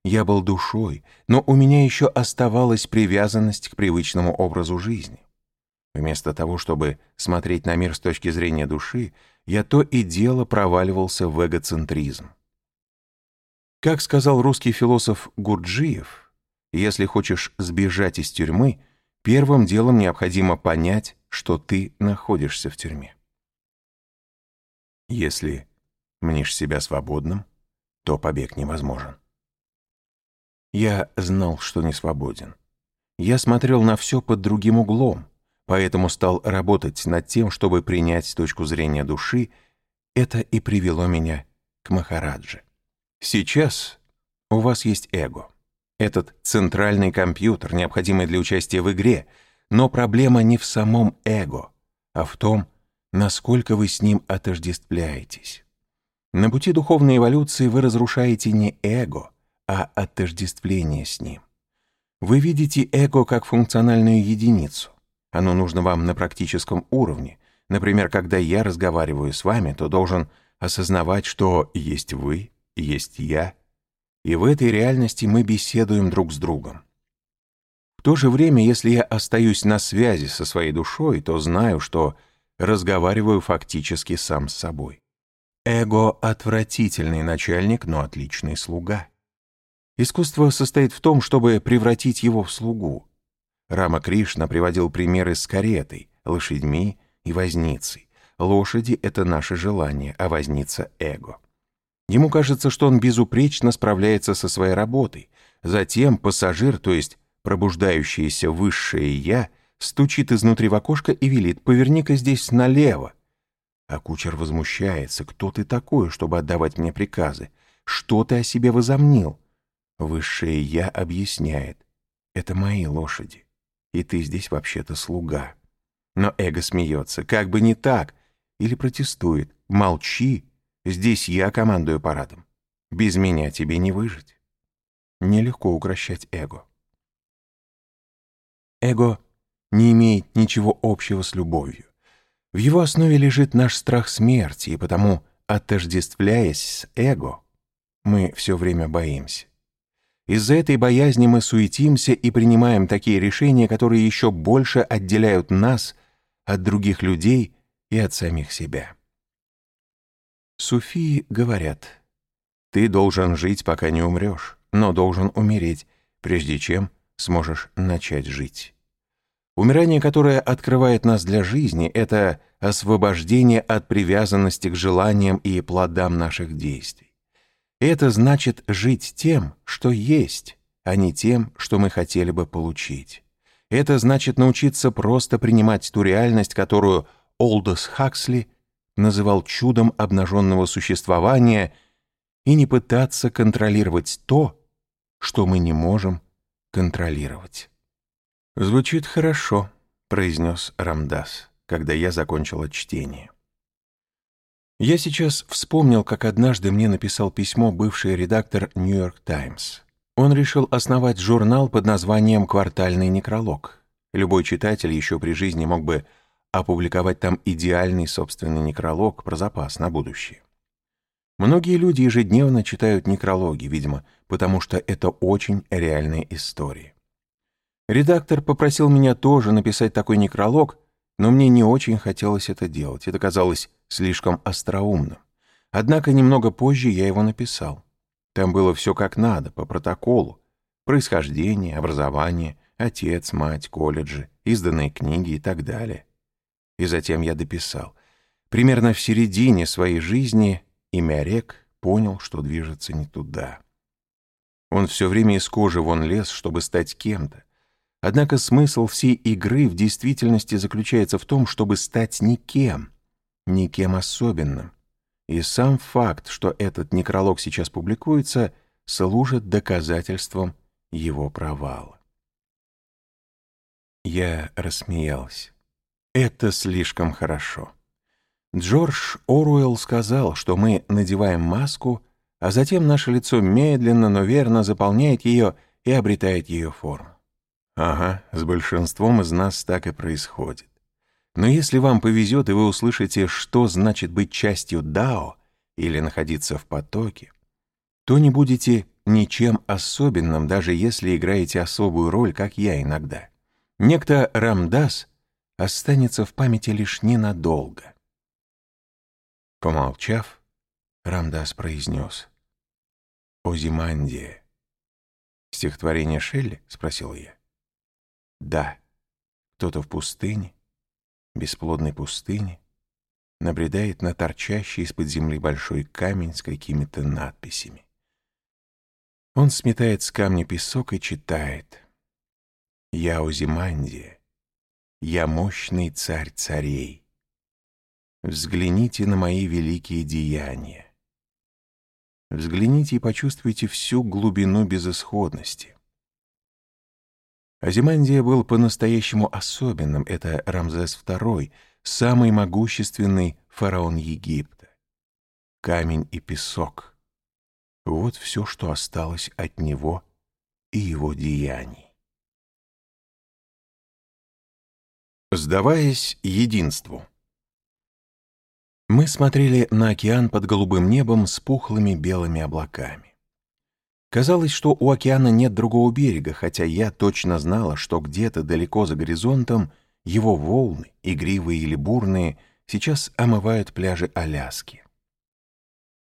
S1: Я был душой, но у меня еще оставалась привязанность к привычному образу жизни. Вместо того, чтобы смотреть на мир с точки зрения души, я то и дело проваливался в эгоцентризм. Как сказал русский философ Гурджиев, если хочешь сбежать из тюрьмы, первым делом необходимо понять, что ты находишься в тюрьме. Если мнишь себя свободным, то побег невозможен. Я знал, что не свободен. Я смотрел на все под другим углом, поэтому стал работать над тем, чтобы принять точку зрения души. Это и привело меня к Махараджи. Сейчас у вас есть эго. Этот центральный компьютер, необходимый для участия в игре, но проблема не в самом эго, а в том, насколько вы с ним отождествляетесь. На пути духовной эволюции вы разрушаете не эго, а отождествление с ним. Вы видите эго как функциональную единицу. Оно нужно вам на практическом уровне. Например, когда я разговариваю с вами, то должен осознавать, что есть вы, есть я, и в этой реальности мы беседуем друг с другом. В то же время, если я остаюсь на связи со своей душой, то знаю, что разговариваю фактически сам с собой. Эго — отвратительный начальник, но отличный слуга. Искусство состоит в том, чтобы превратить его в слугу. Рама Кришна приводил примеры с каретой, лошадьми и возницей. Лошади — это наше желание, а возница — эго. Ему кажется, что он безупречно справляется со своей работой. Затем пассажир, то есть пробуждающееся высшее «я», стучит изнутри в окошко и велит «поверни-ка здесь налево». А кучер возмущается «кто ты такой, чтобы отдавать мне приказы? Что ты о себе возомнил?» Высшее «я» объясняет. Это мои лошади. И ты здесь вообще-то слуга. Но эго смеется. Как бы не так. Или протестует. Молчи. Здесь я командую парадом. Без меня тебе не выжить. Нелегко укращать эго. Эго не имеет ничего общего с любовью. В его основе лежит наш страх смерти, и потому, отождествляясь с эго, мы все время боимся. Из-за этой боязни мы суетимся и принимаем такие решения, которые еще больше отделяют нас от других людей и от самих себя. Суфии говорят, ты должен жить, пока не умрешь, но должен умереть, прежде чем сможешь начать жить. Умирание, которое открывает нас для жизни, это освобождение от привязанности к желаниям и плодам наших действий. Это значит жить тем, что есть, а не тем, что мы хотели бы получить. Это значит научиться просто принимать ту реальность, которую Олдос Хаксли называл чудом обнаженного существования, и не пытаться контролировать то, что мы не можем контролировать. «Звучит хорошо», — произнес Рамдас, когда я закончила чтение. Я сейчас вспомнил, как однажды мне написал письмо бывший редактор «Нью-Йорк Таймс». Он решил основать журнал под названием «Квартальный некролог». Любой читатель еще при жизни мог бы опубликовать там идеальный собственный некролог про запас на будущее. Многие люди ежедневно читают некрологи, видимо, потому что это очень реальные истории. Редактор попросил меня тоже написать такой некролог, но мне не очень хотелось это делать. Это казалось слишком остроумным. Однако немного позже я его написал. Там было все как надо, по протоколу. Происхождение, образование, отец, мать, колледжи, изданные книги и так далее. И затем я дописал. Примерно в середине своей жизни имя Рек понял, что движется не туда. Он все время из кожи вон лез, чтобы стать кем-то. Однако смысл всей игры в действительности заключается в том, чтобы стать никем, никем особенным. И сам факт, что этот некролог сейчас публикуется, служит доказательством его провала. Я рассмеялся. Это слишком хорошо. Джордж Оруэлл сказал, что мы надеваем маску, а затем наше лицо медленно, но верно заполняет ее и обретает ее форму. Ага, с большинством из нас так и происходит. Но если вам повезет, и вы услышите, что значит быть частью Дао или находиться в потоке, то не будете ничем особенным, даже если играете особую роль, как я иногда. Некто Рамдас останется в памяти лишь ненадолго. Помолчав, Рамдас произнес. «Озимандия». «Стихотворение Шелли?» — спросил я. «Да. Кто-то в пустыне, бесплодной пустыне, набредает на торчащий из-под земли большой камень с какими-то надписями. Он сметает с камня песок и читает. «Я Озимандия, я мощный царь царей. Взгляните на мои великие деяния. Взгляните и почувствуйте всю глубину безысходности. Азимандия был по-настоящему особенным. Это Рамзес II, самый могущественный фараон Египта. Камень и песок. Вот все, что осталось от него и его деяний. Сдаваясь единству. Мы смотрели на океан под голубым небом с пухлыми белыми облаками. Казалось, что у океана нет другого берега, хотя я точно знала, что где-то далеко за горизонтом его волны, игривые или бурные, сейчас омывают пляжи Аляски.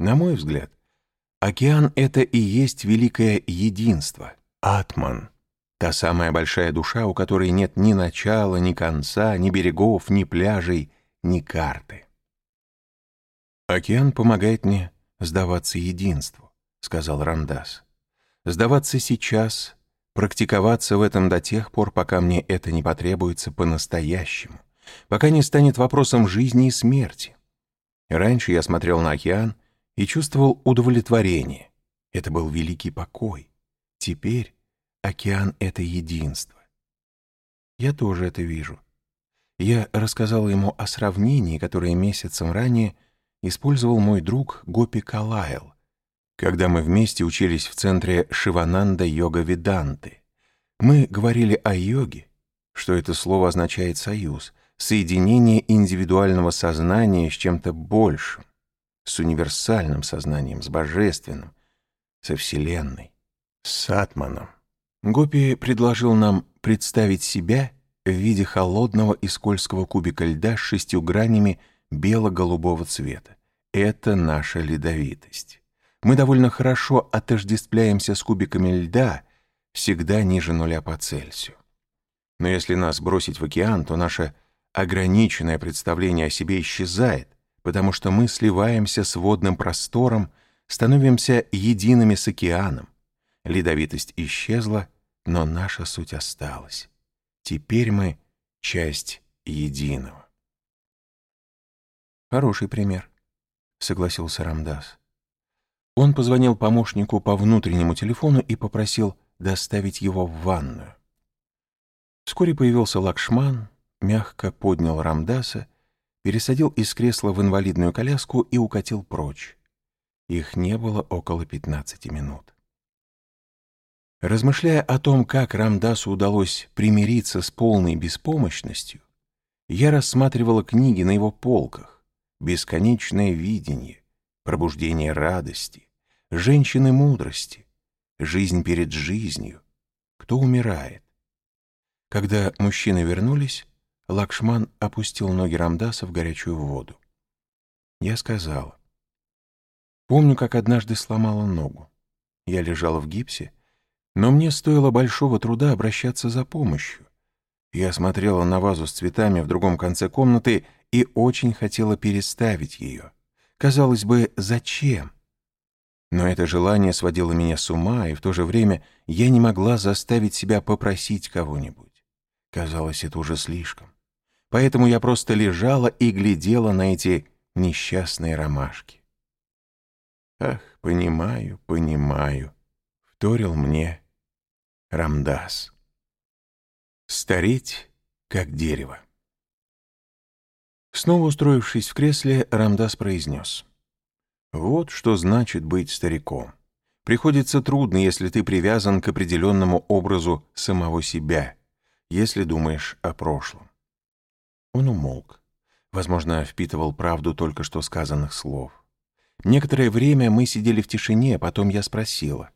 S1: На мой взгляд, океан — это и есть великое единство, атман, та самая большая душа, у которой нет ни начала, ни конца, ни берегов, ни пляжей, ни карты. «Океан помогает мне сдаваться единству», — сказал Рандас. «Сдаваться сейчас, практиковаться в этом до тех пор, пока мне это не потребуется по-настоящему, пока не станет вопросом жизни и смерти. Раньше я смотрел на океан и чувствовал удовлетворение. Это был великий покой. Теперь океан — это единство. Я тоже это вижу. Я рассказал ему о сравнении, которое месяцем ранее использовал мой друг Гопи Калайл, когда мы вместе учились в центре Шивананда Йога Виданты. Мы говорили о йоге, что это слово означает «союз», соединение индивидуального сознания с чем-то большим, с универсальным сознанием, с божественным, со Вселенной, с Атманом. Гопи предложил нам представить себя в виде холодного и скользкого кубика льда с шестью гранями бело-голубого цвета. Это наша ледовитость. Мы довольно хорошо отождествляемся с кубиками льда, всегда ниже нуля по Цельсию. Но если нас бросить в океан, то наше ограниченное представление о себе исчезает, потому что мы сливаемся с водным простором, становимся едиными с океаном. Ледовитость исчезла, но наша суть осталась. Теперь мы часть единого. Хороший пример, согласился Рамдас. Он позвонил помощнику по внутреннему телефону и попросил доставить его в ванную. Вскоре появился Лакшман, мягко поднял Рамдаса, пересадил из кресла в инвалидную коляску и укатил прочь. Их не было около 15 минут. Размышляя о том, как Рамдасу удалось примириться с полной беспомощностью, я рассматривала книги на его полках, бесконечное видение, пробуждение радости, женщины мудрости, жизнь перед жизнью, кто умирает. Когда мужчины вернулись, Лакшман опустил ноги Рамдаса в горячую воду. Я сказала. Помню, как однажды сломала ногу. Я лежала в гипсе, но мне стоило большого труда обращаться за помощью. Я смотрела на вазу с цветами в другом конце комнаты и очень хотела переставить ее. Казалось бы, зачем? Но это желание сводило меня с ума, и в то же время я не могла заставить себя попросить кого-нибудь. Казалось, это уже слишком. Поэтому я просто лежала и глядела на эти несчастные ромашки. «Ах, понимаю, понимаю», — вторил мне Рамдас. Стареть, как дерево. Снова устроившись в кресле, Рамдас произнес. «Вот что значит быть стариком. Приходится трудно, если ты привязан к определенному образу самого себя, если думаешь о прошлом». Он умолк. Возможно, впитывал правду только что сказанных слов. Некоторое время мы сидели в тишине, потом я спросила.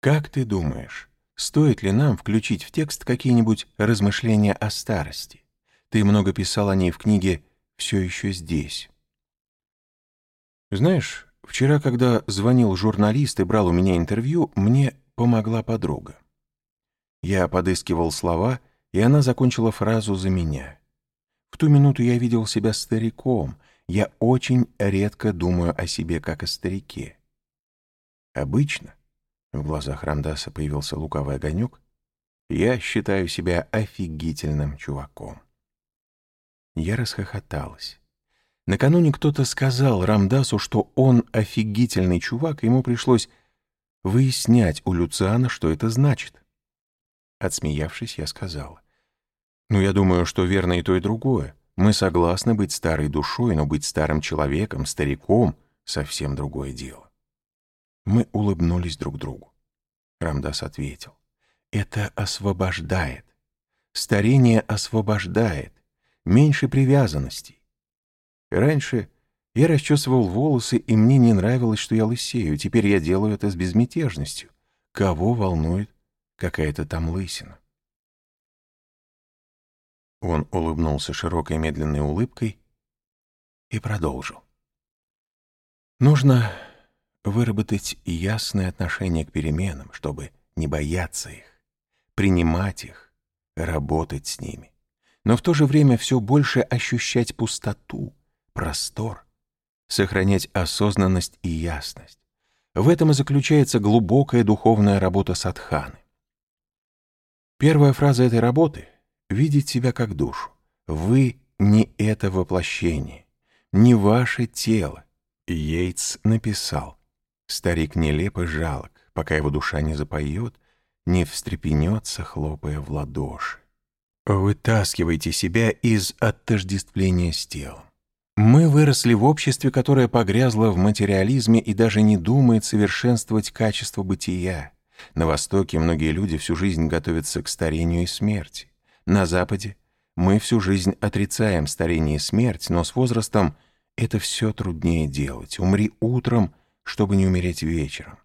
S1: «Как ты думаешь, стоит ли нам включить в текст какие-нибудь размышления о старости? Ты много писал о ней в книге все еще здесь. Знаешь, вчера, когда звонил журналист и брал у меня интервью, мне помогла подруга. Я подыскивал слова, и она закончила фразу за меня. В ту минуту я видел себя стариком. Я очень редко думаю о себе как о старике. Обычно, в глазах Рамдаса появился лукавый огонек, я считаю себя офигительным чуваком. Я расхохоталась. Накануне кто-то сказал Рамдасу, что он офигительный чувак, и ему пришлось выяснять у Люциана, что это значит. Отсмеявшись, я сказала. «Ну, я думаю, что верно и то, и другое. Мы согласны быть старой душой, но быть старым человеком, стариком — совсем другое дело». Мы улыбнулись друг другу. Рамдас ответил. «Это освобождает. Старение освобождает меньше привязанностей. Раньше я расчесывал волосы, и мне не нравилось, что я лысею. Теперь я делаю это с безмятежностью. Кого волнует какая-то там лысина? Он улыбнулся широкой медленной улыбкой и продолжил. Нужно выработать ясное отношение к переменам, чтобы не бояться их, принимать их, работать с ними но в то же время все больше ощущать пустоту, простор, сохранять осознанность и ясность. В этом и заключается глубокая духовная работа садханы. Первая фраза этой работы — видеть себя как душу. Вы не это воплощение, не ваше тело. Йейтс написал. Старик нелепо жалок, пока его душа не запоет, не встрепенется, хлопая в ладоши. Вытаскивайте себя из отождествления с телом. Мы выросли в обществе, которое погрязло в материализме и даже не думает совершенствовать качество бытия. На Востоке многие люди всю жизнь готовятся к старению и смерти. На Западе мы всю жизнь отрицаем старение и смерть, но с возрастом это все труднее делать. Умри утром, чтобы не умереть вечером.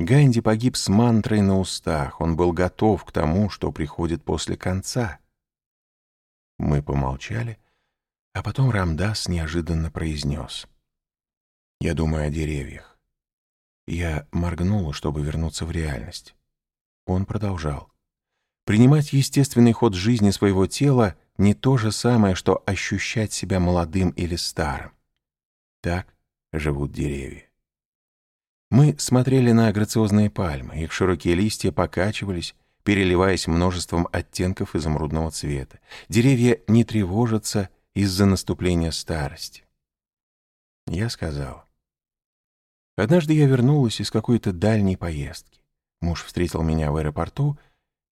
S1: Ганди погиб с мантрой на устах, он был готов к тому, что приходит после конца. Мы помолчали, а потом Рамдас неожиданно произнес. «Я думаю о деревьях». Я моргнула, чтобы вернуться в реальность. Он продолжал. «Принимать естественный ход жизни своего тела не то же самое, что ощущать себя молодым или старым. Так живут деревья. Мы смотрели на грациозные пальмы, их широкие листья покачивались, переливаясь множеством оттенков изумрудного цвета. Деревья не тревожатся из-за наступления старости. Я сказал. Однажды я вернулась из какой-то дальней поездки. Муж встретил меня в аэропорту,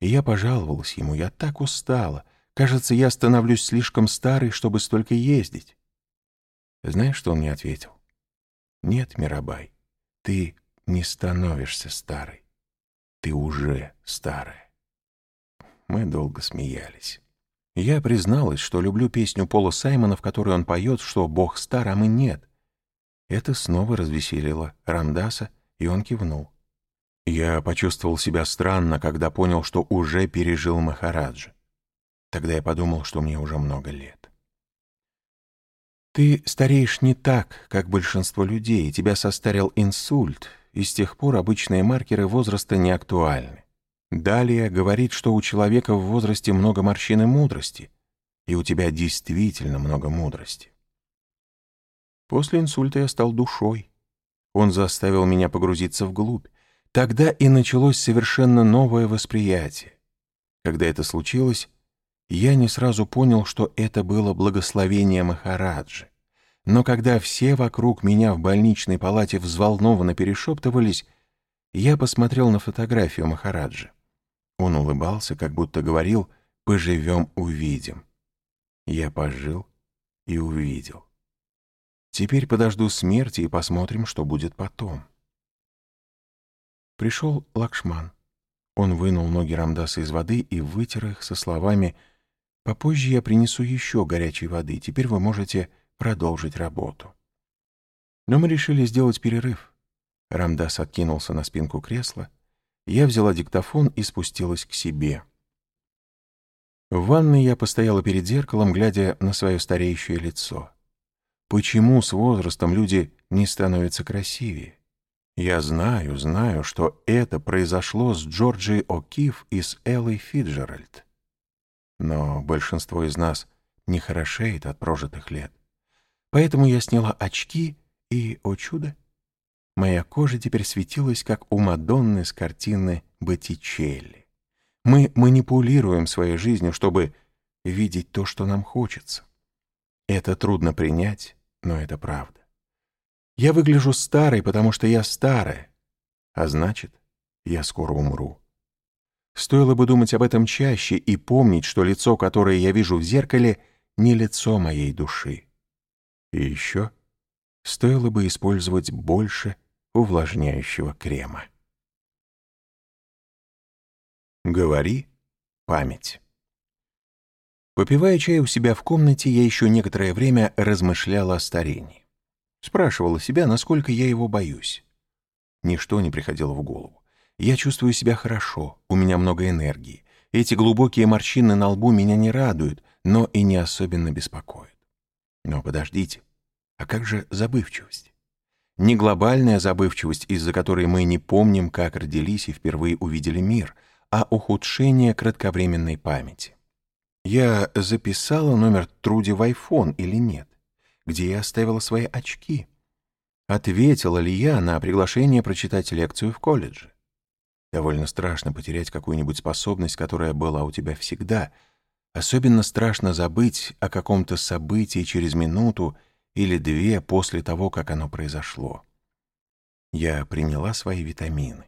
S1: и я пожаловалась ему. Я так устала. Кажется, я становлюсь слишком старой, чтобы столько ездить. Знаешь, что он мне ответил? Нет, Мирабай. Ты не становишься старой. Ты уже старая. Мы долго смеялись. Я призналась, что люблю песню Пола Саймона, в которой он поет, что Бог стар, а мы нет. Это снова развеселило Рамдаса, и он кивнул. Я почувствовал себя странно, когда понял, что уже пережил Махараджа. Тогда я подумал, что мне уже много лет. Ты стареешь не так, как большинство людей. Тебя состарил инсульт, и с тех пор обычные маркеры возраста не актуальны. Далее говорит, что у человека в возрасте много морщин и мудрости, и у тебя действительно много мудрости. После инсульта я стал душой. Он заставил меня погрузиться вглубь. Тогда и началось совершенно новое восприятие. Когда это случилось, я не сразу понял, что это было благословение Махараджи. Но когда все вокруг меня в больничной палате взволнованно перешептывались, я посмотрел на фотографию Махараджи. Он улыбался, как будто говорил «поживем, увидим». Я пожил и увидел. Теперь подожду смерти и посмотрим, что будет потом. Пришел Лакшман. Он вынул ноги Рамдаса из воды и вытер их со словами «Попозже я принесу еще горячей воды, теперь вы можете продолжить работу». Но мы решили сделать перерыв. Рамдас откинулся на спинку кресла, я взяла диктофон и спустилась к себе. В ванной я постояла перед зеркалом, глядя на свое стареющее лицо. Почему с возрастом люди не становятся красивее? Я знаю, знаю, что это произошло с Джорджией О'Кифф и с Эллой Фиджеральд. Но большинство из нас не хорошеет от прожитых лет. Поэтому я сняла очки и, о чудо, моя кожа теперь светилась, как у Мадонны с картины Боттичелли. Мы манипулируем своей жизнью, чтобы видеть то, что нам хочется. Это трудно принять, но это правда. Я выгляжу старой, потому что я старая, а значит, я скоро умру. Стоило бы думать об этом чаще и помнить, что лицо, которое я вижу в зеркале, не лицо моей души. И еще стоило бы использовать больше увлажняющего крема. Говори, память. Попивая чай у себя в комнате, я еще некоторое время размышляла о старении. Спрашивала себя, насколько я его боюсь. Ничто не приходило в голову. Я чувствую себя хорошо, у меня много энергии. Эти глубокие морщины на лбу меня не радуют, но и не особенно беспокоят. Но подождите, а как же забывчивость? Не глобальная забывчивость, из-за которой мы не помним, как родились и впервые увидели мир — а ухудшение кратковременной памяти. Я записала номер Труди в iPhone или нет? Где я оставила свои очки? Ответила ли я на приглашение прочитать лекцию в колледже? Довольно страшно потерять какую-нибудь способность, которая была у тебя всегда. Особенно страшно забыть о каком-то событии через минуту или две после того, как оно произошло. Я приняла свои витамины.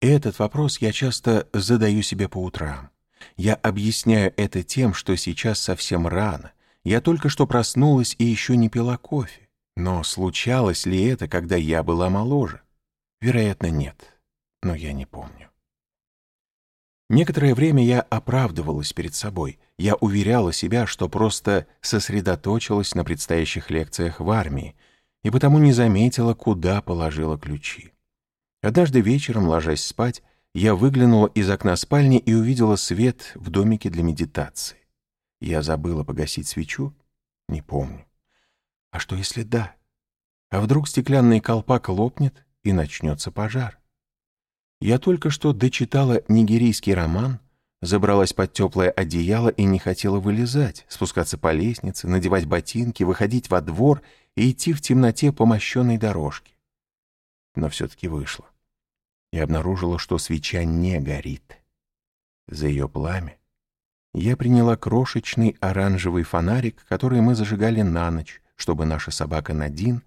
S1: Этот вопрос я часто задаю себе по утрам. Я объясняю это тем, что сейчас совсем рано. Я только что проснулась и еще не пила кофе. Но случалось ли это, когда я была моложе? Вероятно, нет. Но я не помню. Некоторое время я оправдывалась перед собой. Я уверяла себя, что просто сосредоточилась на предстоящих лекциях в армии и потому не заметила, куда положила ключи. Однажды вечером, ложась спать, я выглянула из окна спальни и увидела свет в домике для медитации. Я забыла погасить свечу? Не помню. А что если да? А вдруг стеклянный колпак лопнет и начнется пожар? Я только что дочитала нигерийский роман, забралась под теплое одеяло и не хотела вылезать, спускаться по лестнице, надевать ботинки, выходить во двор и идти в темноте по мощенной дорожке но все-таки вышла. И обнаружила, что свеча не горит. За ее пламя я приняла крошечный оранжевый фонарик, который мы зажигали на ночь, чтобы наша собака Надин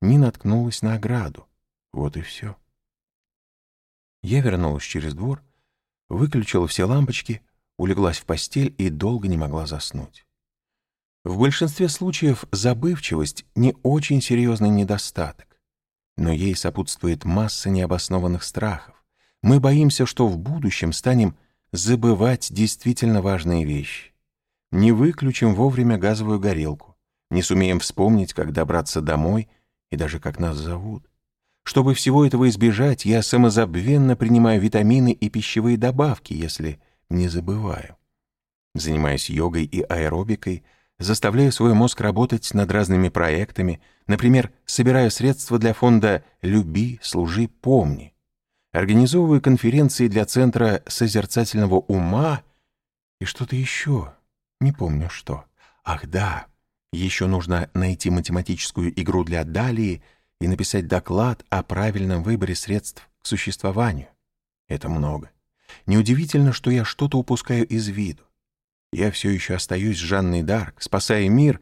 S1: не наткнулась на ограду. Вот и все. Я вернулась через двор, выключила все лампочки, улеглась в постель и долго не могла заснуть. В большинстве случаев забывчивость — не очень серьезный недостаток но ей сопутствует масса необоснованных страхов. Мы боимся, что в будущем станем забывать действительно важные вещи. Не выключим вовремя газовую горелку, не сумеем вспомнить, как добраться домой и даже как нас зовут. Чтобы всего этого избежать, я самозабвенно принимаю витамины и пищевые добавки, если не забываю. Занимаясь йогой и аэробикой, заставляю свой мозг работать над разными проектами, например, собираю средства для фонда «Люби, служи, помни», организовываю конференции для Центра созерцательного ума и что-то еще, не помню что. Ах да, еще нужно найти математическую игру для Далии и написать доклад о правильном выборе средств к существованию. Это много. Неудивительно, что я что-то упускаю из виду я все еще остаюсь Жанной Дарк, спасая мир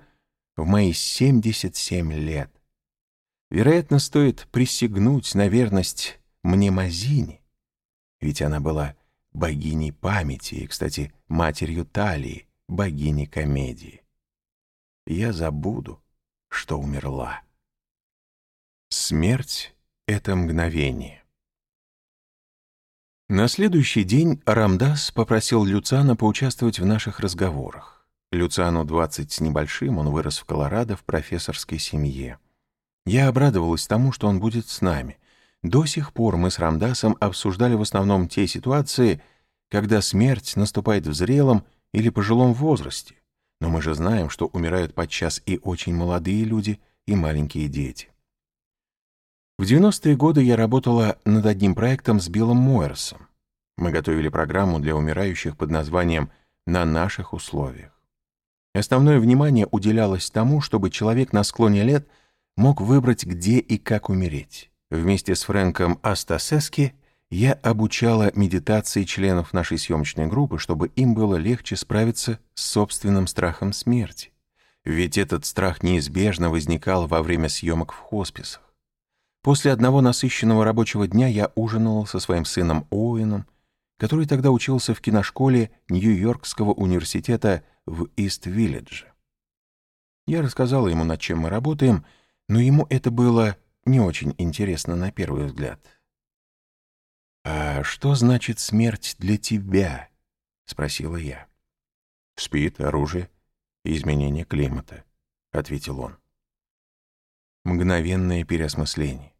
S1: в мои 77 лет. Вероятно, стоит присягнуть на верность мне Мазине, ведь она была богиней памяти и, кстати, матерью Талии, богини комедии. Я забуду, что умерла. Смерть — это мгновение. На следующий день Рамдас попросил Люцана поучаствовать в наших разговорах. Люцану 20 с небольшим, он вырос в Колорадо в профессорской семье. Я обрадовалась тому, что он будет с нами. До сих пор мы с Рамдасом обсуждали в основном те ситуации, когда смерть наступает в зрелом или пожилом возрасте. Но мы же знаем, что умирают подчас и очень молодые люди, и маленькие дети. В 90-е годы я работала над одним проектом с Биллом Мойерсом. Мы готовили программу для умирающих под названием «На наших условиях». Основное внимание уделялось тому, чтобы человек на склоне лет мог выбрать, где и как умереть. Вместе с Фрэнком Астасески я обучала медитации членов нашей съемочной группы, чтобы им было легче справиться с собственным страхом смерти. Ведь этот страх неизбежно возникал во время съемок в хосписах. После одного насыщенного рабочего дня я ужинала со своим сыном Оуэном, который тогда учился в киношколе Нью-Йоркского университета в Ист-Вилледже. Я рассказала ему, над чем мы работаем, но ему это было не очень интересно на первый взгляд. «А что значит смерть для тебя?» — спросила я. «Спит, оружие, изменение климата», — ответил он. Мгновенное переосмысление.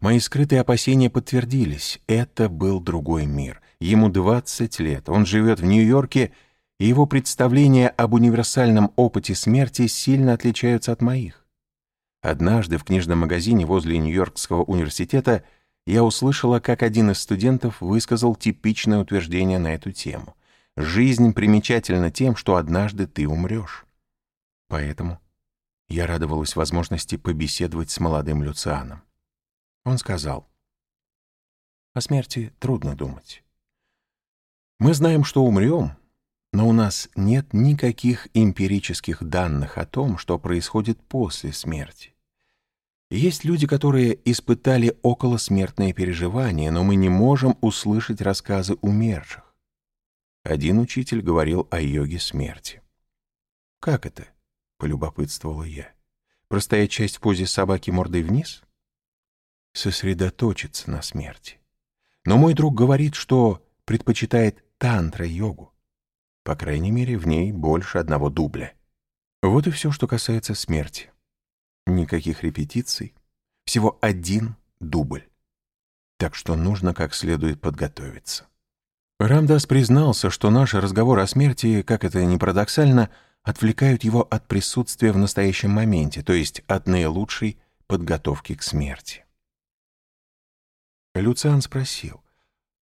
S1: Мои скрытые опасения подтвердились. Это был другой мир. Ему 20 лет, он живет в Нью-Йорке, и его представления об универсальном опыте смерти сильно отличаются от моих. Однажды в книжном магазине возле Нью-Йоркского университета я услышала, как один из студентов высказал типичное утверждение на эту тему. «Жизнь примечательна тем, что однажды ты умрешь». Поэтому я радовалась возможности побеседовать с молодым Люцианом. Он сказал, «О смерти трудно думать. Мы знаем, что умрем, но у нас нет никаких эмпирических данных о том, что происходит после смерти. Есть люди, которые испытали околосмертные переживания, но мы не можем услышать рассказы умерших. Один учитель говорил о йоге смерти. «Как это?» — полюбопытствовала я. «Простоять часть в позе собаки мордой вниз?» «Сосредоточиться на смерти. Но мой друг говорит, что предпочитает тантра-йогу. По крайней мере, в ней больше одного дубля. Вот и все, что касается смерти. Никаких репетиций. Всего один дубль. Так что нужно как следует подготовиться. Рамдас признался, что наш разговор о смерти, как это ни парадоксально, отвлекают его от присутствия в настоящем моменте, то есть от наилучшей подготовки к смерти. Люциан спросил,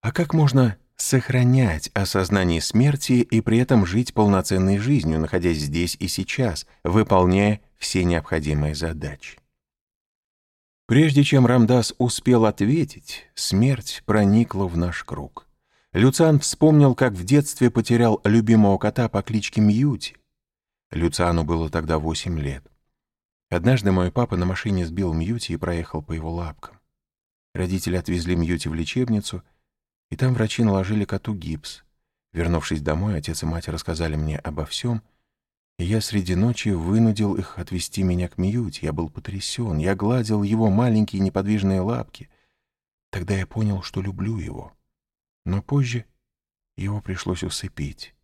S1: а как можно сохранять осознание смерти и при этом жить полноценной жизнью, находясь здесь и сейчас, выполняя все необходимые задачи. Прежде чем Рамдас успел ответить, смерть проникла в наш круг. Люциан вспомнил, как в детстве потерял любимого кота по кличке Мьюти. Люциану было тогда восемь лет. Однажды мой папа на машине сбил Мьюти и проехал по его лапкам. Родители отвезли Мьюти в лечебницу, и там врачи наложили коту гипс. Вернувшись домой, отец и мать рассказали мне обо всем — и я среди ночи вынудил их отвести меня к Мьюти. Я был потрясен. Я гладил его маленькие неподвижные лапки. Тогда я понял, что люблю его. Но позже его пришлось усыпить.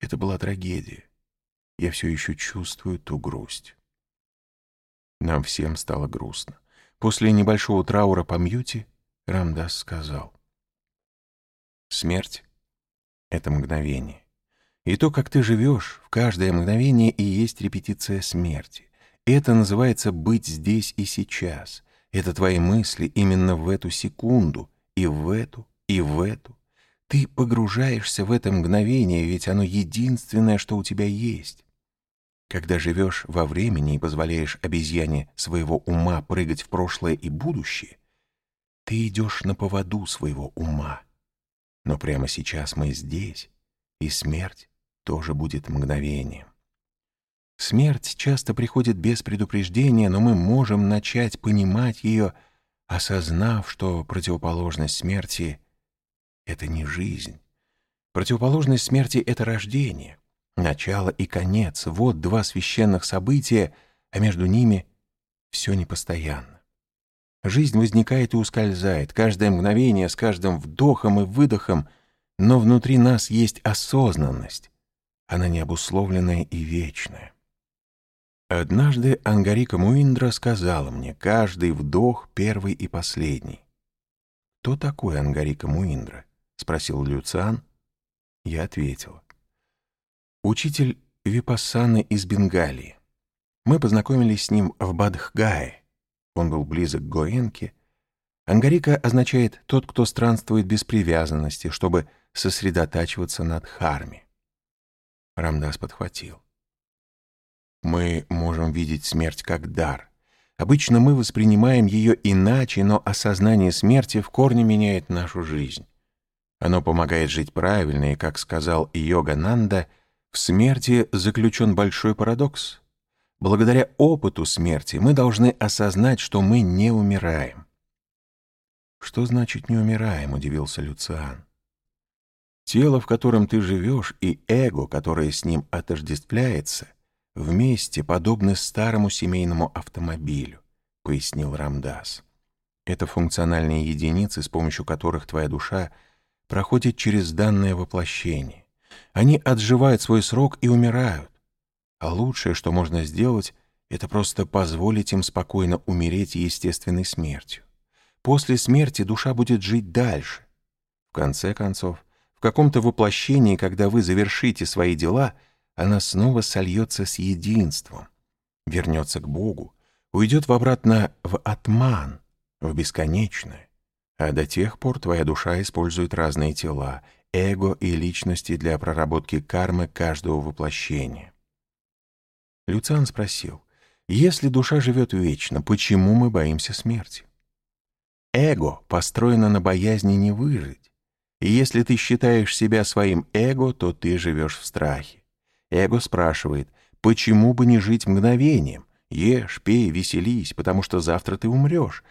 S1: Это была трагедия. Я все еще чувствую ту грусть. Нам всем стало грустно. После небольшого траура по Мьюти Рамдас сказал. Смерть — это мгновение. И то, как ты живешь, в каждое мгновение и есть репетиция смерти. Это называется быть здесь и сейчас. Это твои мысли именно в эту секунду, и в эту, и в эту. Ты погружаешься в это мгновение, ведь оно единственное, что у тебя есть. Когда живешь во времени и позволяешь обезьяне своего ума прыгать в прошлое и будущее, ты идешь на поводу своего ума. Но прямо сейчас мы здесь, и смерть тоже будет мгновением. Смерть часто приходит без предупреждения, но мы можем начать понимать ее, осознав, что противоположность смерти — это не жизнь, Противоположность смерти — это рождение, начало и конец. Вот два священных события, а между ними все непостоянно. Жизнь возникает и ускользает, каждое мгновение с каждым вдохом и выдохом, но внутри нас есть осознанность. Она необусловленная и вечная. Однажды Ангарика Муиндра сказала мне, каждый вдох первый и последний. «Кто такой Ангарика Муиндра?» — спросил Люциан. Я ответила. «Учитель Випассаны из Бенгалии. Мы познакомились с ним в Бадхгае. Он был близок к Гоенке. Ангарика означает «тот, кто странствует без привязанности, чтобы сосредотачиваться над харми». Рамдас подхватил. Мы можем видеть смерть как дар. Обычно мы воспринимаем ее иначе, но осознание смерти в корне меняет нашу жизнь. Оно помогает жить правильно, и, как сказал Йога-Нанда, в смерти заключен большой парадокс. Благодаря опыту смерти мы должны осознать, что мы не умираем. «Что значит «не умираем»?» — удивился Люциан. «Тело, в котором ты живешь, и эго, которое с ним отождествляется, вместе подобны старому семейному автомобилю», — пояснил Рамдас. «Это функциональные единицы, с помощью которых твоя душа проходит через данное воплощение. Они отживают свой срок и умирают. А лучшее, что можно сделать, это просто позволить им спокойно умереть естественной смертью. После смерти душа будет жить дальше. В конце концов, в каком-то воплощении, когда вы завершите свои дела — она снова сольется с единством, вернется к Богу, уйдет в обратно в атман, в бесконечное. А до тех пор твоя душа использует разные тела, эго и личности для проработки кармы каждого воплощения. Люциан спросил, если душа живет вечно, почему мы боимся смерти? Эго построено на боязни не выжить. И если ты считаешь себя своим эго, то ты живешь в страхе. Эго спрашивает, почему бы не жить мгновением? Ешь, пей, веселись, потому что завтра ты умрешь.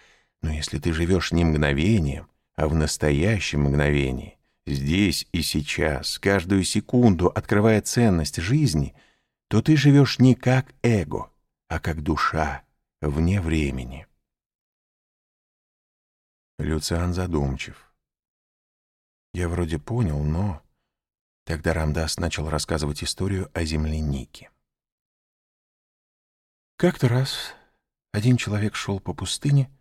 S1: Но если ты живешь не мгновением, а в настоящем мгновении, здесь и сейчас, каждую секунду открывая ценность жизни, то ты живешь не как эго, а как душа, вне времени. Люциан задумчив. Я вроде понял, но... Тогда Рамдас начал рассказывать историю о землянике. Как-то раз один человек шел по пустыне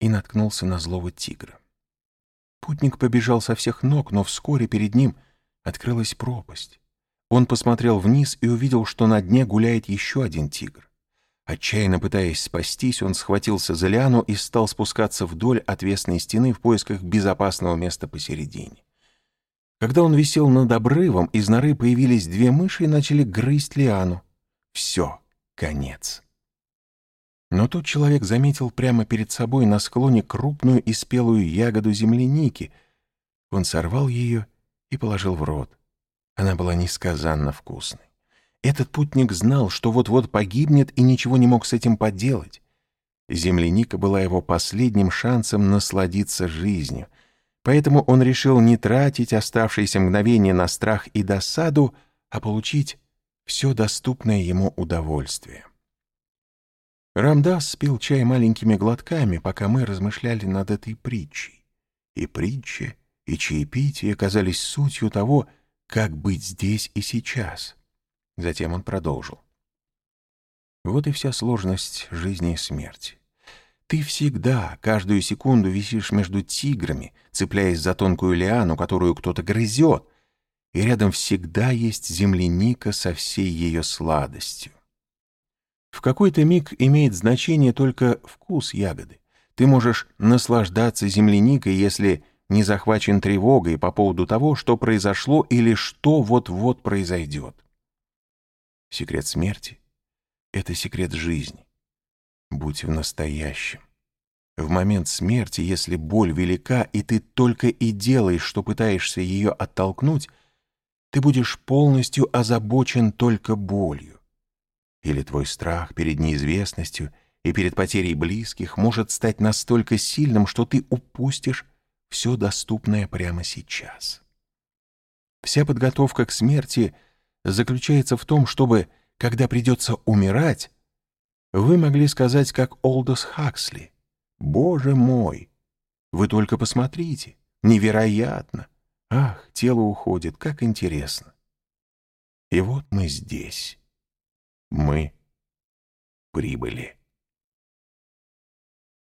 S1: и наткнулся на злого тигра. Путник побежал со всех ног, но вскоре перед ним открылась пропасть. Он посмотрел вниз и увидел, что на дне гуляет еще один тигр. Отчаянно пытаясь спастись, он схватился за лиану и стал спускаться вдоль отвесной стены в поисках безопасного места посередине. Когда он висел над обрывом, из норы появились две мыши и начали грызть лиану. Все, конец. Но тут человек заметил прямо перед собой на склоне крупную и спелую ягоду земляники. Он сорвал ее и положил в рот. Она была несказанно вкусной. Этот путник знал, что вот-вот погибнет и ничего не мог с этим поделать. Земляника была его последним шансом насладиться жизнью — Поэтому он решил не тратить оставшиеся мгновения на страх и досаду, а получить все доступное ему удовольствие. Рамдас спил чай маленькими глотками, пока мы размышляли над этой притчей. И притча, и чаепитие казались сутью того, как быть здесь и сейчас. Затем он продолжил. Вот и вся сложность жизни и смерти. Ты всегда, каждую секунду висишь между тиграми, цепляясь за тонкую лиану, которую кто-то грызет, и рядом всегда есть земляника со всей ее сладостью. В какой-то миг имеет значение только вкус ягоды. Ты можешь наслаждаться земляникой, если не захвачен тревогой по поводу того, что произошло или что вот-вот произойдет. Секрет смерти — это секрет жизни будь в настоящем. В момент смерти, если боль велика, и ты только и делаешь, что пытаешься ее оттолкнуть, ты будешь полностью озабочен только болью. Или твой страх перед неизвестностью и перед потерей близких может стать настолько сильным, что ты упустишь все доступное прямо сейчас. Вся подготовка к смерти заключается в том, чтобы, когда придется умирать, вы могли сказать, как Олдос Хаксли, «Боже мой! Вы только посмотрите! Невероятно! Ах, тело уходит, как интересно!» И вот мы здесь. Мы прибыли.